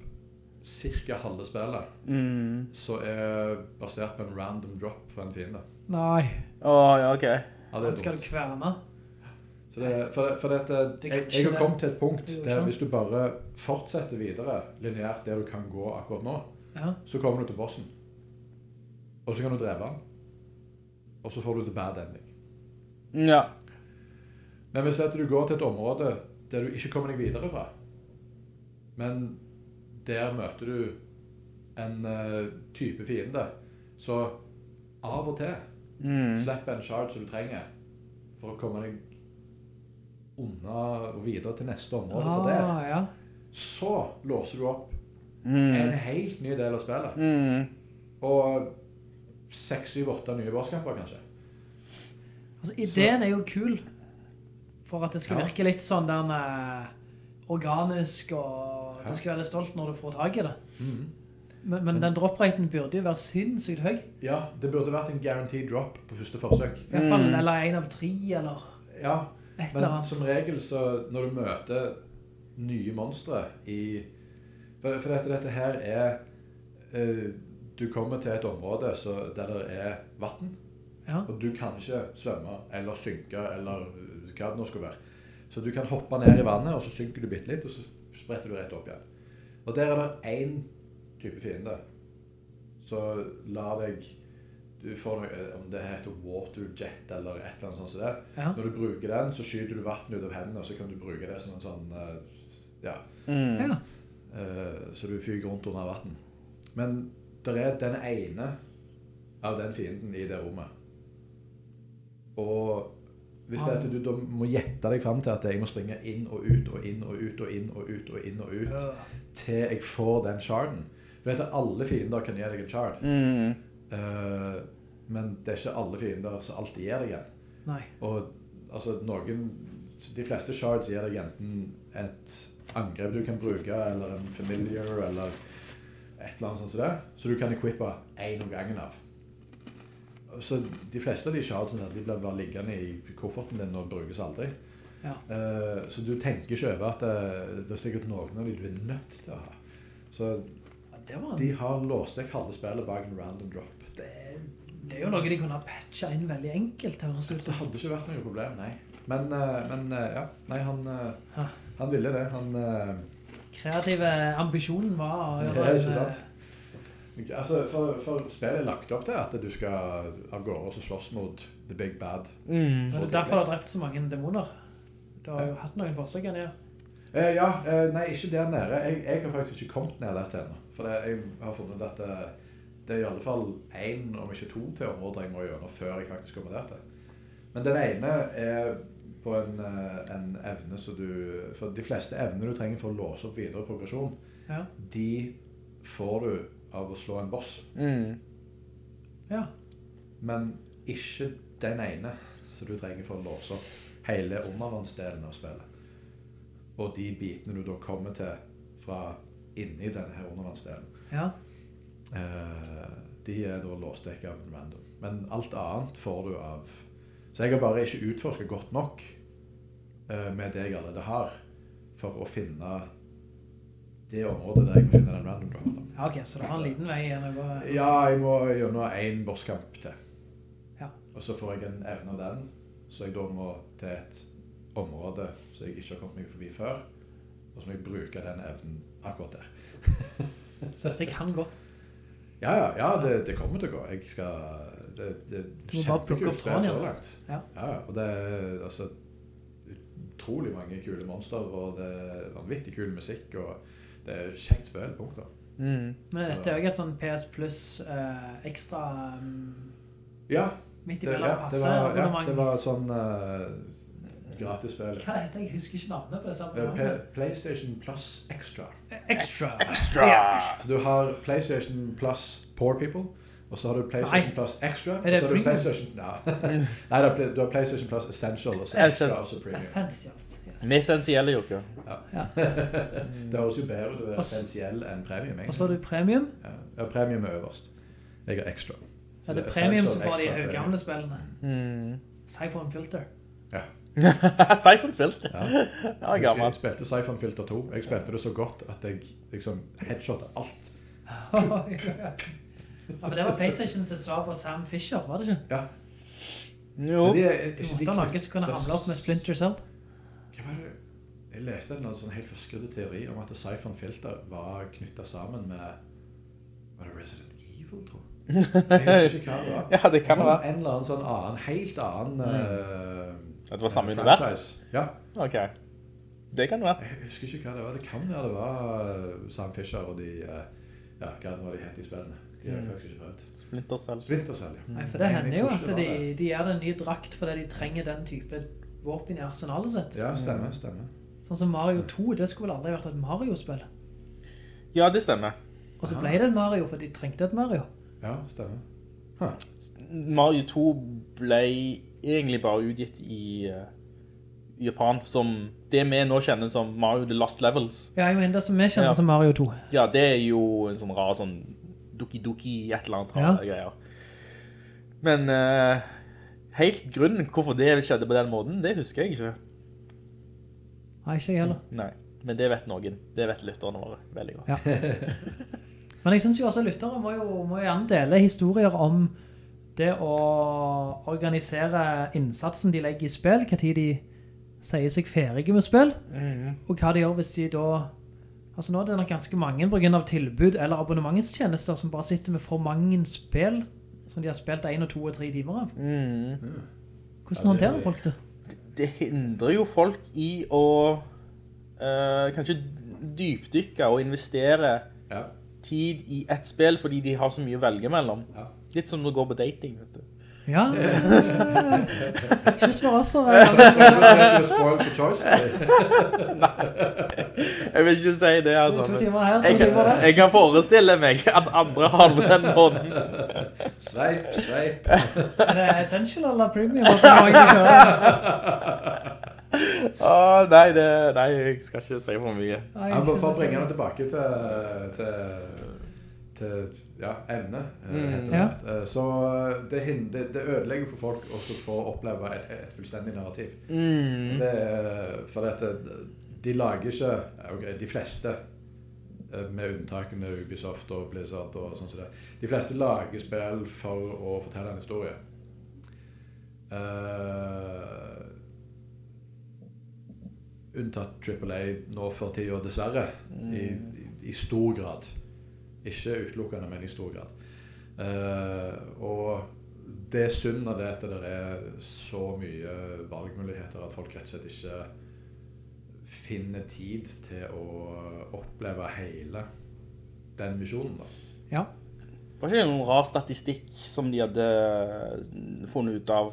ca. halve spillet, mm. som er basert på en random drop fra en fiende. Nei, Å, ja, OK. Ja, er skal du kverne. Så det, for det, for dette, Det er jeg, jeg har kommet til et punkt er der hvis du bare fortsetter videre lineært der du kan gå akkurat nå, Ja. så kommer du til bossen. Og så kan du drepe han. Og så får du the bad ending. Ja. Men hvis at du går til et område der du ikke kommer deg videre fra, men der møter du en uh, type fiende, så av og til Mm. slipp en charge som du trenger for å komme deg unna og videre til neste område for der. Ah, ja. Så låser du opp Mm. en helt ny del av spillet. Mm. Og seks, syv, åtte nye bosskamper, kanskje. Altså, ideen er jo kul, for at det skal Ja. virke litt sånn der eh, organisk, og Ja. du skal være stolt når du får tag i det. Mm. Men, men den dropraten burde jo være sinnssykt høy. Ja, det burde vært en guaranteed drop på første forsøk. I hvert fall, Mm. eller en av tre, eller Ja, Men som regel så når du møter nye monstre i For, for dette, dette her er uh, Du kommer til et område så, der det er vann, Ja. og du kan ikke svømme eller synke eller hva det nå skal være. Så du kan hoppe ned i vannet, og så synker du bitte litt, og så spretter du rett opp igjen. Og der er det én type fiende. Så la deg Du får noe Om det heter water jet eller et eller annet sånt som det. Ja. Når du bruker den, så skyter du vann ut av hendene, og så kan du bruke det som en sånn eh, Ja. Mm. Ja. eh, så du fyker rundt under vann. Men det er den ene av den fienden i det rommet. Og hvis det er at du da må gjette deg fram til at jeg må springe inn og ut og inn og ut og inn og ut og inn og ut til jeg får den sharden For dette alle fiender kan gi deg en shard. Mm. Eh, men det er ikke alle fiender som alltid gir deg en. Nei. Og altså noen De fleste shards gir deg enten et angrep du kan bruke, eller en familiar, eller et eller annet sånt som det. Så du kan equippe én om gangen av. Så de fleste av de shardsene de blir bare liggende i kofferten din og brukes aldri. Ja. Uh, så du tenker ikke over at det, det er sikkert noen av de du er nødt til å ha. Så Ja, Det, var, de har låst deg halve spillet bak en random drop. Det, det er jo noe de kunne ha patchet inn veldig enkelt, høres ut det hadde ikke vært noe problem, nei. Men, eh, men eh, ja. Nei, han, eh, han ville det. Han eh, Kreative ambisjonen var å Det gjøre er ikke sant. Altså, for, for spillet er lagt opp til at du skal av gårde og slåss mot the big bad. Mm. Men det er derfor det har drept så mange demoner. Du har jo Ja. hatt noen forsøk her nede. Eh, ja, eh, nei, ikke der nede. Jeg, jeg har faktisk ikke kommet ned der til ennå. For det, jeg har funnet at det, det er i alle fall én, om ikke to, til områder jeg må gjennom før jeg faktisk kommer der til. Men den ene er på en, eh, en evne som du For de fleste evner du trenger for å låse opp videre progresjon, Ja. de får du av å slå en boss. Mm. ja. Men ikke den ene som du trenger for å låse opp hele undervannsdelen av spillet. Og de bitene du da kommer til fra inni denne her undervannsdelen, ja. Eh, de er da låst vekk av en random. Men alt annet får du av Så jeg har bare ikke utforska godt nok eh, med det jeg allerede har, for å finne det området der jeg må finne den random droppen. Ja, ok, så det var en liten vei igjen. Ja, jeg må gjennom én bosskamp til. Ja. Og så får jeg en evne av den, så jeg da må til et område som jeg ikke har kommet meg forbi før. Og så må jeg bruke den evnen akkurat der. Så dette kan gå. Ja, ja, ja det, det kommer til å gå. Jeg skal Det, det plukke opp spill så langt. Ja. ja. Og det er altså utrolig mange kule monster, og det er vanvittig kul musikk, og det er kjekt spill, punktum. Mm. Men Så- dette er jo et sånn PS Plus eh, ekstra um, Ja, midt i det, ja, det var, ja, det var sånn uh, gratisspill. Hva heter det? Jeg husker ikke navnet på det. PlayStation Plus Extra. Extra. Så du har PlayStation Plus Poor People, og så har du PlayStation Nei. Plus Extra. Er det så har du premium? PlayStation, ja. Nei, du har PlayStation Plus Essential, og så. Extra, og så Premium. Den essensielle, Jokke. Det høres jo bedre ut å være essensiell enn premium. Og så har du premium. Ja, ja, premium er øverst. Jeg har Extra. Ja, det er premium som får de Extra, høygamle spillene. Mm. Siphon Filter. Ja. Siphon Filter. Ja. Jeg, jeg spilte Siphon Filter 2. Jeg spilte det så godt at jeg liksom headshotet alt. ja, men det var PlayStation sitt svar på Sam Fisher, var det ikke? Ja. Jo. Men de er, ikke de ha noe som kunne hamle opp med Splinter Cell. Hva var det? Jeg leste en sånn helt forskuddet teori om at Siphon Filter var knyttet sammen med Var det Resident Evil, tror jeg? Jeg husker ikke hva det var. Ja, det kan det være. En eller annen sånn annen, helt annen Mm. eh, At det var samme franchise. univers? Ja. Ok. Det kan det være. Jeg husker ikke hva det var. Det kan være det var eh, Sam Fisher og de eh, Ja, hva var de het i spillene? De har jeg Mm. faktisk ikke prøvd. Splinter Cell. Splinter Cell, ja. Nei, for det hender jo at de, de gjør det en ny drakt fordi de trenger den type våpen i arsenalet sitt. Ja, stemmer, stemmer. Sånn som Mario 2, det skulle vel aldri vært et Mario-spill. Ja, det stemmer. Og så ble det et Mario, for de trengte et Mario. Ja, stemmer. Mario 2 ble egentlig bare utgitt i uh, Japan som det vi nå kjenner som Mario The Lost Levels. Ja, jo, det som vi kjenner Ja. som Mario 2. Ja, det er jo en sånn rar sånn doki-doki, et eller annet ja. greier. Men uh, helt grunnen hvorfor det skjedde på den måten, det husker jeg ikke. Nei, ikke jeg heller. Nei, men det vet noen. Det vet lytterne våre veldig godt. Ja. Men jeg synes jo også lyttere må jo, må jo gjerne dele historier om det å organisere innsatsen de legger i spill, hva tid de sier seg ferige med spill, og hva de gjør hvis de da... Altså nå er det nok ganske mange på grunn av tilbud eller abonnementstjenester som bare sitter med for mange spill som de har spilt en og to og tre timer av. Mm. Hvordan håndterer folk det? Det hindrer jo folk i å uh, kanskje dypdykke og investere tid i et spill fordi de har så mye å velge mellom. Litt som når du går på dating, vet du. Ja. Spør oss, så... Du er spoiled for choice. Jeg vil ikke si det, altså. To- timer her, to jeg, timer der. jeg kan forestille meg at andre har med den hånden. Sveip, sveip. Er det essential eller premium? Jeg? Åh, nei, det, nei, jeg skal ikke si for mye. Jeg må ikke men for så å bringe den tilbake til, til, til ja, emne, eh, Mm. heter Ja. det. Eh, Så det, hin- det, det ødelegger for folk også for å oppleve et, et fullstendig narrativ. Mm. Det for dette, de lager ikke, okay, de fleste, eh, med unntakene Ubisoft og Blizzard og sånn som det, de fleste lager spill for å fortelle en historie. Uh, unntatt AAA nå for tida, dessverre. I, i, I stor grad. Ikke utelukkende, men i stor grad. Uh, og det er synd av det at det er så mye valgmuligheter at folk rett og slett ikke finner tid til å oppleve hele den visjonen. da. Ja. Var ikke det noen rar statistikk som de hadde funnet ut av?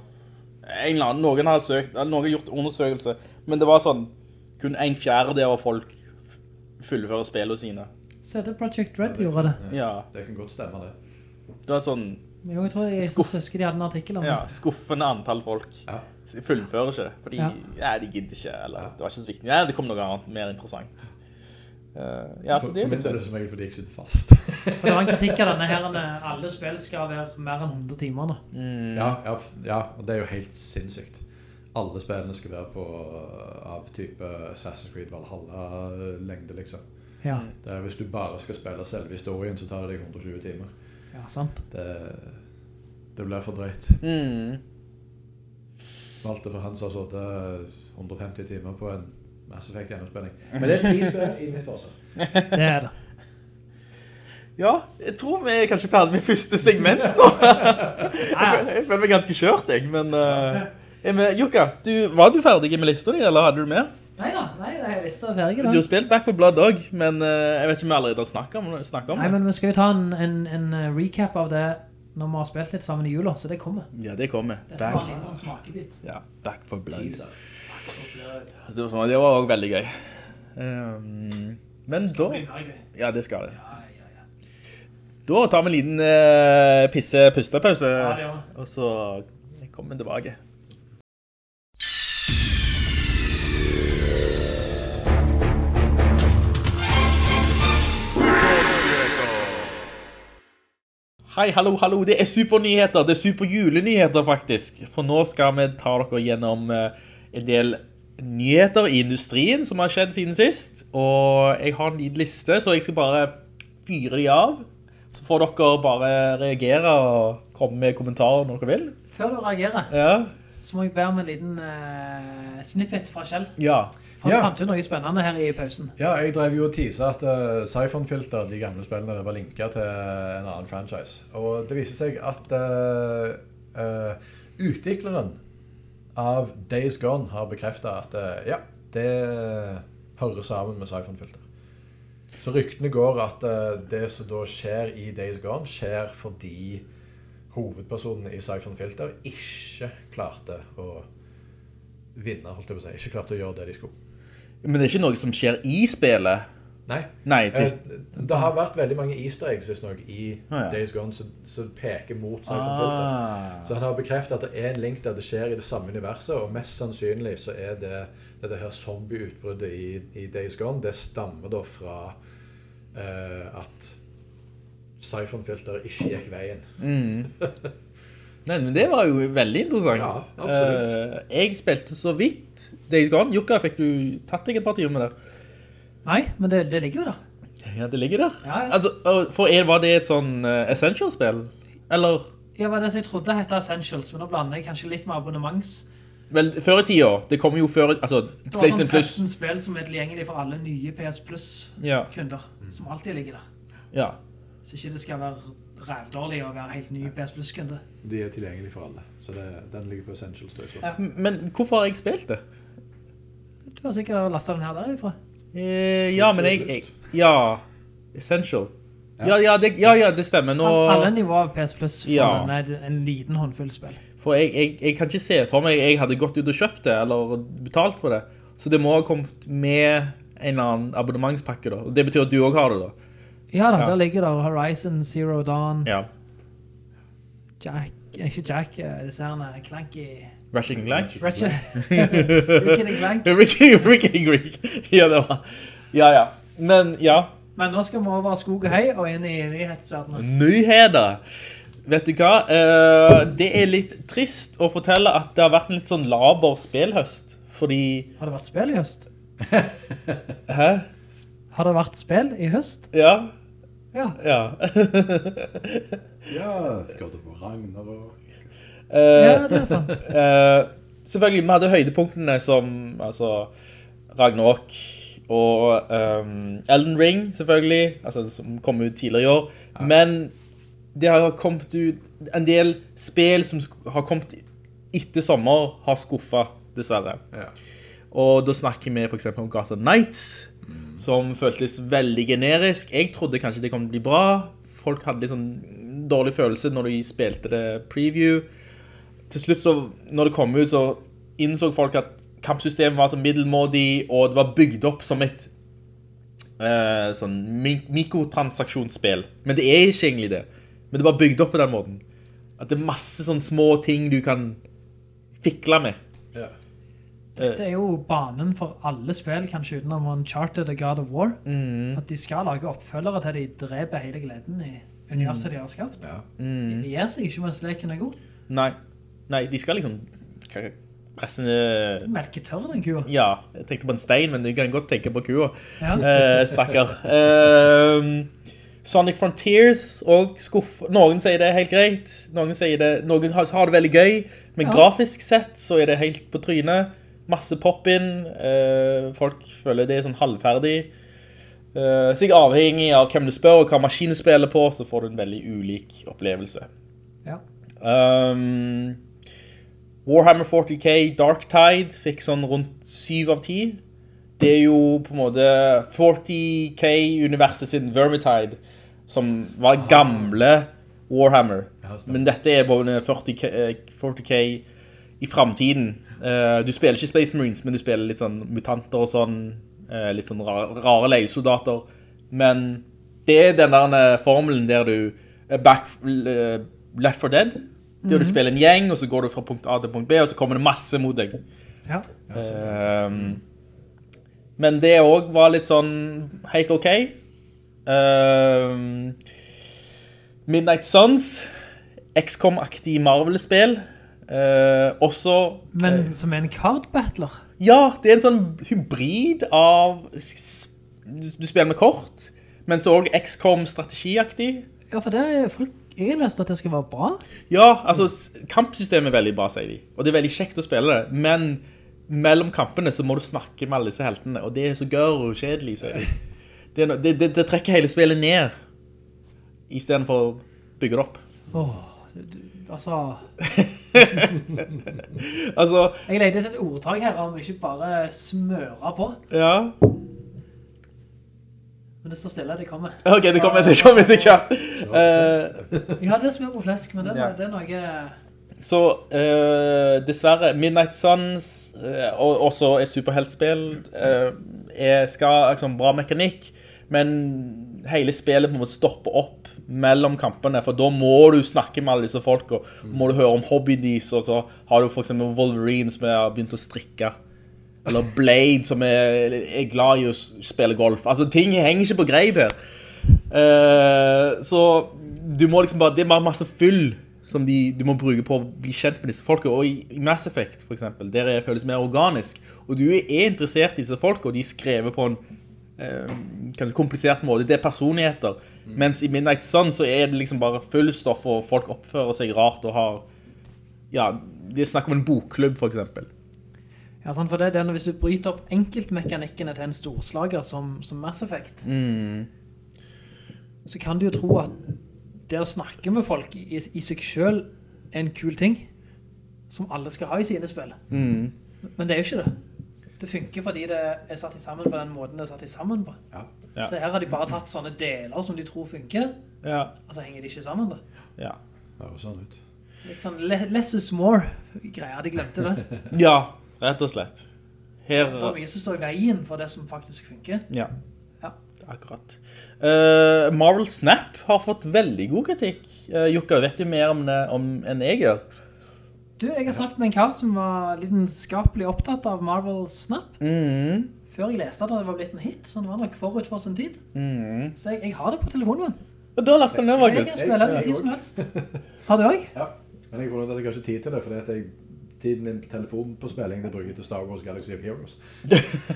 En eller annen, noen har søkt, noen har gjort undersøkelse, men det var sånn, kun en fjerdedel av folk fullfører spillene sine. CD Projekt Red gjorde det. Ja. Det kan godt stemme, det. Det var sånn, Jo, jeg tror jeg Skuff. husker de hadde en artikkel om ja, skuffende antall folk fullfører ikke, fordi Ja. ja. de gidder ikke, eller det var ikke så viktig. Ja, det kom noe annet mer interessant. Uh, ja, så for, det for er min er det som regel fordi jeg sitter fast. For det var en kritikk av denne her, at alle spill skal være mer enn 100 timer nå. Mm. Ja, ja, ja, og det er jo helt sinnssykt. Alle spillene skal være på av type Assassin's Creed Valhalla-lengde, liksom. Ja. Det er, hvis du bare skal spille selve historien, så tar det deg 120 timer. Ja, sant. Det, det blir for drøyt. Mm. Valgte for han som har sittet 150 timer på en Mass Effect gjennomspilling. Men det er tre spill i mitt forsvar. Det er det. Ja, jeg tror vi er kanskje ferdig med første segment nå. jeg, føler, jeg føler meg ganske kjørt, jeg, men... Uh, er Jukka, du, var du ferdig med lista di, eller hadde du mer? Nei da, nei, det Du har spilt Back for Blood også, men eh, jeg vet ikke om vi allerede har snakket om, snakket om Nei, det. men vi skal jo ta en, en, en eh, recap av det når vi har spilt litt sammen i jula, så det kommer. Ja, det kommer. Dette var en sånn smakebit. Ja, Back for Blood. Teaser. Altså, Det var, sånn- det var også veldig gøy. Um, men da... Ja, det skal det. Da tar vi en liten uh, pisse-pustepause, Ja, det gjør og så kommer vi tilbake. Hei, hallo, hallo, det er supernyheter, det er superjulenyheter faktisk. For nå skal vi ta dere gjennom eh, en del nyheter i industrien som har skjedd siden sist. Og jeg har en liten liste, så jeg skal bare fyre de av. Så får dere bare reagere og komme med kommentarer når dere vil. Før du reagerer, Ja. så må jeg bare om en liten uh, snippet fra Kjell. Ja. For han Ja. fant ut noe spennende her i pausen. Ja, jeg drev jo og teaset at uh, Siphon-filter, de gamle spillene, det var linket til en annen franchise. Og det viser seg at uh, uh, utvikleren av Days Gone har bekreftet at uh, ja, det hører sammen med Siphon-filter. Så ryktene går at det som da skjer i Days Gone, skjer fordi hovedpersonen i Siphon-filter ikke klarte å vinne, holdt jeg på å si. Ikke klarte å gjøre det de skulle. Men det er ikke noe som skjer i spillet. Nei. Nei, det, Eh, det har vært veldig mange easter eggs noe, i Ah, ja. Days Gone som, peker mot ah. Så han har bekreftet at det er en link der det skjer i det samme universet, og mest sannsynlig så er det dette her zombie-utbruddet i, i Days Gone, det stammer da fra eh, at Siphon Filter ikke gikk veien. Nei, men det var jo veldig interessant. Ja, absolutt. Uh, jeg spilte så vidt Days Gone. Jukka, fikk du tatt deg et par timer med det? Nei, men det, det ligger jo der. Ja, det ligger der. Ja, ja. Altså, for en var det et sånn uh, Essential-spill? Eller, Ja, var det som jeg trodde hette Essentials, men nå blander jeg kanskje litt med abonnements. vel, før i tida, det kom jo før, altså, Det var sånn PlayStation Plus. 15 spill som er tilgjengelig for alle nye PS Plus-kunder, Ja, som alltid ligger der. ja. Så ikke det skal være rævdårlig å være helt ny PS Plus-kunde. De er tilgjengelige for alle, så det, den ligger på Essentials. Ja. Men hvorfor har jeg spilt det? Du har sikkert lastet den her derifra. Eh, ja, men jeg, jeg Ja, Essential. Ja, ja, det, ja, ja, det stemmer. Nå, Alle nivåer av PS Plus for Ja. denne en liten håndfull spill. For jeg, jeg, jeg kan ikke se for meg jeg hadde gått ut og kjøpt det, eller betalt for det. Så det må ha kommet med en eller annen abonnementspakke da. Og det betyr at du også har det da. Ja da, Ja. der ligger der Horizon, Zero Dawn, Ja. Jack, ikke Jack, eh, disse her Clanky... Ratchet and Clank. Ratchet. Rickety Clank. Ricky Greek. Ja, det var. Ja, ja. Men ja, Men nå skal vi over skog og hei og inn i nyhetsverdenen. nyheter. Vet du hva? Eh, det er litt trist å fortelle at det har vært en litt sånn laber spilhøst. Fordi, Har det vært spill i høst? hæ? Har det vært spill i høst? Ja, Ja. ja. Ja, God of Ragnar og uh, Ja, det er sant. Uh, selvfølgelig, vi hadde høydepunktene som altså, Ragnarok og um, Elden Ring, selvfølgelig, altså, som kom ut tidligere i år. Men det har kommet ut en del spill som har kommet etter sommer, har skuffet, dessverre. Ja. Og da snakker vi for eksempel om Gotham Som føltes veldig generisk. Jeg trodde kanskje det kom til å bli bra. Folk hadde litt sånn dårlig følelse når de spilte det preview. Til slutt så, når det kom ut, så innså folk at kampsystemet var så middelmådig, og det var bygd opp som et eh, sånn mikrotransaksjonsspill. Men det er ikke egentlig det. Men det var bygd opp på den måten. At det er masse sånne små ting du kan fikle med. Ja. Dette er jo banen for alle spill, kanskje utenom Uncharted og God of War. Mm. At de skal lage oppfølgere til de dreper hele gleden i universet de har skapt. Ja. Mm. De gir seg ikke mens leken er god. Nei, Nei de skal liksom presse ned Melke tørr den kua. Ja, jeg tenkte på en stein, men du kan godt tenke på kua. Ja. Eh, stakker. eh, Sonic Frontiers og skuff. Noen sier det er helt greit. Noen sier det, noen har, har det veldig gøy. Men Ja. grafisk sett så er det helt på trynet. Masse pop-in. eh, folk føler det er sånn halvferdig. Uh, så jeg er avhengig av hvem du spør og hva maskin du spiller på, så får du en veldig ulik opplevelse. Ja. Um, Warhammer 40k Dark Tide fikk sånn rundt 7 av 10. Det er jo på en måte 40k-universet sin Vermitide, som var gamle Warhammer. Men dette er både 40k, eh, 40k i fremtiden. Eh, du spiller ikke Space Marines, men du spiller litt sånn mutanter og sånn, eh, litt sånn rare, rare leiesoldater. Men det er den der eh, formelen der du back, Left 4 Dead, der du spiller en gjeng, og så går du fra punkt A til punkt B, og så kommer det masse mot deg. Ja. Um, men det også var litt sånn helt ok. Um, Midnight Suns, XCOM-aktig Marvel-spill. Eh, også Men som er en card battler. Ja, det er en sånn hybrid av Du spiller med kort, men så også XCOM strategiaktig. Ja, for det er folk... Jeg har at det skal være bra. Ja, altså kampsystemet er veldig bra, sier de. Og det er veldig kjekt å spille det. Men mellom kampene så må du snakke med alle disse heltene, og det er så gør og kjedelig, sier de. Det, no, det, det, det trekker hele spillet ned, i stedet for å bygge det opp. Åh, oh, du, altså... Altså, Jeg leide etter et ordtak her om ikke bare smøre på. ja. Men det står stille, det kommer. Ok, det kommer, det kommer ikke hvert. Eh, Ja, det er smør på flesk, men det, Ja. det er noe... Så uh, dessverre, Midnight Suns, uh, og også er superheltspill, uh, er, skal liksom, bra mekanikk, men hele spillet på en måte stopper opp mellom kampene, for da må du snakke med alle disse folka. må du høre om hobbyen deres, og så har du for eksempel Wolverine som har begynt å strikke, eller Blade som er, er glad i å spille golf. Altså, ting henger ikke på greip her. Uh, så du må liksom bare, det er bare masse fyll som de, du må bruke på å bli kjent med disse folka. Og i, Mass Effect, for eksempel, der det føles mer organisk. Og du er interessert i disse folka, og de er skrevet på en uh, komplisert måte. Det er personligheter. Mens i Midnight Sun så er det liksom bare fullstoff, og folk oppfører seg rart og har Ja, de snakker om en bokklubb, for eksempel. Ja, sant, for det er det hvis du bryter opp enkeltmekanikkene til en storslager som, som Mass Effect, så kan du jo tro at det å snakke med folk i, i seg selv er en kul ting, som alle skal ha i sine spill. Men det er jo ikke det. Det funker fordi det er satt sammen på den måten det er satt sammen på. Ja. Ja. Så her har de bare tatt sånne deler som de tror funker, Ja. og så henger de ikke sammen da. Ja. Det høres sånn ut. Litt sånn less is more greier, de glemte det. ja, rett og slett. Her Det er mye som står i veien for det som faktisk funker. Ja. Ja. Akkurat. Uh, Marvel Snap har fått veldig god kritikk. Uh, Jukka, vet du mer om det om enn jeg gjør? Du, jeg har snakket med en kar som var lidenskapelig opptatt av Marvel Snap. Mhm. Før jeg leste at det var blitt en hit, så det var nok forut for sin tid. Mm. Så jeg, jeg har det på telefonen min. Og da laster den ned, Jeg kan spille det i tid som helst. Har du også? Ja. Men jeg har funnet at jeg har ikke tid til det, fordi at jeg, tiden min på telefonen på spilling, det bruker jeg til Star Wars Galaxy of Heroes.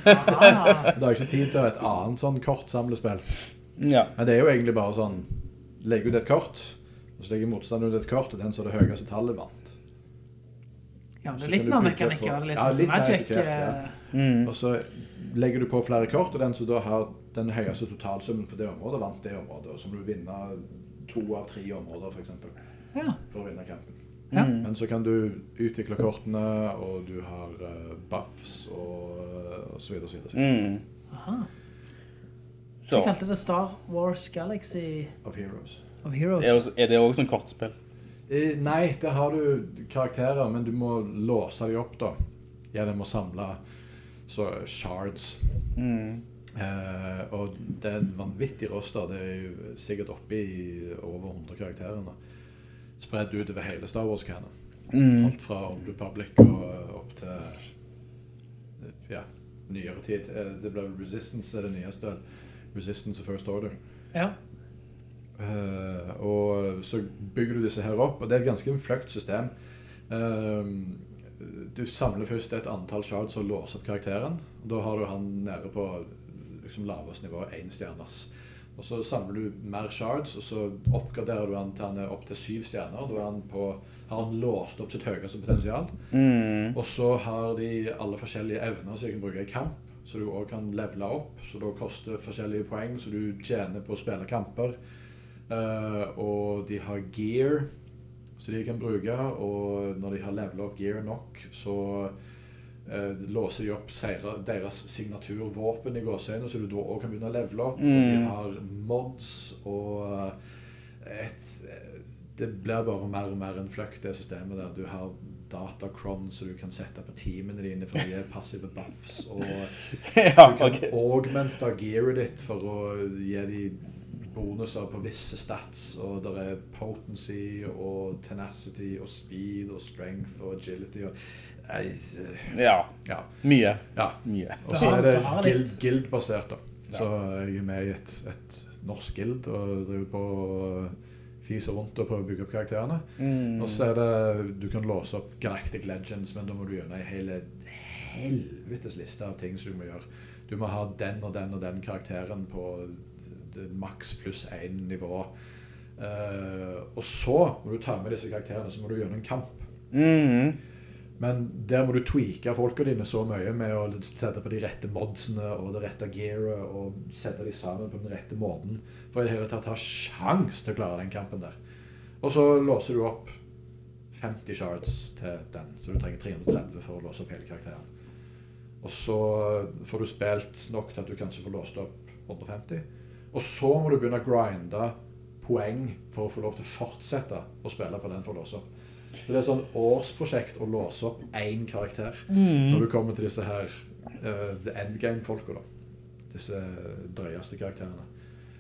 Da har jeg ikke tid til et annet sånn kortsamlespill. Ja. Men det er jo egentlig bare sånn, legg ut et kort, og så legger motstanderen ut et kort, og den som det høyeste tallet vant. ja, det er litt mer mekanikker, det er litt Ja, sånn som litt mer Magic. etikett, ja. eh, Mm. Og så legger du på flere kort, og den som da har den høyeste totalsummen for det området, vant det området. Og så må du vinne to av tre områder, for eksempel, Ja, for å vinne kampen. ja. Men så kan du utvikle kortene, og du har uh, buffs og, og så videre og så videre. Mm. Aha. Så, Jeg kalte det Star Wars Galaxy Of Heroes. of Heroes. er det også sånn kortspill? Eh, nei, det har du karakterer, men du må låse dem opp da. Gjennom å samle så shards. Mm. Eh, og det er en vanvittig roster. Det er jo sikkert oppe i over 100 karakterer nå. Spredd ut over hele Star Wars-canon. Mm. Alt fra Old Republic og eh, opp til eh, ja, nyere tid. Eh, Det ble Resistance er det nyeste. Resistance og First Order. Ja. Eh, og så bygger du disse her opp, og det er et ganske fløkt system. Eh, du samler først et antall shards og låser opp karakteren. Da har du han nede på liksom, laveste nivå, én stjerners. Og så samler du mer shards, og så oppgraderer du han til han er opp til syv stjerner. Da er han på, har han låst opp sitt høyeste potensial. Mm. Og så har de alle forskjellige evner som de kan bruke i kamp, så du òg kan levele opp. Så da koster forskjellige poeng, så du tjener på å spille kamper. Uh, og de har gear som de kan bruke, og når de har levela opp gear nok, så eh, låser de opp seire, deres signaturvåpen i gåseøynene, så du da òg kan begynne å levele opp. Og de Mm. har mods og eh, et Det blir bare mer og mer en fløkt, det systemet der. Du har datacron som du kan sette på teamene dine for å gi passive buffs. Og du kan augmente gearet ditt for å gi de bonuser på visse stats. Og det er potency og tenacity og speed og strength og agility og Nei, eh, Ja, Ja. mye. ja. Mye. Og så er det guild- guild-basert, da. Så jeg er med i et, et norsk guild og driver på å fiser rundt og prøver å bygge opp karakterene. Mm. Og så er det Du kan låse opp Galactic Legends, men da må du gjøre en hele helvetes liste av ting som du må gjøre. Du må ha den og den og den karakteren på maks pluss én nivå. Uh, og så må du ta med disse karakterene, så må du gjøre en kamp. Mm. Men der må du tweake folka dine så mye med å sette på de rette modsene og det rette gearet og sette de sammen på den rette måten for i det hele tatt ha sjans til å klare den kampen der. Og så låser du opp 50 shards til den, så du trenger 330 for å låse opp hele karakteren. Og så får du spilt nok til at du kanskje får låst opp 150. Og så må du begynne å grinde poeng for å få lov til å fortsette å spille på den for å låse opp. Så det er sånn årsprosjekt å låse opp én karakter Mm. når du kommer til disse her uh, the endgame-folka. da. Disse drøyeste karakterene.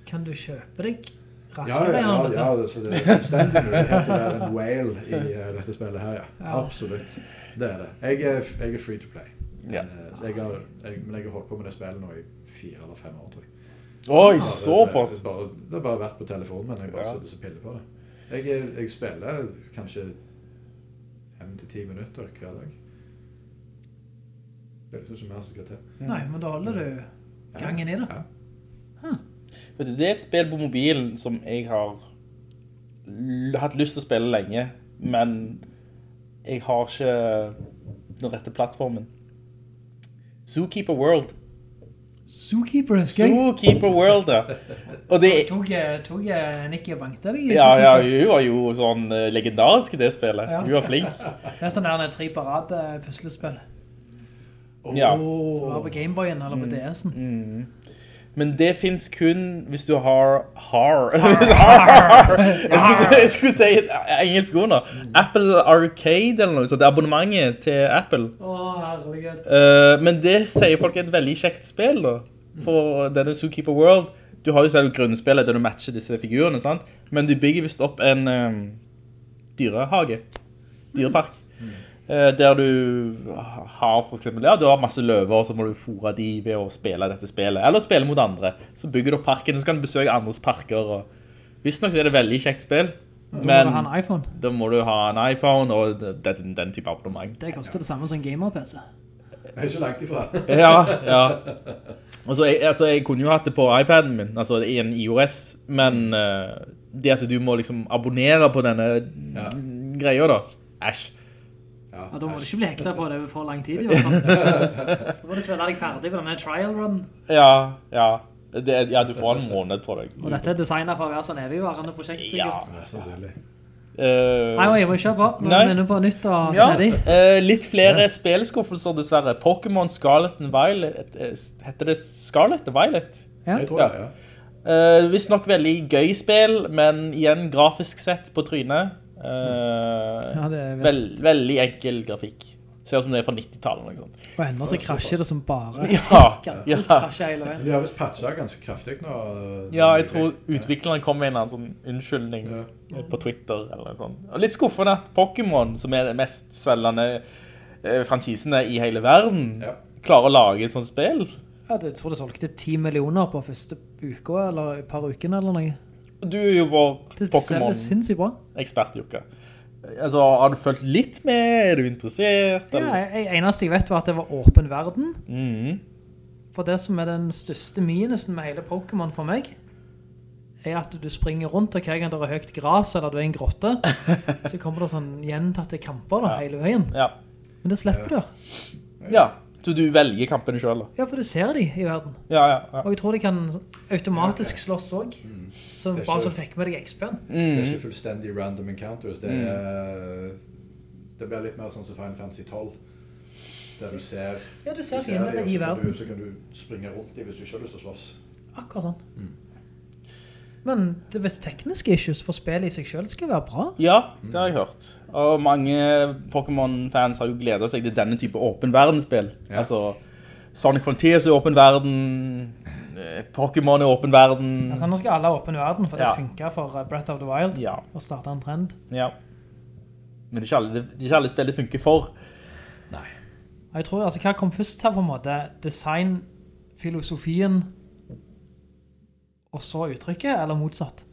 Kan du kjøpe deg raskere? ja, ja, ja, ja ja, så det er fullstendig mulighet til å være en whale i uh, dette spillet her, ja. Ja. Absolutt. Det er det. Jeg er, jeg er free to play. Ja. Eh, jeg har, jeg, men jeg har holdt på med det spillet nå i fire eller fem år, tror jeg. Oi, såpass. Det, bare, det har bare vært på telefonen, men jeg bare Ja. sitter og piller på det. Jeg, er- jeg spiller kanskje fem til ti minutter hver dag. Det er ikke mer som skal til. Nei, men da holder du gangen i det. Ja. Vet du, det er et spill på mobilen som jeg har hatt lyst til å spille lenge, men jeg har ikke den rette plattformen. Zookeeper World. Zookeeper, husker jeg. Zookeeper World, ja. Og det, Tog, tog eh, og bankte deg i ja, ja, hun var jo sånn eh, legendarisk i det spillet. Ja. Hun var flink. Det er sånn der tre på rad puslespill. Ja. Som var på Gameboyen eller på Mm. DS-en. Mm. Men det finnes kun hvis du har har. Jeg, skulle, jeg skulle si et engelsk ord nå. Apple Arcade eller noe sånt. Det abonnementet til Apple. Eh, men det sier folk er et veldig kjekt spill da. For denne Zookeeper World. Du har jo selv grunnspillet der du matcher disse figurene, sant? Men du bygger vist opp en um, dyrehage. Dyrepark. Eh, der du har for eksempel, ja, du har masse løver, så må du fôre de ved å spille dette spillet. Eller spille mot andre. Så bygger du opp parken, så kan du besøke andres parker. Og... Visst nok så er det veldig kjekt spill. Da må du ha en iPhone. Da må du ha en iPhone og den, den type abonnement. Det koster det samme som en gamer-PC. Jeg er ikke langt ifra. ja, ja. Og så, jeg, altså, jeg kunne jo hatt det på iPaden min, altså i en iOS, men uh, det at du må liksom abonnere på denne greia da, æsj. Ja, da må du ikke bli hekta på det for lang tid i hvert fall. Da må du spille deg ferdig på denne trial run. Ja, ja. Det, ja, du får en måned på deg. Og dette er designet for å være sånn evigvarende prosjekt, sikkert. Mest sannsynlig. Uh, Nei, jeg må kjøre på. Nå er vi på nytt og ja, snedig. eh, litt flere spillskuffelser dessverre. Pokémon Scarlet and Violet, eh, heter det Scarlet and Violet? Ja. Jeg tror det, ja. Uh, Visst nok veldig gøy spill, men igjen grafisk sett på trynet. Eh, Ja, det er vel, visst. veldig enkel grafikk. Ser ut som det er fra 90-tallet. Liksom. Og ennå så krasjer det som bare. Ja, ja. krasjer. De har visst patcha ganske kraftig nå. Ja, jeg tror utviklerne kom med en sånn unnskyldning på Twitter eller noe sånt. Og litt skuffende at Pokémon, som er den mest selgende eh, franchisene i hele verden, klarer å lage et sånt spill. Ja, jeg tror det solgte 10 millioner på første uke, eller et par ukene eller noe. Du er jo vår. Pokémon-ekspert, Jukka. Altså, har du følt litt med? Er du interessert? Ja, eller? jeg, eneste jeg vet var at det var åpen verden. Mhm. For det som er den største minusen med hele Pokémon for meg, er at du springer rundt, og hver gang det er høyt gras, eller du er i en grotte, så kommer det sånn gjentatte kamper da, hele veien. Ja. Men det slipper du. Ja, så du velger kampene selv da? Ja, for du ser de i verden. Ja, ja, ja. Og jeg tror de kan automatisk slåss også. Så Det er bare så du fikk med deg XP-en. Det er Mm. ikke fullstendig random encounters. Det, er, det blir litt mer sånn som Final Fantasy 12. Der du ser, Ja, du ser de, fiendene og i så kan verden. Du, så kan du springe rundt dem hvis du ikke har lyst til å slåss. Akkurat sånn. Men det er tekniske issues for spillet i seg selv skal være bra. Ja, det har jeg hørt. Og mange Pokémon-fans har jo gledet seg til denne type åpen verdensspill. Ja. Altså, Sonic Frontiers er åpen verden, eh, Pokémon er åpen verden. Altså, nå skal alle ha åpen verden, for det Ja. funker for uh, Breath of the Wild. Ja. å starte en trend. Ja. Men det er ikke alle, det er ikke alle spill det funker for. Nei. jeg tror, altså, hva kom først her på en måte? Design, filosofien, og så uttrykket, eller motsatt?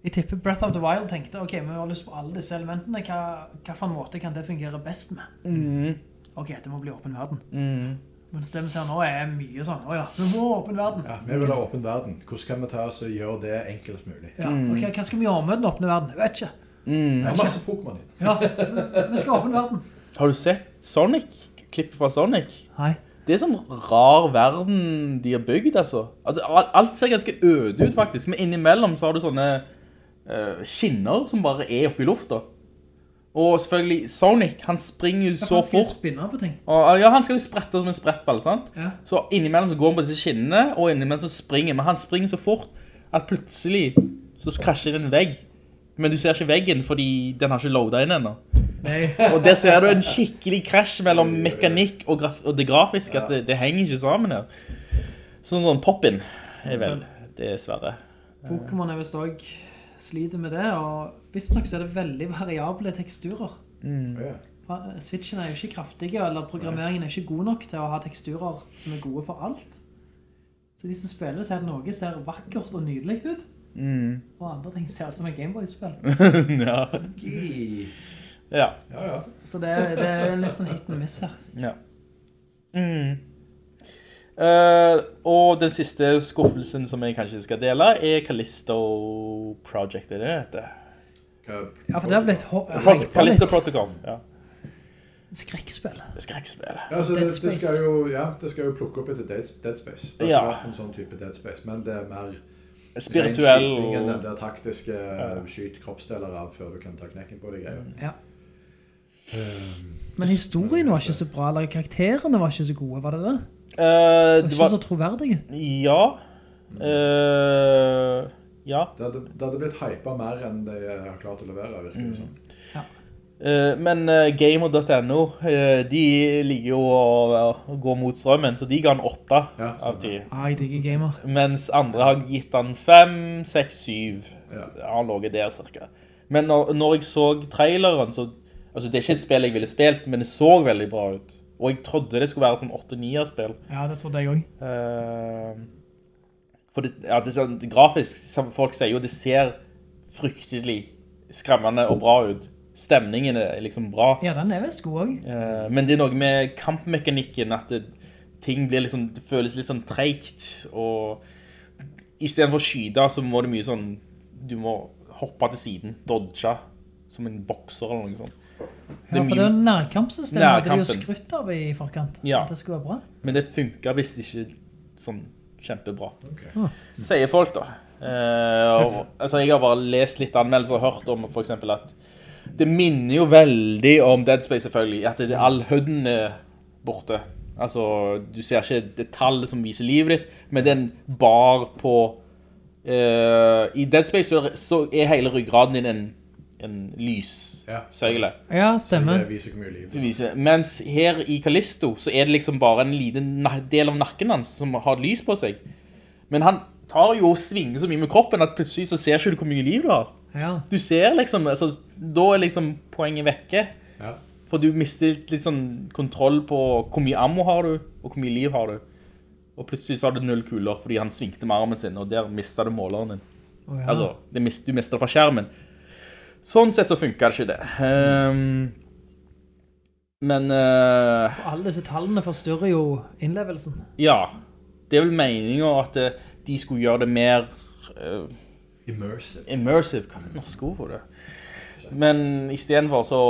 Jeg tipper Breath of the Wild tenkte, ok, vi har lyst på alle disse elementene, hva, hva for en måte kan det fungere best med? Mm. Ok, det må bli åpen verden. Mm. Mens det vi ser nå er mye sånn, åja, vi må ha åpen verden. Ja, vi vil ha åpen verden. Hvordan kan vi ta oss og gjøre det enklest mulig? Ja, ok, hva skal vi gjøre med den åpne verden? Jeg vet ikke. Mm. Det er masse Pokémon i. Ja, vi skal åpne verden. Har du sett Sonic? Klippet fra Sonic? Nei. Det er sånn rar verden de har bygd, altså. Alt ser ganske øde ut, faktisk. Men innimellom så har du sånne eh, skinner som bare er oppe i lufta. Og selvfølgelig, Sonic, han springer jo så fort. han skal fort. spinne på ting. Og, ja, han skal jo sprette som en sprettball, sant? Ja. Så innimellom så går han på disse skinnene, og innimellom så springer Men han springer så fort at plutselig så krasjer det en vegg. Men du ser ikke veggen, fordi den har ikke loadet inn ennå. Og der ser du en skikkelig krasj mellom mekanikk og, graf og det grafiske, at det, det henger ikke sammen her. Sånn sånn pop-in er vel, dessverre. Pokémon er vist også sliter med det, og visst nok så er det veldig variable teksturer. Ja. Switchen er jo ikke kraftige, eller programmeringen er ikke god nok til å ha teksturer som er gode for alt. Så de som spiller ser at noe ser vakkert og nydelig ut, Mm. og andre ting ser ut som en Gameboy-spill. ja. Gi. Ja. Ja, ja. Så det det er litt sånn hit and miss her. ja. Mm. Uh, og den siste skuffelsen som jeg kanskje skal dele er Callisto Project, er det det heter? Ja, for det har blitt Pro Callisto litt. Protocol, ja. Skrekkspill. Skrekkspill. Ja, så det, det, skal jo, ja, det skal jo plukke opp etter Dead, Dead Space. Det har Ja. ikke vært en sånn type Dead Space, men det er mer Spirituell og enn den der taktiske ja. skyt kroppsdeler av før du kan ta knekken på det greiene. Ja. Um, Men historien var ikke så bra, eller karakterene var ikke så gode, var det det? Det Var det ikke var... så troverdige. Ja. Uh, ja. det, hadde, det hadde blitt hypet mer enn de har klart å levere, virker det som. Eh, men uh, gamer.no, eh, de ligger jo å, gå mot strømmen, så de ga han 8 Ja, av 10. Ah, jeg digger gamer. Mens andre har gitt han 5, 6, 7. Ja. Ja, han lå der cirka. Men når, når jeg så traileren, så... Altså, det er ikke et spill jeg ville spilt, men det så veldig bra ut. Og jeg trodde det skulle være sånn 8-9-spill. Ja, det trodde jeg også. Uh, for det, ja, det sånn, grafisk, som folk sier jo, det ser fryktelig skremmende og bra ut. Stemningen er liksom bra. Ja, den er vist god også. Uh, men det er noe med kampmekanikken, at det, ting blir liksom, det føles litt sånn treikt, og i stedet for å skyde, så må det mye sånn, du må hoppe til siden, dodge, som en bokser eller noe sånt. Det Ja, er for det er jo nærkampsystemet, det er jo skrutt av i forkant. Ja. Det skulle være bra. men det funker hvis det ikke sånn kjempebra. Okay. Sier folk da. Eh, og, altså, jeg har bare lest litt anmeldelser og hørt om for eksempel at det minner jo veldig om Dead Space selvfølgelig, at det, all hødden er borte. Altså, du ser ikke detaljer som viser livet ditt, men den bar på... eh, I Dead Space så er, er hele ryggraden din en, en lyssøyle. Ja, Så stemmer. det viser hvor mye liv. Det viser- Mens her i Callisto så er det liksom bare en liten del av nakken hans som har lys på seg. Men han tar jo og svinger så mye med kroppen at plutselig så ser ikke du hvor mye liv du har. Ja. Du ser liksom, altså, da er liksom poenget vekke. Ja. For du mister litt, sånn kontroll på hvor mye ammo har du, og hvor mye liv har du. Og plutselig så har du null kuler fordi han svingte med armen sin, og der mistet du måleren din. Oh, ja. Altså, det mist, du mister det fra skjermen. Sånn sett så funker ikke det. Um, men eh, Alle disse tallene forstyrrer jo innlevelsen. ja, det er vel meningen at eh, de skulle gjøre det mer uh, Immersive. immersive, hva er det norske ord for det? Men i stedet for så,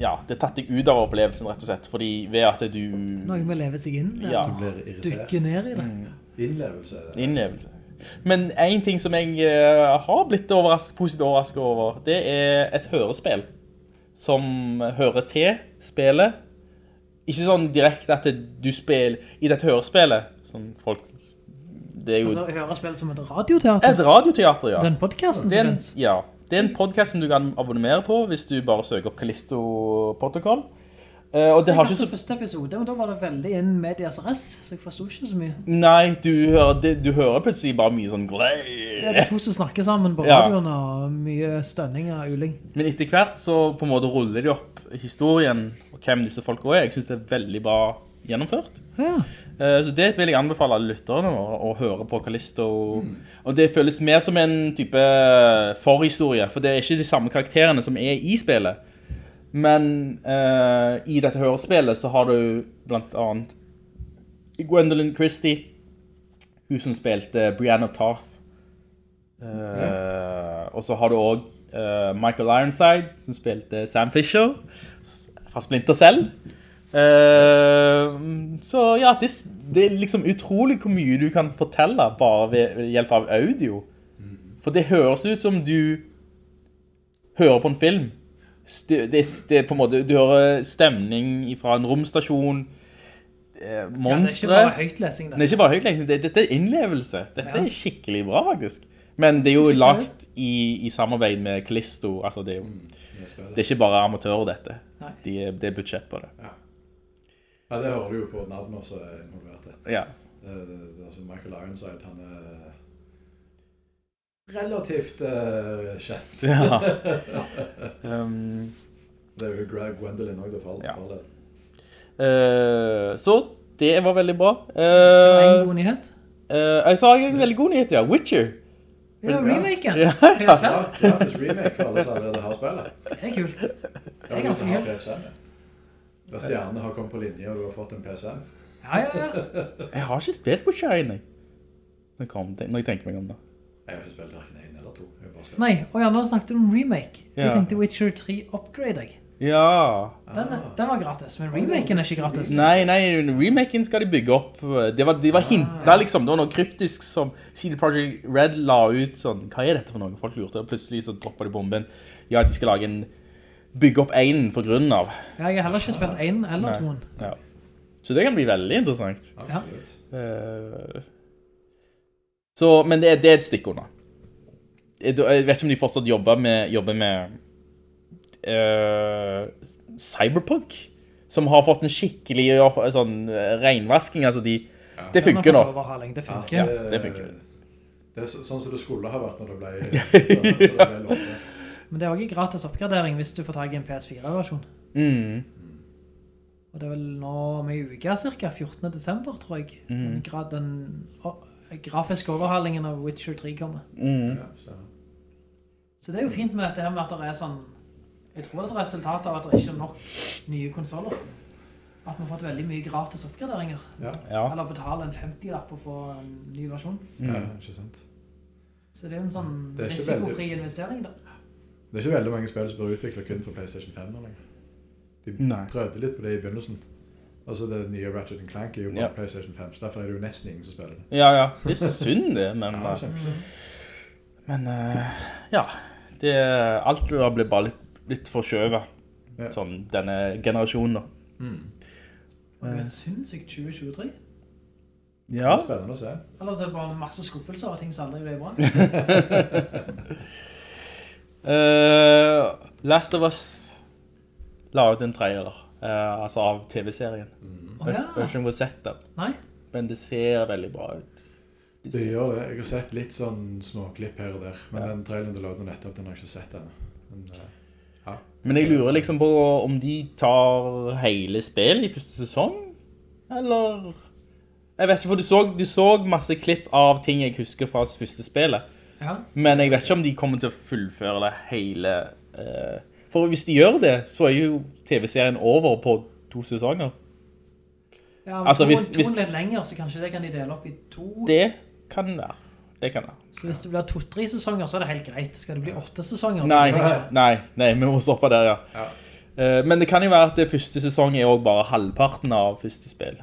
ja, det tatt deg ut av opplevelsen rett og slett, fordi ved at du Noe med å leve seg inn. Ja. Dykke ned i det. Innlevelse er innlevelse. Men en ting som jeg eh, har blitt overras positivt overrasket over, det er et hørespill som hører til spillet. Ikke sånn direkte at du spiller i dette hørespillet, som folk, det er jo Altså, hørespillet som et radioteater. et radioteater, ja. Den podcasten som finnes. ja, det er en podcast som du kan abonnere på hvis du bare søker opp Callisto Protocol. Eh, og det Jeg har ikke så... første episode, men da var det veldig inn med DSRS, så jeg forstod ikke så mye. Nei, du hører, det, du hører plutselig bare mye sånn... Det er de to som snakker sammen på Ja. radioen, og mye stønning og uling. Men etter hvert så på en måte ruller de opp historien og hvem disse folka er. Jeg synes det er veldig bra gjennomført. Ja. Eh, Så det vil jeg anbefale alle lytterne å, å høre på Callisto. Og det føles mer som en type forhistorie, for det er ikke de samme karakterene som er i spillet. Men uh, i dette hørespillet så har du blant annet Gwendolyn Christie, hun som spilte Brianna Tarth. Eh, Og så har du også uh, Michael Ironside, som spilte Sam Fisher fra Splinter Cell. Eh, så ja, det, det er liksom utrolig hvor mye du kan fortelle bare ved, ved hjelp av audio. For det høres ut som du hører på en film. Det, det, er- er på en måte, du hører stemning fra en romstasjon, eh, Ja, det er ikke monstre. bare høytlesing, Det er det. ikke bare høytlesing, det, dette er innlevelse. Dette Ja. er skikkelig bra, faktisk. Men det er jo lagt i, i samarbeid med Callisto. Altså, det er jo med det er ikke bare amatører, dette. De er, det er budsjett på det. Ja, det hører du jo på navnet som er involvert. i. Ja. Det, det, altså Michael Ironside, han er relativt uh, kjent. Ja. Um, Det er jo Greg Gwendolyn også, det faller. Ja. for det. eh, så det var veldig bra. Det var en Uh, god nyhet. jeg sa en veldig god nyhet, ja. Witcher. Ja, remaken. Ja. PS5. Gratis remake for alle som allerede har spillet. Det er kult. Ja, er ganske kult. PS5, ja. Hvis stjernene har kommet på linje og du har fått en PS5. Ja, ja, ja. Jeg har ikke spilt på Shine, jeg. Når jeg tenker meg om det. Jeg har ikke spilt hverken en eller to. Nei, og ja, nå snakket du om remake. Ja. Jeg tenkte Witcher 3 Upgrade, jeg. Ja. Den, den var gratis, men remaken er ikke gratis. Nei, nei, remaken skal de bygge opp. Det var, de var hinta, liksom. Det var noe kryptisk som CD Projekt Red la ut sånn, hva er dette for noe? Folk lurte, og plutselig så droppet de bomben. Ja, de skal lage en, bygge opp en for grunnen av. Ja, jeg har heller ikke spilt en eller toen. Ja. Så det kan bli veldig interessant. Absolutt. Eh, så, men det, det er et stikk under. Jeg, jeg vet ikke om de fortsatt jobber med, jobber med uh, Cyberpunk, som har fått en skikkelig sånn, eh, renvasking. Altså, de, det Den har funker nå. det funker. Ja, det funker. Det er sånn som det skulle ha vært når det ble, når det ble lånt. Men det er også gratis oppgradering hvis du får tag i en PS4-versjon. Mm. Og det er vel nå om en uke, cirka 14. desember, tror jeg. Mm. Den, den grafiske overhalingen av Witcher 3 kommer. Mm. Ja, så. Så det er jo fint med dette her med at det er sånn, jeg tror det er et resultat av at det ikke er nok nye konsoler. At vi har fått veldig mye gratis oppgraderinger. Ja. Ja. Eller betale en 50-lapp og få en ny versjon. ja, ikke sant. Så det er jo en sånn er risikofri investering da. Det er ikke veldig mange spill som blir utviklet kun for PlayStation 5 nå lenger. De Nei. prøvde litt på det i begynnelsen. Altså det nye Ratchet Clank er jo bare Ja. PlayStation 5, så derfor er det jo nesten ingen som spiller det. Ja, ja. Det er synd det, men, Ja, det kjempesynd. men uh, ja. Det, alt har blitt bare litt, litt forskjøvet. Ja. Sånn, denne generasjonen da. Og det er sinnssykt 2023. Ja. Det er spennende å se. Ellers er det bare masse skuffelser og ting som aldri blir bra. uh, Last of Us la ut en trailer, eh, altså av TV-serien. Å ja. Jeg har ikke sett den, Nei, men det ser veldig bra ut. Det Det gjør det. Jeg har sett litt sånn småklipp her og der, men den traileren du lagde nettopp, den har jeg ikke sett ennå. Men, uh, ja, det Men jeg lurer liksom på om de tar hele spillet i første sesong, eller... Jeg vet ikke, for du så, du så masse klipp av ting jeg husker fra første spillet. ja. Men jeg vet ikke om de kommer til å fullføre det hele. eh, for hvis de gjør det, så er jo TV-serien over på to sesonger. Ja, Altså, altså, hvis- hvis, hvis- litt lenger, så kanskje det kan de dele opp i to. Det kan være. Det kan være. Så hvis det blir to-tre sesonger, så er det helt greit. Skal det bli åtte sesonger? Nei, nei, nei, vi må stoppe der, ja. Ja. Eh, men det kan jo være at det første sesong er også bare halvparten av første spill.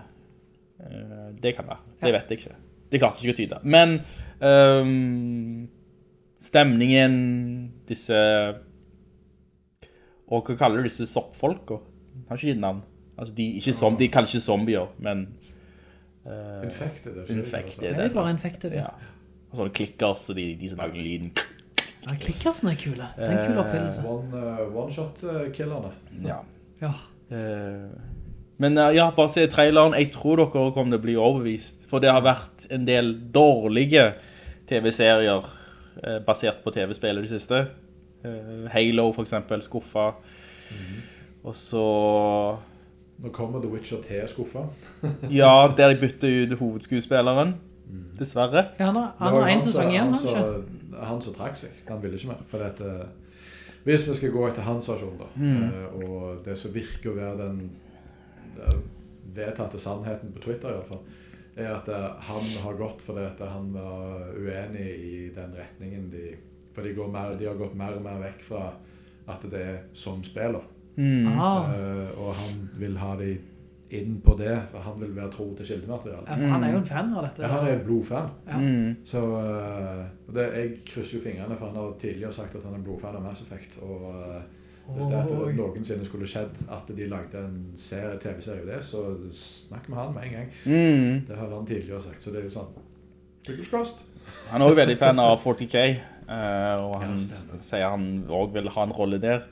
Eh, det kan være. Det Ja. vet jeg ikke. Det klarte jeg ikke å tyde. Men um, stemningen, disse Og hva kaller du disse soppfolka? Har ikke gitt navn. Altså, de, ikke som, de kaller ikke zombier, men uh, Infected, er det ikke det? Infected. Er bare infected? Ja. Ja. Og sånne klikkers, de, de som lager lyden. ja klikkersene er kule. Det er en kul oppfinnelse. One, uh, One-shot-killerne. Ja. Ja. Eh, men eh, ja, bare se traileren. Jeg tror dere kommer til å bli overbevist. For det har vært en del dårlige TV-serier eh, basert på TV-spillet de siste. Eh, Halo for eksempel, skuffa. Og så nå kommer The Witcher til skuffa. Ja, der de bytter ut hovedskuespilleren. Dessverre. Ja, han har, han har en sesong igjen, han han Han som trakk seg. Han ville ikke mer. For at, eh, hvis vi skal gå etter hans versjon, da, Mm. eh, og det som virker å være den vedtatte sannheten på Twitter, i alle fall, er at han har gått fordi at han var uenig i den retningen de For de, går mer, de har gått mer og mer vekk fra at det er som spiller. Mm. Ah. Eh, og han vil ha de inn på det, for han vil være tro til kildematerialet. Ja, for han er jo en fan av dette. Ja, han er en blodfan. Ja. Mm. Så uh, det, jeg krysser jo fingrene, for han har tidligere sagt at han er blodfan av Mass Effect. Og Uh, hvis det at noen det noensinne skulle skjedd at de lagde en TV-serie av det, så snakk med han med en gang. Mm. Det har han tidligere sagt, så det er jo sånn Fingers crossed. Han er også veldig fan av 40K, eh, og han Ja, sier han også vil ha en rolle der.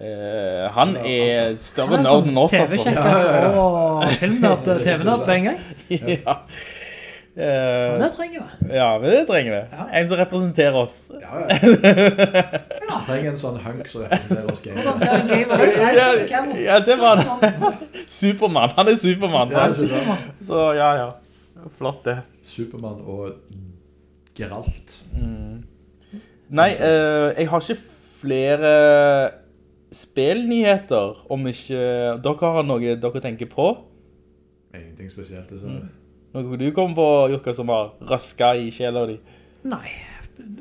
Eh, han Ja, er større Han er nerd sånn enn oss, altså. TV-kjekkas Ja, ja, ja. og filmnerd, TV-nerd på en gang. ja. Eh, Og det trenger vi. ja, men det trenger vi. Ja. En som representerer oss. Ja, ja. Han trenger en sånn hunk som representerer oss Hvordan ser en gamer ut? Sånn. Ja, se på han. Sånn, Supermann. Han er Supermann. Det er sant. Så ja, ja. Flott det. Supermann og Geralt. Nei, uh, jeg har ikke flere spillnyheter, om ikke dere har noe dere tenker på. Ingenting spesielt. dessverre. Mm. Noe du kom på, Jukka, som har røsket i sjela di. Nei.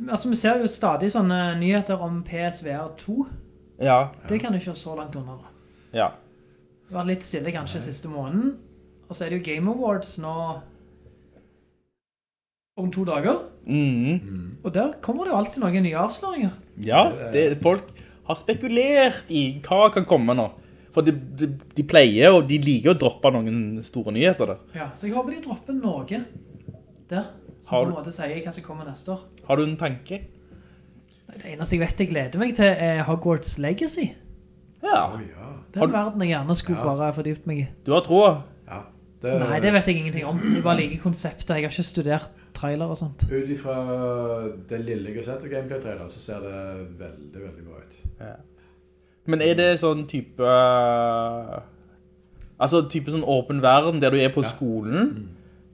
Altså, vi ser jo stadig sånne nyheter om PSVR 2. Ja, Det kan du ikke så langt under. ja. Det var litt stille kanskje siste måneden. Og så er det jo Game Awards nå om to dager. Mm. Og der kommer det jo alltid noen nye avsløringer. Ja, det, folk har spekulert i hva kan komme nå. For de, de, de pleier, og de liker å droppe noen store nyheter der. Ja, så jeg håper de dropper noe der. Som Har på en måte sier hva som kommer neste år. Har du en tanke? Det eneste jeg vet jeg gleder meg til er Hogwarts Legacy. Ja. Den du- verden jeg gjerne skulle Ja. bare fordypt meg i. du har troa. Ja. Det, Nei, det vet jeg ingenting om. Jeg bare liker konseptet. Jeg har ikke studert trailer og sånt. Ut ifra det lille jeg har sett av gameplay-trailer, så ser det veldig, veldig bra ut. Men er det sånn type Altså type sånn åpen verden der du er på Ja. skolen?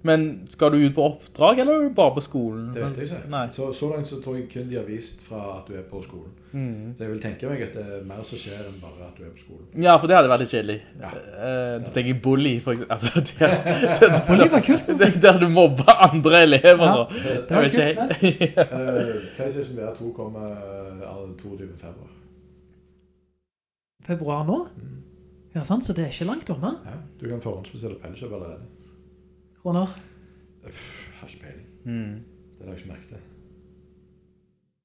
Men skal du ut på oppdrag, eller er bare på skolen? Det vet jeg ikke. Nei. Så, så langt så tror jeg kun de har vist fra at du er på skolen. Mm. Så jeg vil tenke meg at det er mer som skjer enn bare at du er på skolen. Ja, for det hadde vært litt kjedelig. Ja. Eh, du tenker bully, for eksempel. Altså, der, Bully var kult, synes jeg. der, der du mobber andre elever. Ja, det, det var kult ikke- Uh, PlayStation VR 2 kommer uh, 22. februar. Februar nå? Ja, sant, så det er ikke langt unna. Ja, du kan forhåndsbestille Pellekjøp allerede. Kroner. Uff, har ikke peiling. Mm. Det har jeg ikke merket det.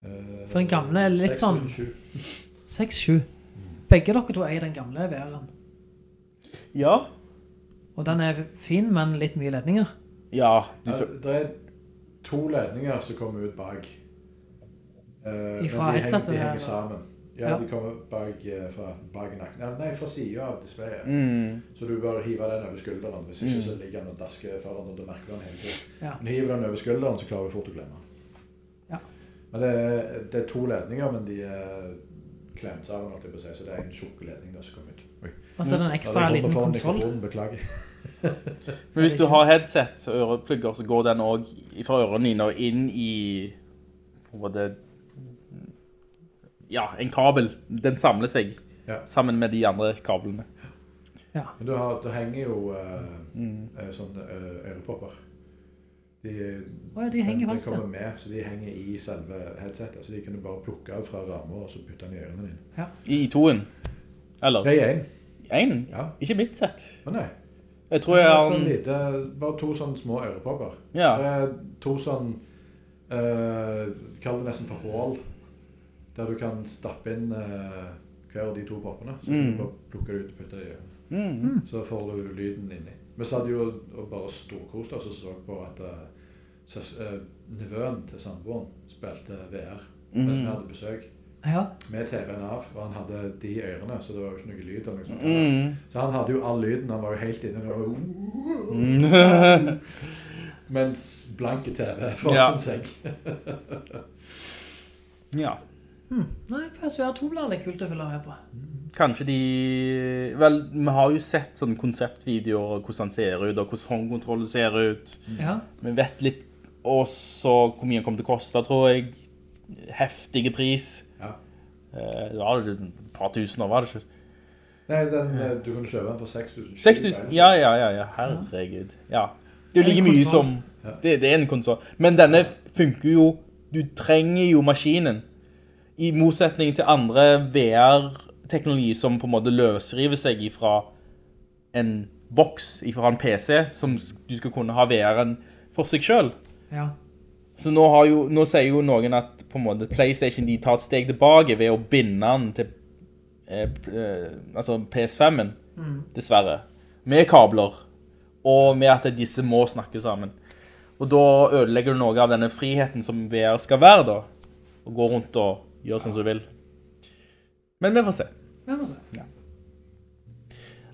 Uh, For den gamle er litt sånn- 6007. 6-7. Begge dere to eier den gamle VR-en. Ja. Og den er fin, men litt mye ledninger. Ja. Du, det er to ledninger som kommer ut bak. Uh, men Ifra de, headsetet henger, de henger sammen. Ja, Ja. de kommer bak, fra bak. Nei, fra siden av displayet. mm. Så du bør hive den over skulderen. Hvis ikke så ligger den og dasker foran, og da merker du den hele tiden. Ja. Men hiver den over skulderen, så klarer du fort å glemme den. Ja. Men det er, det er to ledninger, men de er klemt sammen, holdt jeg på å si, så det er en tjukk ledning der som kommer ut. Oi. Og så er det en ekstra ja, liten konsoll. Beklager. Men hvis du har headset og øreplugger, så går den òg fra ørene dine og inn i hva var det, ja, en kabel. Den samler seg Ja. sammen med de andre kablene. Men du, har, du henger jo uh, Mm. eh, sånne uh, ørepopper. De, oh, ja, de henger fast, de kommer med, så de henger i selve headsetet. Så de kan du bare plukke av fra rammer og så putte den i ørene dine. I toen. Eller? Det er en. En? Ja. Ikke mitt sett. Å nei. Jeg tror jeg har sånn lite, bare to sånne små ørepopper. Ja. Det er to sånn, uh, kall det nesten for hål, der du kan stappe inn uh, hver av de to poppene. Så kan Mm. du bare plukke det ut og putte det i ørene. Mm. Så får du lyden inni. Vi satt jo og bare storkoste oss og så på at uh, søs, nevøen til samboeren spilte VR mens vi Mm. hadde besøk. Ja. Med TV-en av, og han hadde de ørene, så det var jo ikke noe lyd. noe sånt. Mm. Så han hadde jo all lyden, han var jo helt inne der. og- Mm. Mens blanke TV foran Ja. seg. ja. Nei, PSVR 2 blir litt kult å følge med på. Kanskje de... Vel, vi har jo sett sånne konseptvideoer, hvordan han ser ut, og hvordan håndkontrollen ser ut. Ja. Vi vet litt også hvor mye den kommer til å koste, tror jeg. Heftige pris. Ja. Eh, Det var et par tusen år, var det ikke? Nei, den, eh, du kunne kjøpe den for 6000. 6000, ja, ja, ja, ja, herregud. Ja. Det er jo like mye som... Det, det er en konsol. Men denne funker jo... Du trenger jo maskinen. I motsetning til andre VR-teknologi som på en måte løsriver seg ifra en boks, ifra en PC, som du skal kunne ha VR-en for seg selv. Ja. Så nå, har jo, nå sier jo noen at på en måte PlayStation de tar et steg tilbake ved å binde den til eh, eh, altså PS5-en, dessverre, med kabler, og med at disse må snakke sammen. Og da ødelegger du noe av denne friheten som VR skal være da, og gå rundt og sånn som du vil. Men vi får se. Vi får se.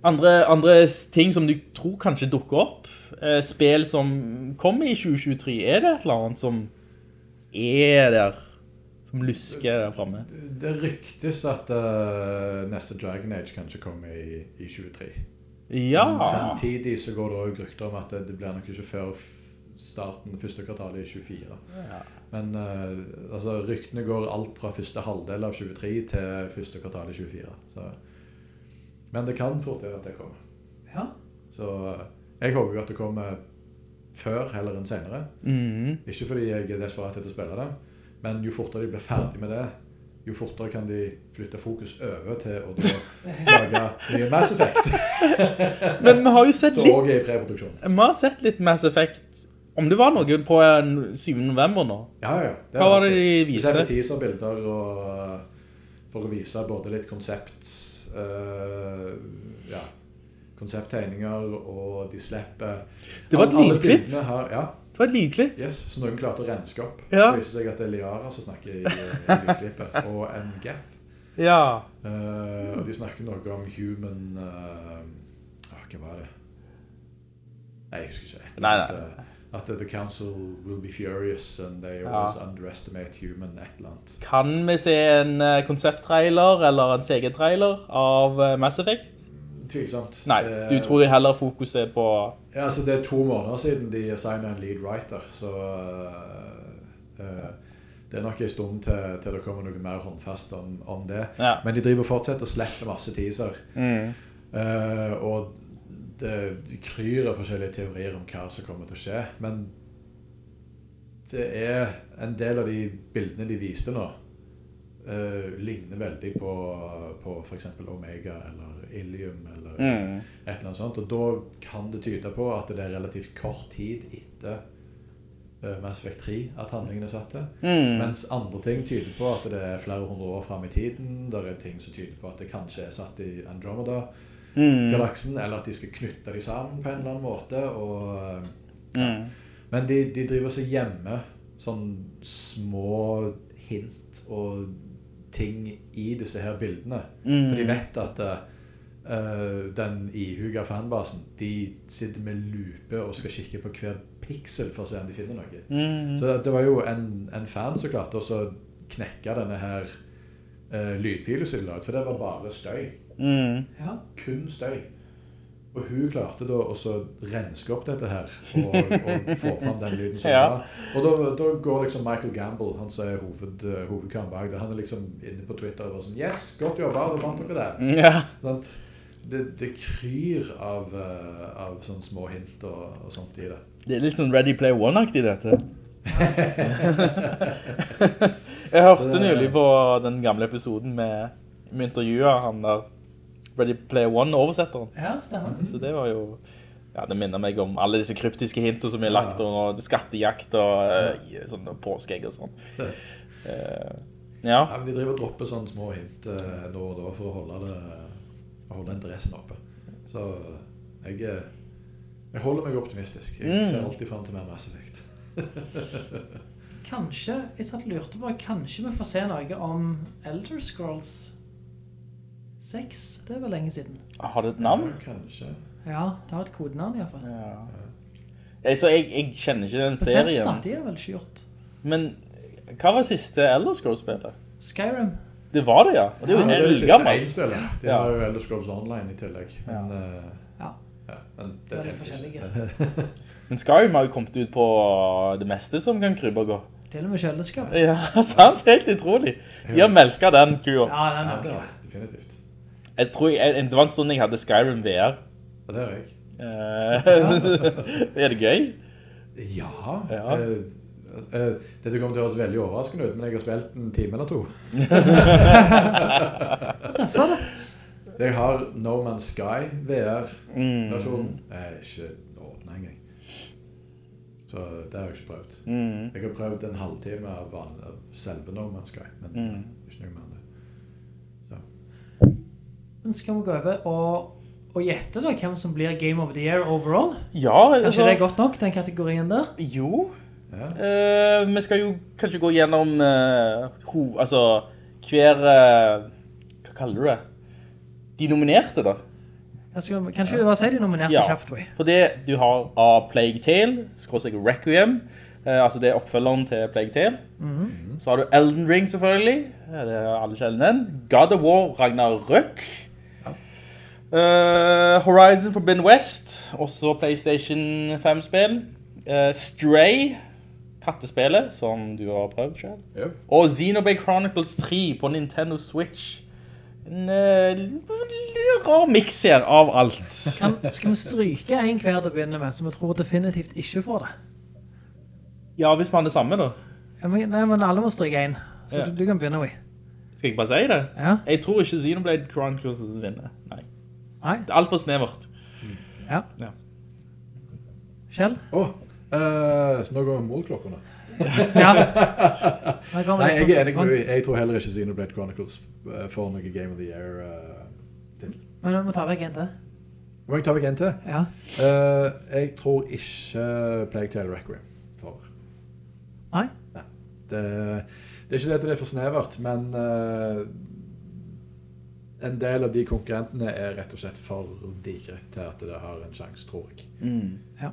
Andre, andre ting som du tror kanskje dukker opp, eh, spill som kommer i 2023, er det et eller annet som er der, som lusker der fremme? Det ryktes at uh, neste Dragon Age kanskje kommer i, i 23. Ja, Samtidig så går det også rykter om at det, det blir nok ikke før starten første kvartalet i 24. Men eh, altså, ryktene går alt fra første halvdel av 23 til første kvartal i 24. Så. Men det kan fort være at det kommer. Ja. Så eh, jeg håper jo at det kommer før heller enn senere. Mm. Ikke fordi jeg er desperat etter å spille det, men jo fortere de blir ferdig med det, jo fortere kan de flytte fokus over til å lage nye Mass Effect, Men vi har jo sett litt, vi har sett litt Mass Effect, om det var noe på 7. november nå. Ja, ja. Det Hva var det de viste? Vi ser teaserbilder uh, for å vise både litt konsept, uh, ja, konsepttegninger, og de slipper... Det var et lydklipp. ja, Det var et lydklipp. yes, så noen klarte å renske opp. Ja. Så viser det seg at det er Liara som snakker i, i lydklippet, og en Geth. Ja. Uh, og de snakker noe om human uh, Hva var det? Nei, jeg husker ikke. Et Nei, eller nei. annet, eh, At the council will be furious and they Ja. always underestimate human et eller annet. Kan vi se en eh, konsepttrailer eller en CG-trailer av eh, Mass Effect? Tvilsomt. Nei, Det- du tror heller fokuset på... Ja, altså Det er to måneder siden de assignet en lead writer, så uh, det er nok en stund til, til det kommer noe mer håndfast om, om det. Ja. Men de driver fortsatt og slipper masse teaser. Mm. Uh, og det kryr av forskjellige teorier om hva som kommer til å skje. Men det er en del av de bildene de viste nå, uh, ligner veldig på, på f.eks. Omega eller Ilium eller Mm. et eller annet sånt. Og da kan det tyde på at det er relativt kort tid etter uh, Mass Effect 3 at handlingene satt til. Mm. Mens andre ting tyder på at det er flere hundre år fram i tiden. Det er ting som tyder på at det kanskje er satt i Andromeda-galaksen, Mm. eller at de skal knytte dem sammen på en eller annen måte. Og, ja. Mm. men de, de driver seg hjemme sånn små hint og ting i disse her bildene. Mm. For de vet at uh, den ihuga fanbasen, de sitter med lupe og skal kikke på hver piksel for å se om de finner noe. Mm. Så det, var jo en, en fan som klarte å knekke denne her uh, lydfilen som de la ut, for det var bare støy. Mm. Ja. Kun støy. Og hun klarte da også renske opp dette her og, og få fram den lyden som Ja. var. Og da, da går liksom Michael Gamble, han som er hoved, hovedkaren bak det, han er liksom inne på Twitter og bare sånn Yes, godt jobba, da fant dere det. Ja. Sånn, Det, det kryr av, uh, av sånne små hint og, og sånt i det. Det er litt sånn Ready Play One-aktig dette. Jeg hørte det- nylig på den gamle episoden med, med intervjuet han der Ready Player One-oversetteren. ja, stemmer. Så det var jo... Ja, det minner meg om alle disse kryptiske hintene som er lagt, og skattejakt og uh, sånn påskeegg og sånn. Eh, ja. Ja, men De driver og dropper sånne små hint uh, nå og da for å holde, det, holde interessen oppe. Så jeg, eh, jeg holder meg optimistisk. Jeg Mm. ser alltid frem til mer Mass Effect. Kanskje, jeg satt og lurte på, kanskje vi får se noe om Elder Scrolls 6. Det var lenge siden. Har det et navn? Ja, kanskje. Ja, det har et kodenavn i hvert fall. Ja. Jeg, så jeg, jeg kjenner ikke den Bethesda, serien. de har vel ikke gjort. Men hva var siste Elder Scrolls-spillet? Skyrim. Det var det, ja. Og det er jo Ja, det er det. De har jo Elder Scrolls Online i tillegg. Men, eh, Ja. ja, men det Det er forskjellige. Men Skyrim har jo kommet ut på det meste som kan krybbe og gå. Til og med kjøleskap. Ja, sant? Helt utrolig. De har melket den kua. Ja, den Ja, er er det definitivt. Jeg tror jeg, det var en stund jeg hadde Skyrim VR. Ja, det har jeg. Eh, er det gøy? Ja. Ja. Uh, eh, dette kommer til å høres veldig overraskende ut, men jeg har spilt en time eller to. Testa det. Jeg har No Man's Sky VR-versjonen. Jeg har ikke åpnet engang. Så det har jeg ikke prøvd. Mm. Jeg har prøvd en halvtime av, selve No Man's Sky, men Mm. ikke noe mer. Men skal vi gå over og, og gjette da hvem som blir Game of the Year overall? Ja, Kanskje altså- det er godt nok, den kategorien der? Jo. Ja. Uh, vi skal jo kanskje gå gjennom uh, ho, altså hver uh, Hva kaller du det? De nominerte, da. Skal, kanskje vi bare sier de nominerte Ja, kjapt, Ja, for det du har av Plague Tale, skråstrek Requiem, eh, altså det er oppfølgeren til Plague Tale. Mhm. Så har du Elden Ring selvfølgelig, det er alle kjellene. God of War, Ragnarøk. Eh, Horizon Forbidden West, også PlayStation 5-spill. Uh, Stray, kattespillet, som du har prøvd selv. Yep. Og Xenoblade Chronicles 3 på Nintendo Switch. En eh, rar mix her av alt. Kan, skal vi stryke en hver til å begynne med, som vi tror definitivt ikke får det? Ja, hvis man er det samme da. Ja, men, nei, men alle må stryke en. Så Ja. du, du kan begynne, vi. Skal jeg bare si det? Ja. Jeg tror ikke Xenoblade Chronicles vinner. Nei. Nei. Det er alt for snevert. Ja. Ja. Kjell? Åh, eh, så nå går vi mot klokka. Ja. Nei, jeg er enig med deg. Jeg tror heller ikke Xenoblade Chronicles får noe Game of the Year uh, til. Men du må ta vekk en til. Må jeg ta vekk en til? Ja. Uh, jeg tror ikke Plague Tale Requiem får. Nei? Nei. Det, det er ikke det at det er for snevert, men eh, en del av de konkurrentene er rett og slett for digre til at det har en sjanse, tror jeg. Mm. Ja.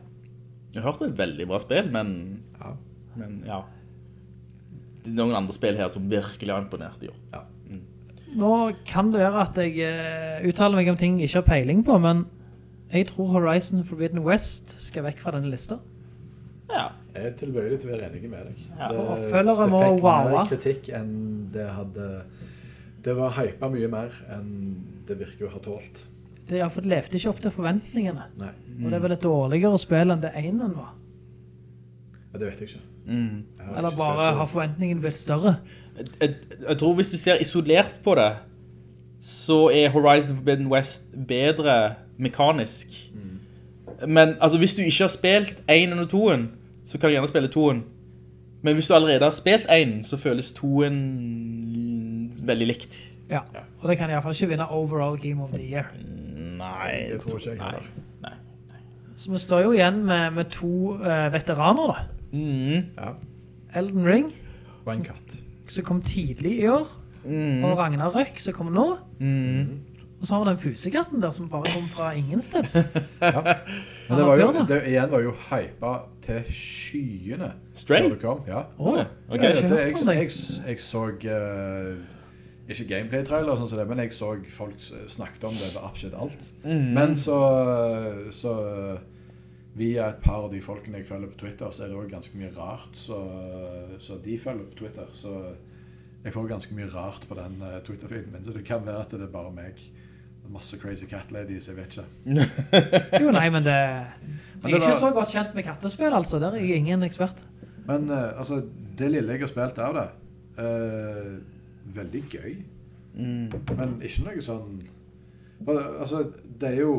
Jeg har hørt det er et veldig bra spill, men Ja. men ja. Det er noen andre spill her som virkelig har imponert i år. Ja. Nå kan det være at jeg eh, uttaler meg om ting jeg ikke har peiling på, men jeg tror Horizon Forbidden West skal vekk fra denne lista. Ja. Jeg er tilbøyelig til å være enig med deg. Ja, det, det fikk mer kritikk enn det hadde Det var hypa mye mer enn det virker å ha tålt. Det, ja, for det levde ikke opp til forventningene. Nei, Og det er vel et dårligere spill enn det ene var. ja, det vet jeg ikke. Mm. Jeg Eller ikke bare har forventningen blitt større. Jeg, jeg, jeg tror hvis du ser isolert på det, så er Horizon Forbidden West bedre mekanisk. Men altså, hvis du ikke har spilt 1 og 2, så kan du gjerne spille 2. Men hvis du allerede har spilt 1, så føles 2 veldig likt. Ja. Og det kan i hvert fall ikke vinne overall Game of the Year. Nei, Det tror ikke jeg heller. nei. Så vi står jo igjen med, med to uh, veteraner da. Mm. Ja, Elden Ring, og en katt. som kom tidlig i år, Mm. og Ragnarøk, som kom nå. Mm. Og så har vi den pusekatten der, som bare kom fra ingensteds. Men det var jo, det igjen var jo hypa til skyene. Stray? kom. Ja. Oh, okay. Ja, jeg det, jeg, jeg, jeg så eh, ikke gameplay-trailer, sånn som det, men jeg så folk snakket om det ved absolutt alt. Mm. Men så, så via et par av de folkene jeg følger på Twitter, så er det også ganske mye rart så, så de følger på Twitter. Så jeg får ganske mye rart på den uh, Twitter-feeden min, så det kan være at det er bare meg. Masse crazy cat ladies, jeg vet ikke. Jo, nei, men det... Men Jeg er det ikke så godt kjent med kattespill, altså. Der er jeg ingen ekspert. Men eh, altså, det lille jeg har spilt av det, eh, veldig gøy. Mm. Men ikke noe sånn for, Altså, det er jo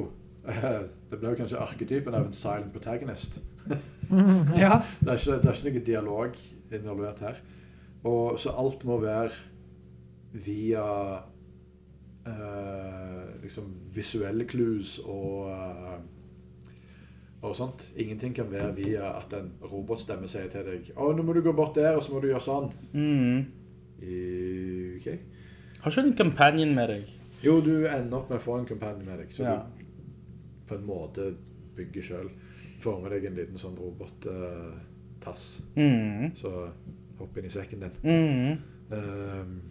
Det blir jo kanskje arketypen av en silent protagonist. ja. Det er ikke, det er ikke noe dialog involvert her. Og så alt må være via eh, liksom visuelle clues og eh, og sånt. Ingenting kan være via at en robotstemme sier til deg Å, nå må du gå bort der, og så må du gjøre sånn. Mm. I- OK. Har ikke du en companion med deg? Jo, du ender opp med å få en companion med deg. Så Ja. du på en måte bygger sjøl. Får med deg en liten sånn robottass. Mm. så hopp inn i sekken din. Mm. Um,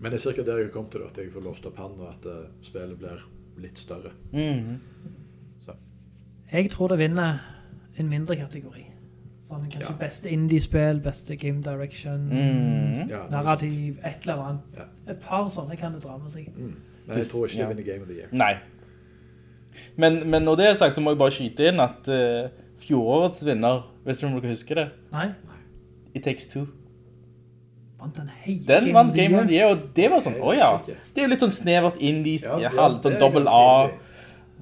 men det er cirka der jeg har kommet til, at jeg får låst opp han, og at uh, spillet blir litt større. Mm. Så. Jeg tror det vinner en mindre kategori. Sånn kanskje Ja. beste indie-spill, beste game direction, mm. Ja, narrativ, et eller annet. Ja. Et par sånne kan det dra med seg. Mm. Men jeg tror ikke Ja. det vinner Game of the Year. Nei. Men, men når det er sagt, så må jeg bare skyte inn at uh, fjorårets vinner, vet du om dere husker det, Nei, It Takes Two. vant den hele Den vant Game of the Year, og det var sånn, åja. å ja. Det er jo litt sånn snevert indies, Ja, halv, sånn dobbelt A,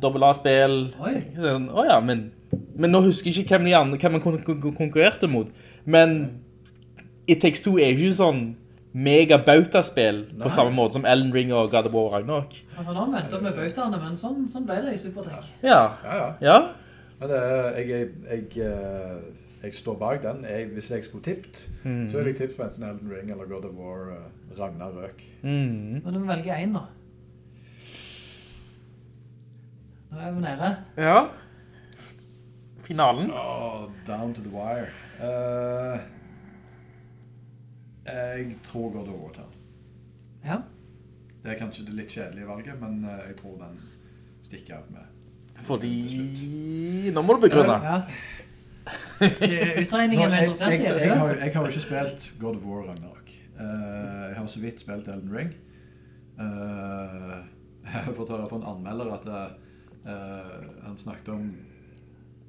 dobbelt A-spill. Oi. Sånn, Å ja, men, men nå husker jeg ikke hvem de andre, hvem han kon kon konkurrerte mot. Men It Takes Two er jo ikke sånn mega-bauta-spill på samme måte som Elden Ring og God of War Ragnarok. Han nå har vi ventet med bautaene, men sånn, sånn ble det i Supertech. Ja, Ja, ja. ja. Men det jeg, jeg, jeg, eh, jeg står bak den. Jeg, hvis jeg skulle tippet, så ville jeg tippet på enten Elden Ring eller God of War, uh, Ragnarok. Røk. Mhm. Men du må velge en da. Nå er vi nede. Ja. Finalen. Oh, down to the wire. Uh, jeg tror God of War tar. Ja. Det er kanskje det litt kjedelige valget, men eh, jeg tror den stikker av med. Fordi... Nå må du begrunne. ja. Utregningen er jeg, interessant, jeg, det jeg, har, jeg har jo ikke spilt God of War Ragnarok. Eh, jeg har så vidt spilt Elden Ring. Eh, jeg har fått høre fra en anmelder at eh, han snakket om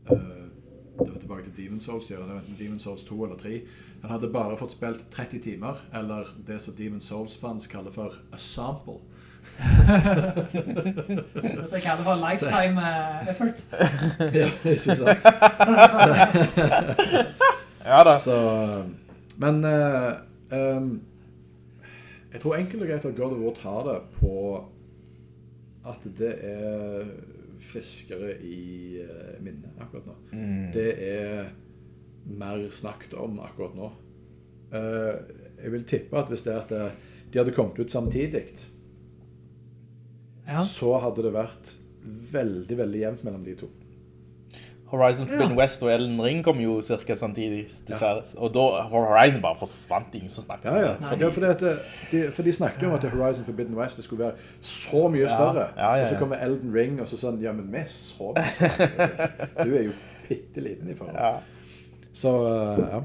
Det var tilbake til Demon Souls, ja, han. Det var enten Demon Souls 2 eller 3. Han hadde bare fått spilt 30 timer, eller det som Demon Souls-fans kaller for a sample. Så jeg kaller det for lifetime eh, effort. ja, ikke sant? Ja da. Så, men uh, um, jeg tror enkelt og greit at God of War tar det på at det er friskere i uh, minnet akkurat nå. Det er mer snakket om akkurat nå. Eh, jeg vil tippe at hvis det at det, de hadde kommet ut samtidig, Ja. så hadde det vært veldig, veldig jevnt mellom de to. Horizon Forbidden Ja. West og Elden Ring kom jo cirka samtidig, dessverre. Og da Horizon bare forsvant, ingen som snakket Ja, ja. om For, det. ja, for, det det, de, for de snakket jo om at Horizon Forbidden West det skulle være så mye større. Ja, ja, Og så kommer Elden Ring, og så sånn Ja, men vi er så mye. Du er jo pitteliten i forhold. Ja. Så uh, ja.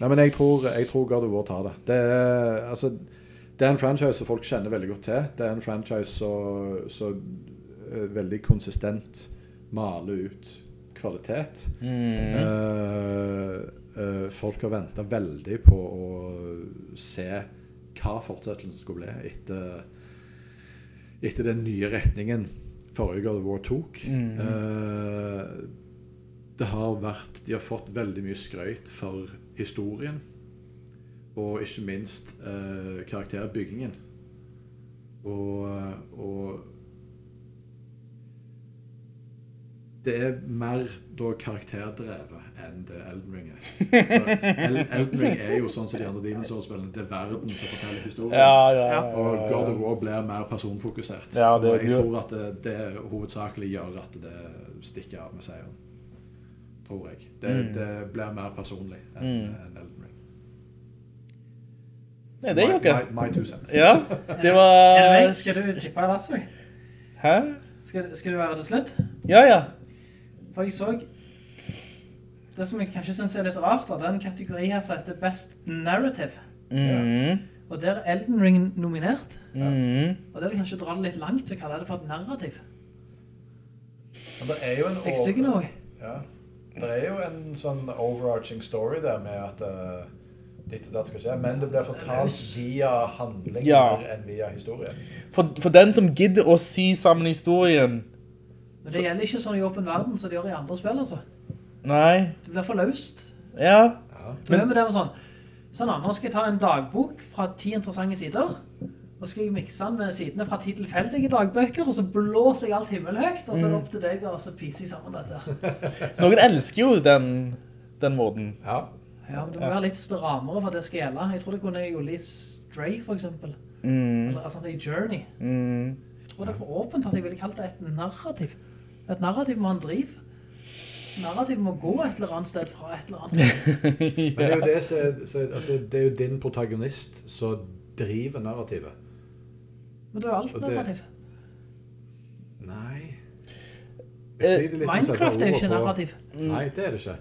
Nei, men jeg tror, jeg tror God of War tar det. Det er, altså, det er en franchise som folk kjenner veldig godt til. Det er en franchise som eh, veldig konsistent maler ut kvalitet. Mm. Uh, uh, folk har venta veldig på å se hva fortsettelsen skulle bli etter, etter den nye retningen forrige God War tok. Mm. Uh, det har vært De har fått veldig mye skrøyt for historien. Og ikke minst karakterbyggingen. Og, og det er mer da karakterdrevet enn det Elden Ring er. El Elden Ring er jo sånn som de andre Demon's Souls-spillene. Det er verden som forteller historien. Ja, ja, ja, Og ja, God of War blir mer personfokusert. Ja, det og jeg du... tror at det, det hovedsakelig gjør at det stikker av med seieren. Tror jeg. Det, Mm. det blir mer personlig enn Mm. en Elden Ring. Nei, det er jo ikke. my, my two cents. Ja, det var... Skal du tippe Lassøy? Hæ? Skal, skal du være til slutt? Ja, ja. For jeg så Det som jeg kanskje synes er litt rart, da, det er en kategori her som heter Best Narrative. Mhm. Og der er Elden Ring nominert. Ja. Og det vil kanskje dra det litt langt til å kalle det for et narrativ. Men det er jo en Jeg stygger noe. Ja. Det er jo en sånn overarching story der med at uh, ditt og datt skal skje, men det blir fortalt via handling Ja. enn via historien. For, for den som gidder å sy sammen historien, Men det gjelder ikke sånn i åpen verden som det gjør i andre spill, altså. nei, Det blir for løst. ja, Du er med det med sånn, sånn nå skal jeg ta en dagbok fra ti interessante sider, og skal jeg mikse den med sidene fra ti tilfeldige dagbøker, og så blåser jeg alt himmelhøyt, og så er det opp til deg og så pise sammen dette. noen elsker jo den, den måten. Ja. Ja, men det må være litt strammere for at det skal gjelde. Jeg tror det kunne jo litt Stray, for eksempel. Mm. Eller altså, det er Journey. Mm. Jeg tror det er for åpent at jeg ville kalt det et narrativ. Et narrativ må ha en driv. narrativet må gå et eller annet sted fra et eller annet sted. Men det er jo det så er- altså, det er jo din protagonist som driver narrativet. Men da er alt det- narrativ. Nei. Minecraft er jo ikke på- narrativ. Nei, det er det ikke.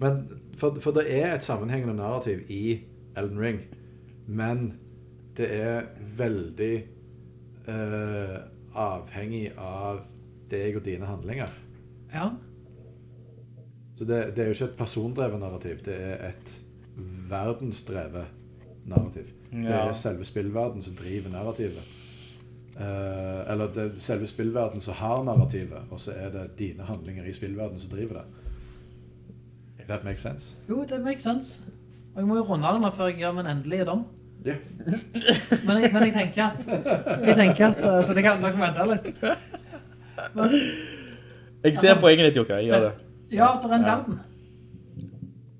Men for, for det er et sammenhengende narrativ i Elden Ring. Men det er veldig eh, avhengig av deg og dine handlinger. Ja. Så det, det er jo ikke et persondrevet narrativ, det er et verdensdrevet narrativ. Det er selve spillverden som driver narrativet. Eh, eller det er selve spillverden som har narrativet, og så er det dine handlinger i spillverden som driver det. If that makes sense? Jo, det makes sense. Og jeg må jo runde den før jeg gjør min endelige dom. Yeah. Men jeg, men jeg tenker at, jeg tenker at, eh, så det kan nok vente litt. Men, Jeg ser poenget ditt, Jokka. Jeg gjør det. ja, det er en verden.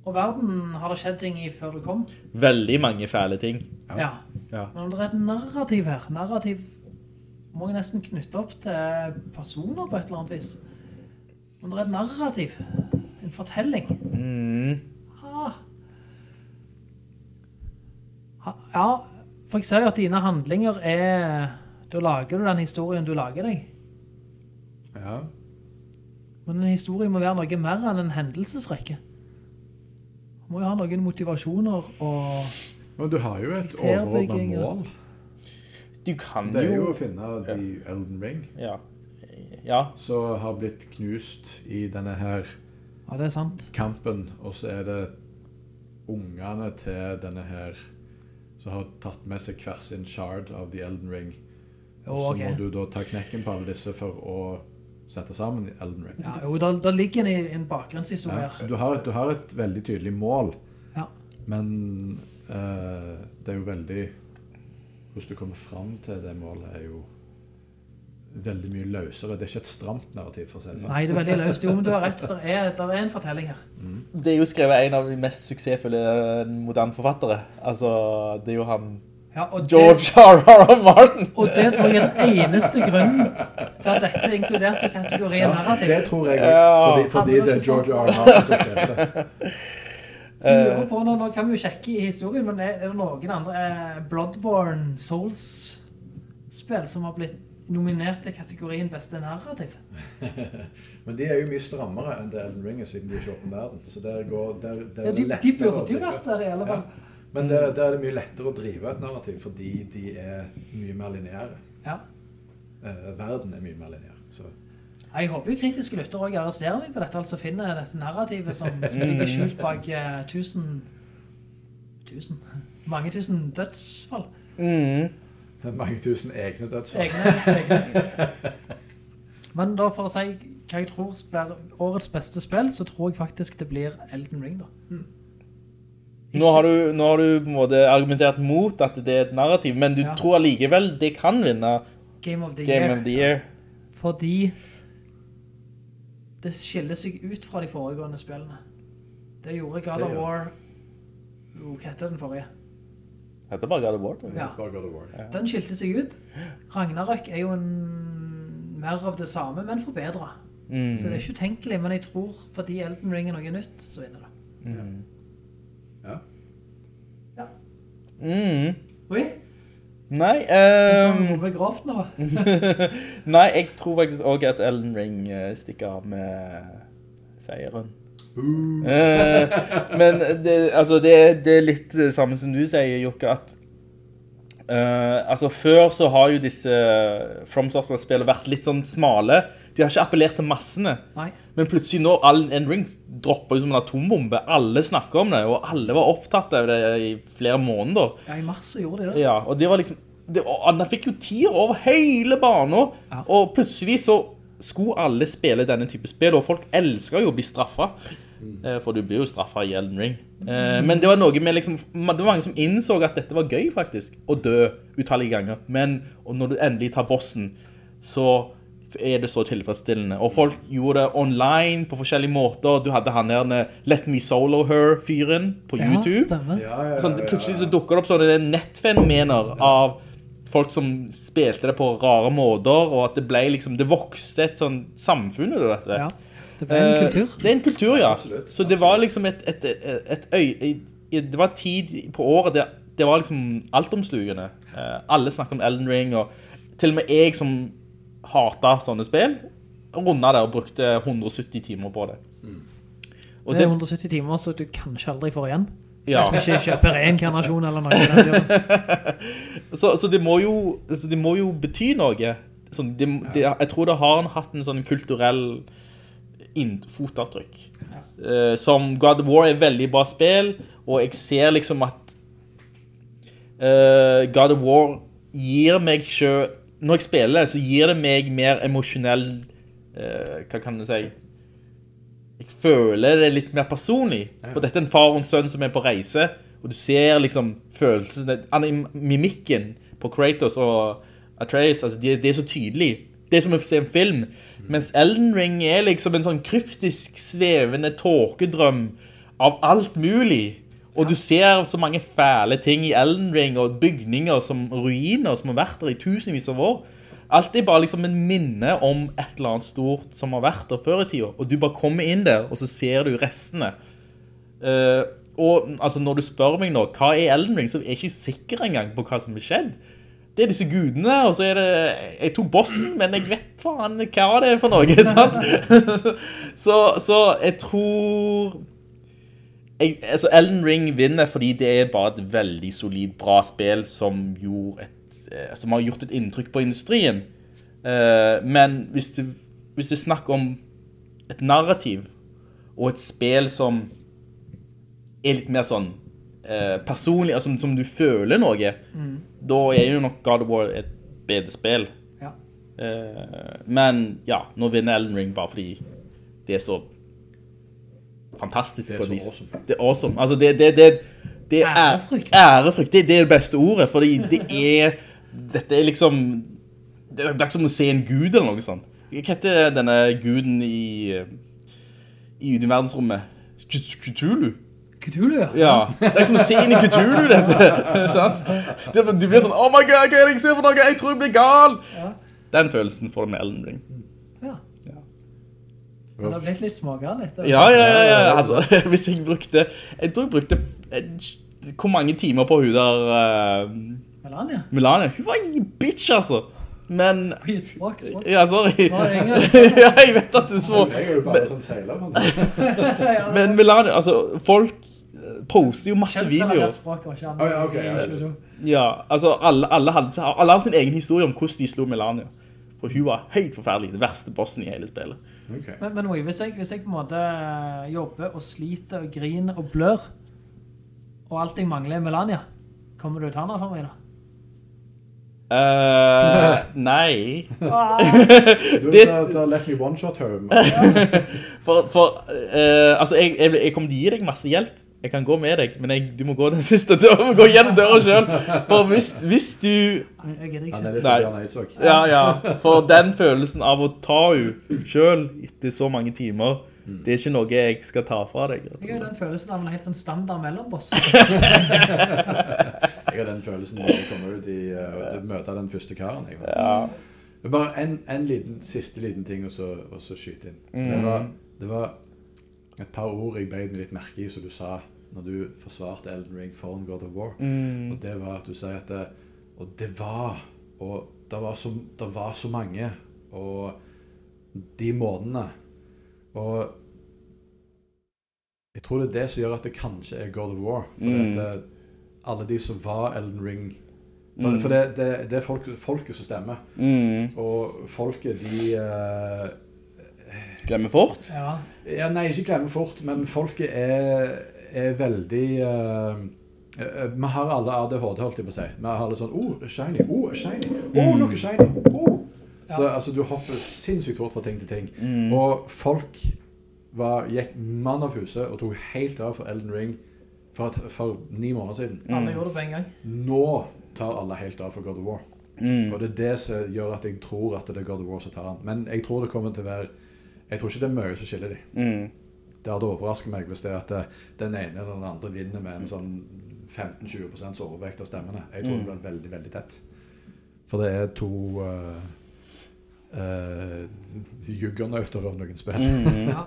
Og verden har det skjedd ting i før du kom. Veldig mange fæle ting. Ja. Ja. Men om det er et narrativ her, narrativ må jeg nesten knytte opp til personer på et eller annet vis. Om det er et narrativ, en fortelling. Mm. Ah. Ja, for jeg ser jo at dine handlinger er, da lager du den historien du lager deg. Ja. Men en historie må være noe mer enn en hendelsesrekke. Du må jo ha noen motivasjoner og... Men du har jo et overordnet mål. Du kan Det er jo jo å finne The Elden Ring, Ja. Ja. som har blitt knust i denne her Ja, det er sant. kampen, og så er det ungene til denne her som har tatt med seg hver sin shard av The Elden Ring. Og så oh, okay. må du da ta knekken på alle disse for å sette sammen Elden Ring. Ja, jo, da, da ligger en i en bakgrunnshistorie Ja, du har, du har et veldig tydelig mål, Ja. men uh, det er jo veldig Hvordan du kommer fram til det målet, er jo veldig mye løsere. Det er ikke et stramt narrativ, for å si det sånn. Nei, det er veldig løst. Jo, men du har rett. Det er, der er en fortelling her. Det er jo skrevet en av de mest suksessfulle moderne forfattere. Altså, det er jo han Ja, og George R.R. Martin. og det tror jeg er den eneste grunnen til at dette er inkludert i kategorien narrativ. Det tror jeg også, fordi, fordi det er George R. R. Martin som skrev det. Så jeg lurer på, nå, nå kan vi jo sjekke i historien, men er, er det noen andre eh, Bloodborne Souls-spill som har blitt nominert til kategorien beste narrativ? Men de er jo mye strammere enn The Elden Ring siden de er ikke åpen verden. Så der går, der, der Ja, de, de burde jo vært der i alle fall. Men der, der er det mye lettere å drive et narrativ, fordi de er mye mer lineære. Ja. Eh, verden er mye mer lineær. Så. Jeg håper jo kritiske lytter også arresterer meg på dette, altså finner dette narrativet som, som ligger skjult bak eh, tusen, tusen, mange tusen dødsfall. Mm. Mange tusen egne dødsfall. Egne, egne. Men da for å si hva jeg tror blir årets beste spill, så tror jeg faktisk det blir Elden Ring da. Nå har, du, nå har du på en måte argumentert mot at det er et narrativ, men du Ja. tror allikevel det kan vinne Game of the Game Year. of the Year. Fordi det skiller seg ut fra de foregående spillene. Det gjorde God Det of War... Hva heter den forrige? Heter bare God of War. Ja. God of War. Den skilte seg ut. Ragnarøk er jo en, mer av det samme, men forbedret. Mm. Så det er ikke utenkelig, men jeg tror fordi Elden Ring er noe nytt, så vinner det. Ja. Ja. Mm. Oi, Nei, um... grovt nå. nei, jeg tror faktisk også at Elden Ring eh, stikker av med seieren. Uh. men det, altså, det, det er litt det samme som du sier, Jokka, at Uh, altså før så har jo disse From Software-spillene vært litt sånn smale. De har ikke appellert til massene. Nei. Men plutselig nå, all Elden Ring dropper jo som en atombombe. Alle snakker om det, og alle var opptatt av det i flere måneder. Ja, i mars så gjorde de det. Ja, og det var liksom det, og Han fikk jo tider over hele banen, Ja. og plutselig så skulle alle spille denne type spill, og folk elsker jo å bli straffet. Eh, For du blir jo straffet i Elden Ring. Eh, Men det var noe med liksom Det var mange som innså at dette var gøy, faktisk. Å dø utallige ganger. Men når du endelig tar bossen, så er det så tilfredsstillende. Og folk gjorde det online på forskjellige måter. Du hadde han der Let Me Solo Her-fyren på YouTube. Ja, ja, Sånn, plutselig så dukker det opp sånne nettfenomener av folk som spilte det på rare måter, og at det ble liksom, det vokste et sånn samfunn ut av dette. Ja. Det ble en Eh, kultur. Det er en kultur, ja. Absolutt, Så det var liksom et, et, et, et øy... Det var tid på året der det var liksom altomslugende. Eh, alle snakket om Elden Ring, og til og med jeg som hatet sånne spill, rundet det og brukte 170 timer på det. Og Det det, er 170 timer, så du kanskje aldri får igjen. ja. Hvis vi ikke kjøper reinkarnasjon eller noe. Så, så, det må jo, så det må jo bety noe. Sånn, det, det, jeg tror det har hatt en sånn kulturell fotavtrykk. Eh, som God of War er veldig bra spill, og jeg ser liksom at uh, God of War gir meg sjø Når jeg spiller, så gir det meg mer emosjonell eh, Hva kan jeg si? Jeg føler det litt mer personlig. For dette er en far og en sønn som er på reise, og du ser liksom følelsene Mimikken på Kratos og Atreus, altså det, det er så tydelig. Det er som å se en film. Mens Elden Ring er liksom en sånn kryptisk, svevende tåkedrøm av alt mulig. Og du ser så mange fæle ting i Elden Ring, og bygninger som ruiner som har vært der i tusenvis av år. Alt er bare liksom en minne om et eller annet stort som har vært der før i tida. Og du bare kommer inn der, og så ser du restene. Uh, og altså, når du spør meg nå, hva er Elden Ring, så er jeg ikke sikker engang på hva som har skjedd. Det er disse gudene, og så er det... Jeg tok bossen, men jeg vet faen hva det er for noe, sant? så, så jeg tror... Jeg, altså Elden Ring vinner fordi det er bare et veldig solid, bra spill som, et, eh, som har gjort et inntrykk på industrien. Uh, men hvis det, hvis det er snakk om et narrativ og et spill som er litt mer sånn uh, personlig, altså som, som du føler noe, da er jo nok God of War et bedre spill. Ja. Uh, men ja, nå vinner Elden Ring bare fordi det er så fantastisk. Det er på så awesome. Det er awesome. Altså, det, det, det, det er Ærefrykt. Ærefrykt, det, det er det beste ordet, fordi det er, dette er liksom, det er, ikke som å se en gud eller noe sånt. Hva heter denne guden i, i verdensrommet? Cthulhu? Cthulhu, ja. Ja, det er som å se inn i Cthulhu, dette. sant? Det, du blir sånn, oh my god, hva er det jeg ser for noe? Jeg tror jeg blir gal. Den følelsen får du med Elden Ring. Det har blitt litt smågal etter. Ja, ja, ja, ja. Altså, hvis jeg brukte, jeg tror jeg brukte, eh, hvor mange timer på hun der, uh, Melania. Melania? Hun var en bitch, altså. Men, Hun språk, språk. ja, sorry. Er ja, jeg vet at du språk. små. Jeg er jo bare sånn seiler. Men Melania, altså, folk eh, poster jo masse videoer. Å, ja, ok, ja, ja. Ja, altså alle, alle, hadde, alle hadde sin egen historie om hvordan de slo Melania. For hun var helt forferdelig, det verste bossen i hele spillet. Ok. Men, men hvis, jeg, hvis jeg på en måte jobber og sliter og griner og blør, og alt jeg mangler er Melania, kommer du til henne for meg da? Uh, nei. Ah, Du tar Let Me One Shot Home. For, for uh, altså, jeg, jeg, jeg kommer til å gi deg masse hjelp. Jeg kan gå med deg, men jeg, du må gå den siste døren, gå gjennom døra selv. For hvis, hvis du... Nei, jeg gidder Han ikke. litt Nei. Ja, ja, for den følelsen av å ta henne selv etter så mange timer, det er ikke noe jeg skal ta fra deg. Jeg har den følelsen av en helt sånn standard mellomboss. Jeg har den følelsen når jeg kommer ut i uh, møter den første karen. Jeg. Ja. Det bare en, en liten, siste liten ting å så- skyte inn. Det, var, det var et par ord jeg beit litt merke i, som du sa når du forsvarte Elden Ring foran God of War. Og det var at du sier at det, Og det var Og det var så, det var så mange. Og de månedene Og jeg tror det er det som gjør at det kanskje er God of War. For Mm. det, alle de som var Elden Ring For, for det, det, det er folk, folket som stemmer. Mm. Og folket, de uh, Glemmer fort. Ja. ja, Nei, ikke glemmer fort, men folket er, er veldig eh, eh, Vi har alle ADHD, holdt jeg på å si. Vi har alle sånn Oh, shiny. Oh, shiny. Oh, noe shiny. Oh. Så altså, du hopper sinnssykt fort fra ting til ting. Og folk var, gikk mann av huset og tok helt av for Elden Ring for, for ni måneder siden. Alle gjorde det på en gang. Nå tar alle helt av for God of War. Mm. Og det er det som gjør at jeg tror at det er God of War som tar den. Men jeg tror det kommer til å være Jeg tror ikke det er mye som skiller dem. Mm. Det hadde overrasket meg hvis det at den ene eller den andre vinner med en sånn 15-20% overvekt av stemmene. Jeg tror det blir veldig, veldig tett. For det er to uh, uh, juggernauter av noen spill. Mm. Ja.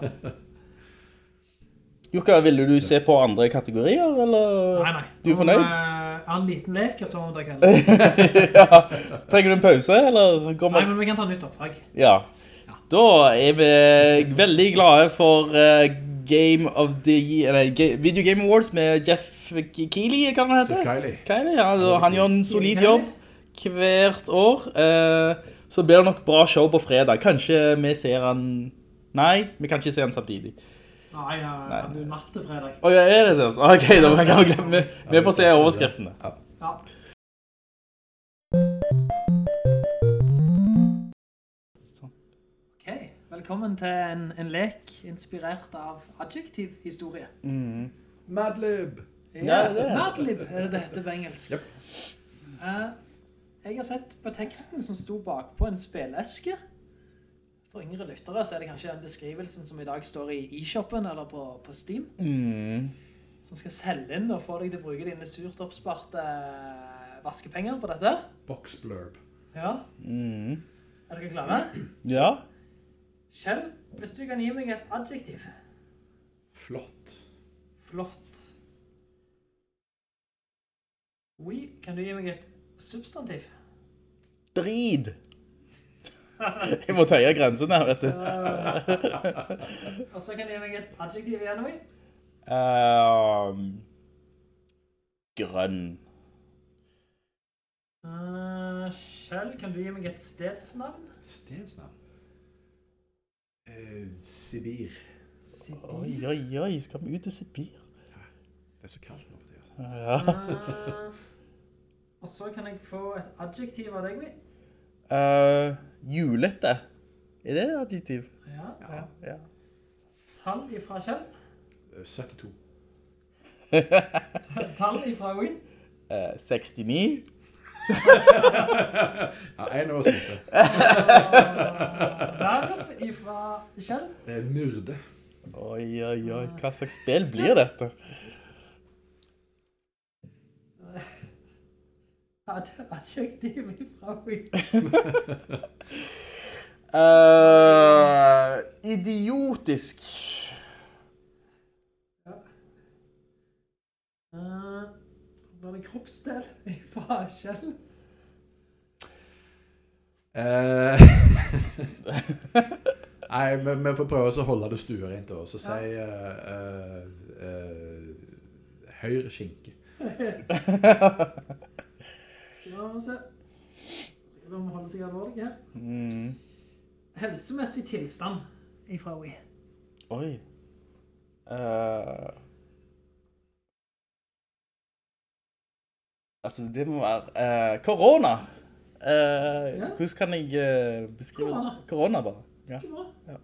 Jukka, ville du se på andre kategorier, eller? Nei, nei. Du er fornøyd? Jeg eh, ha en liten lek, og så må vi ta kvelden. ja. Trenger du en pause, eller? Går Nei, men vi kan ta nytt oppdrag. Ja. Da er vi veldig glade for eh, Game of the Year, nei, Video Game Awards med Jeff Keighley, kan han hete? Jeff Keighley. Keighley, ja, så han gjør en solid jobb hvert år. Eh, så blir det nok bra show på fredag. Kanskje vi ser han... Nei, vi kan ikke se han samtidig. Nei, ja, Nei. du natt til fredag. Å ja, er det det? Ok, da kan vi glemme. Vi får se overskriftene. Ja. Velkommen til en, en lek inspirert av adjektiv historie. Madlib! Ja, det er det. Madlib er det det heter på engelsk. Yep. Uh, jeg har sett på teksten som sto bak på en speleske. For yngre lyttere så er det kanskje den beskrivelsen som i dag står i e-shoppen eller på, på Steam. Mm. Som skal selge inn og få deg til å bruke dine surt oppsparte vaskepenger på dette. Boxblurb. Ja, Mm. er dere klare? Ja. Kjell, hvis du kan gi meg et adjektiv. Flott. Flott. Oui, kan du gi meg et substantiv? Drid. Jeg må tøye grensen her, vet du. Og så kan du gi meg et adjektiv igjen, oui. Um, grønn. Uh, Kjell, kan du gi meg et stedsnavn? Stedsnavn. Eh, Sibir. Oi, oi, oi, skal vi ut til Sibir? Det er så kaldt nå for tiden. Ja. Uh, og så kan jeg få et adjektiv av deg, Vi. Uh, julete. Er det et adjektiv? Ja. Ja. ja. Tall ifra Kjell. Eh, 72. Tall ifra oui. Eh, 69. Ja, en av oss måtte. Verb ifra Kjell. Myrde. Oi, oi, oi. Hva slags spill blir dette? Ad adjektiv ifra oui. Eh, idiotisk. Uh, var det kroppsdel fra Kjell? Eh, Nei, vi, vi får prøve å holde det stuerent da. Så si ja. uh, uh, uh, høyre skinke. Skal vi se. Skal vi holde seg alvorlig her? Mm. Helsemessig tilstand ifra oui. Oi. Eh, altså, det må være korona. korona. uh, Ja. Hvordan kan jeg uh, beskrive Korona. Korona, bare. Ja. Ja.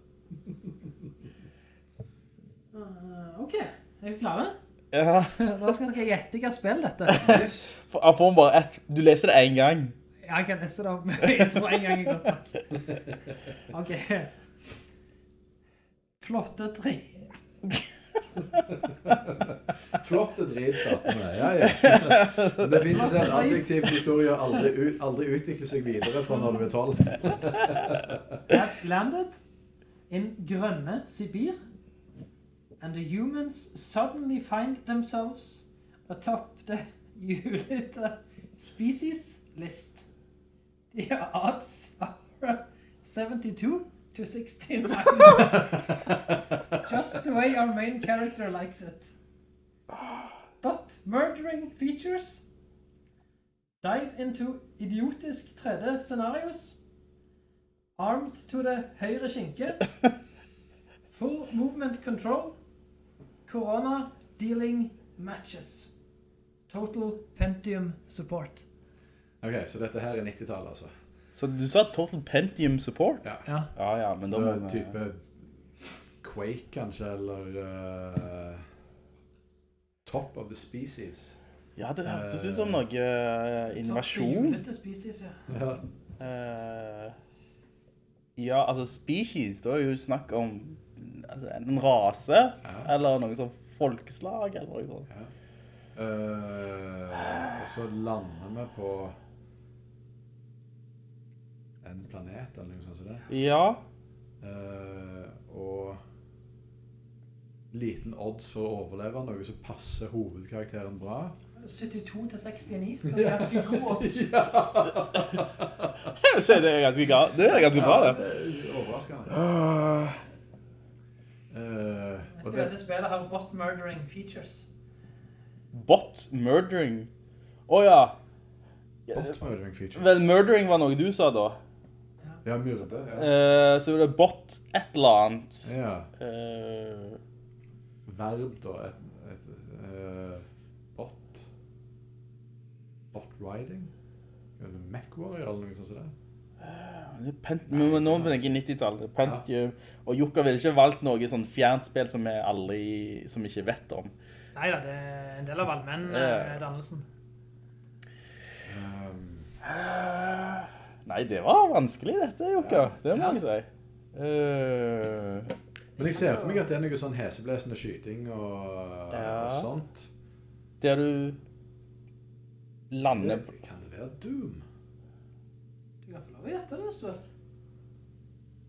Uh, ok, er vi klare? ja. Da skal dere gjette hva spill dette jeg får bare ett. Du leser det en gang. Jeg kan lese det opp men jeg tror en gang er godt nok. Ok. Flotte tre. Flotte med. Ja, ja. Men Det finnes at adjektiv historie aldri, aldri utvikler seg videre fra når du er 12. Have landed in grønne Sibir, and the humans suddenly find themselves atop the julete species list. The odds are 72 to 69. Just the way our main character likes it. But murdering features dive into idiotisk 3D scenarios Armed to the høyre skinke. Full movement control. Corona dealing matches. Total Pentium support. Ok, Så dette her er 90-tallet, altså. Så du sa Total Pentium Support? Ja. Ja. Ja, ja, men da Så må det vi... type Quake, kanskje, eller uh, Top of the Species. Ja, det hørtes ut som noe uh, innovasjon. the species, ja. Ja. Uh, ja, altså species, da er jo snakk om altså, en rase, eller noe sånn folkeslag, eller noe sånt. Eh, og så lander vi på en planet eller noe sånt som det. Ja. Uh, og liten odds for å overleve, noe som passer hovedkarakteren bra. 72 til 69, så det er ganske god odds. ja. det er ganske, ga- det er ganske bra, Ja, det. det er overraskende. Uh, Jeg skal det, dette spillet har bot murdering features. Bot murdering. Å ja. bot murdering features. Vel, murdering var noe du sa da. Ja, myrde. Ja. Eh, så er det bot et eller annet. ja. Eh, Verb, da. Et, et eh, bot. Bot riding? Eller MacWarrior eller noe sånt som det. det er Pent men men nå tenker jeg 90-tallet. Pentium. Og Jukka ville ikke valgt noe sånn fjernspill som vi aldri, som ikke vet om. Neida, det er en del av Ja. allmenn-dannelsen. Um, Nei, det var vanskelig dette, Jokka. Det må Ja. jeg si. Uh, men jeg ser for meg at det er noe sånn heseblesende skyting og, Ja. og sånt. der du lander Det, kan det være Doom? Du kan få lov å gjette det, Stor.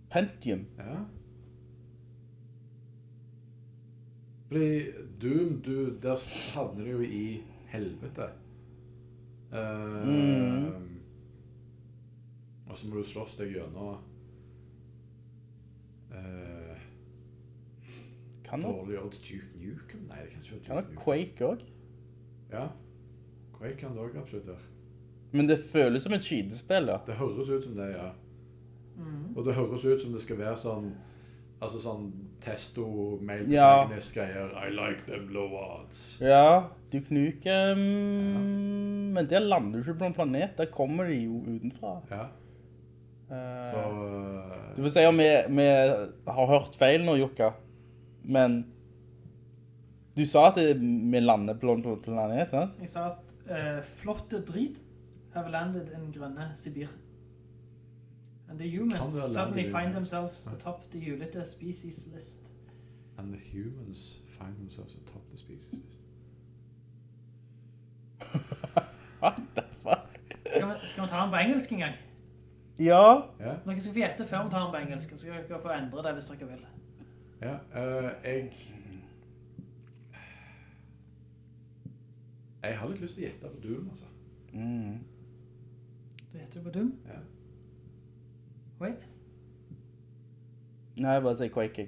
Pentium. Ja. Fordi Doom, du, der havner du jo i helvete. Uh, Mm. Og så må du slåss deg gjennom eh, Kan det? Dårlig odds Duke Nukem? Nei, det kan ikke være Kan Duke det Nukem. Quake også? Ja. Quake kan det også absolutt være. Men det føles som et skytespill, ja. Det høres ut som det, ja. Mhm. Og det høres ut som det skal være sånn Altså sånn testo male Ja. greier. I like them low odds. Ja, du knuker Men der lander du ikke på en planet. Der kommer de jo utenfra. Ja. Eh, Så eh, Du vil si om vi, vi har hørt feil nå, Jukka. Men du sa at vi lander på landet planet, sant? Jeg sa at uh, flotte drit have landed in grønne Sibir. And the humans suddenly find themselves atop the julete species list. And the humans find themselves atop the species list. What the fuck? Skal vi, skal vi ta den på engelsk en gang? Ja. Ja. Dere skal få gjette før vi tar den på engelsk, så skal dere få endre det hvis dere vil. Ja, uh, jeg Jeg har litt lyst til å gjette på Doom, altså. Mm. Du gjetter på Doom? Ja. Wait, Nei, bare sier Quake.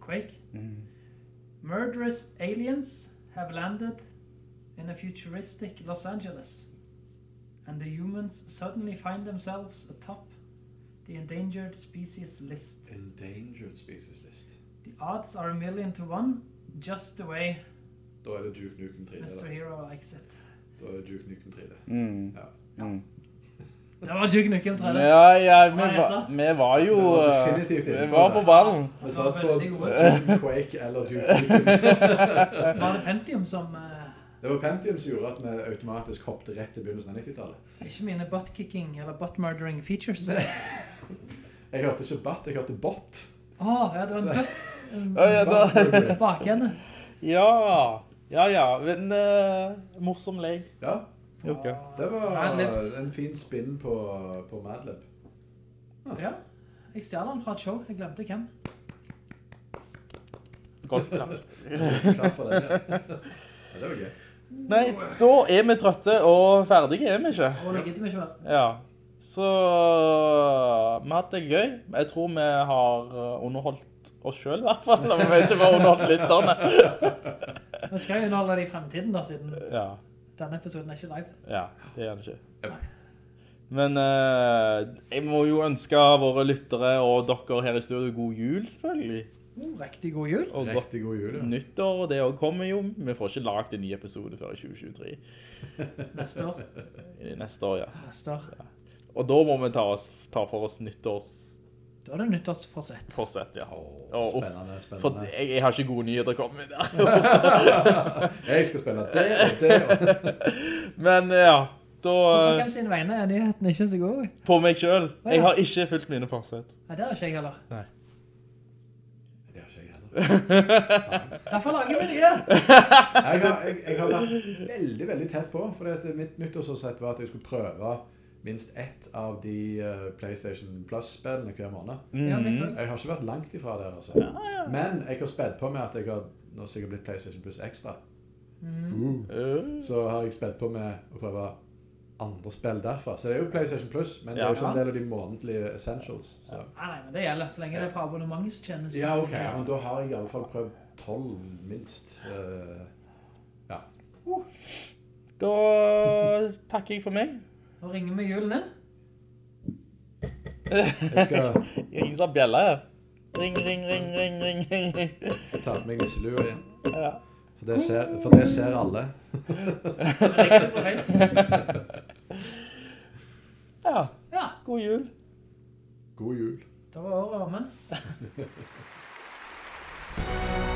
Quake. Mm. Murderous aliens have landed in a futuristic Los Angeles, and the humans suddenly find themselves atop the endangered species list. Endangered species list. The odds are a million to one, just the way Da er det Duke Nukem 3D. Mr. Hero likes it. da er det Duke Nukem 3D. Mm. Ja. Mm. Det var Duke Nukem 3D. Ja, ja, vi var, vi var jo Vi var eh, definitivt inne Vi var på ballen. Vi satt på Duke Quake eller Duke Nukem. Var det Pentium som eh, Det var Pentium som gjorde at vi automatisk hoppet rett til begynnelsen av 90-tallet. Ikke mine butt-kicking eller butt-murdering features. Jeg hørte ikke butt, jeg hørte bot. Å, ja, det var en butt. En Å, ja, da. Bakende. Ja, ja, ja. En uh, morsom leg. Ja, Okay. det var en fin spinn på, på Madlib. Ja. Jeg stjal den fra et show. Jeg glemte hvem. Godt klapp. Klapp for det. Ja. Ja, det var gøy. Nei, da er vi trøtte og ferdige, er vi ikke? Og det gidder vi ikke mer. Ja. Så vi har hatt det gøy. Jeg tror vi har eh, underholdt oss selv i hvert fall. og Vi vet ikke hva underholdt lytterne. Vi skal jo underholde det i fremtiden da, siden Ja, denne episoden er ikke live. ja, det er det ikke. Men eh, jeg må jo ønske våre lyttere og dere her i studio god jul, selvfølgelig. Oh, riktig god jul. Og Riktig god jul, ja. nyttår, og det også kommer jo. Vi får ikke lagt en ny episode før i 2023. Neste år. Neste år, ja. Neste år. Og da må vi ta, oss, ta for oss nyttårs... Da er det nyttårsforsett. Forsett, ja. Åh, spennende, spennende, For jeg, jeg har ikke gode nyheter å komme med der. Jeg skal spille det og det. og- Men ja, da På eh, hvem sin vegne er nyheten ikke så god? På meg selv. Jeg har ikke fulgt mine forsett. Nei, det har ikke jeg heller. Det har ikke jeg heller. Derfor lager vi nye. Jeg har, jeg, jeg har vært veldig, veldig tett på, for mitt nyttårsårsett var at jeg skulle prøve minst ett av de uh, PlayStation Plus-spillene hver måned. Mm. Jeg har ikke vært langt ifra der, altså. Men jeg har spedd på med at jeg har nå sikkert blitt PlayStation Plus Extra. Mm. Uh. Så har jeg spedd på med å prøve andre spill derfra. Så det er jo PlayStation Plus, men det er jo ikke en del av de månedlige essentials. Så. Nei, nei, men det gjelder, så lenge det er fra abonnementstjeneste. Ja, ok, men da har jeg i alle fall prøvd 12 minst. Eh, ja. Da takker jeg for meg. Nå ringer vi julen inn. Jeg skal, Ingen som bjella her. Ring, ring, ring, ring, ring, ring. ring. skal ta på meg nisselua igjen. Ja. For det ser, for det ser alle. Ja. ja. God jul. God jul. Da var året omme.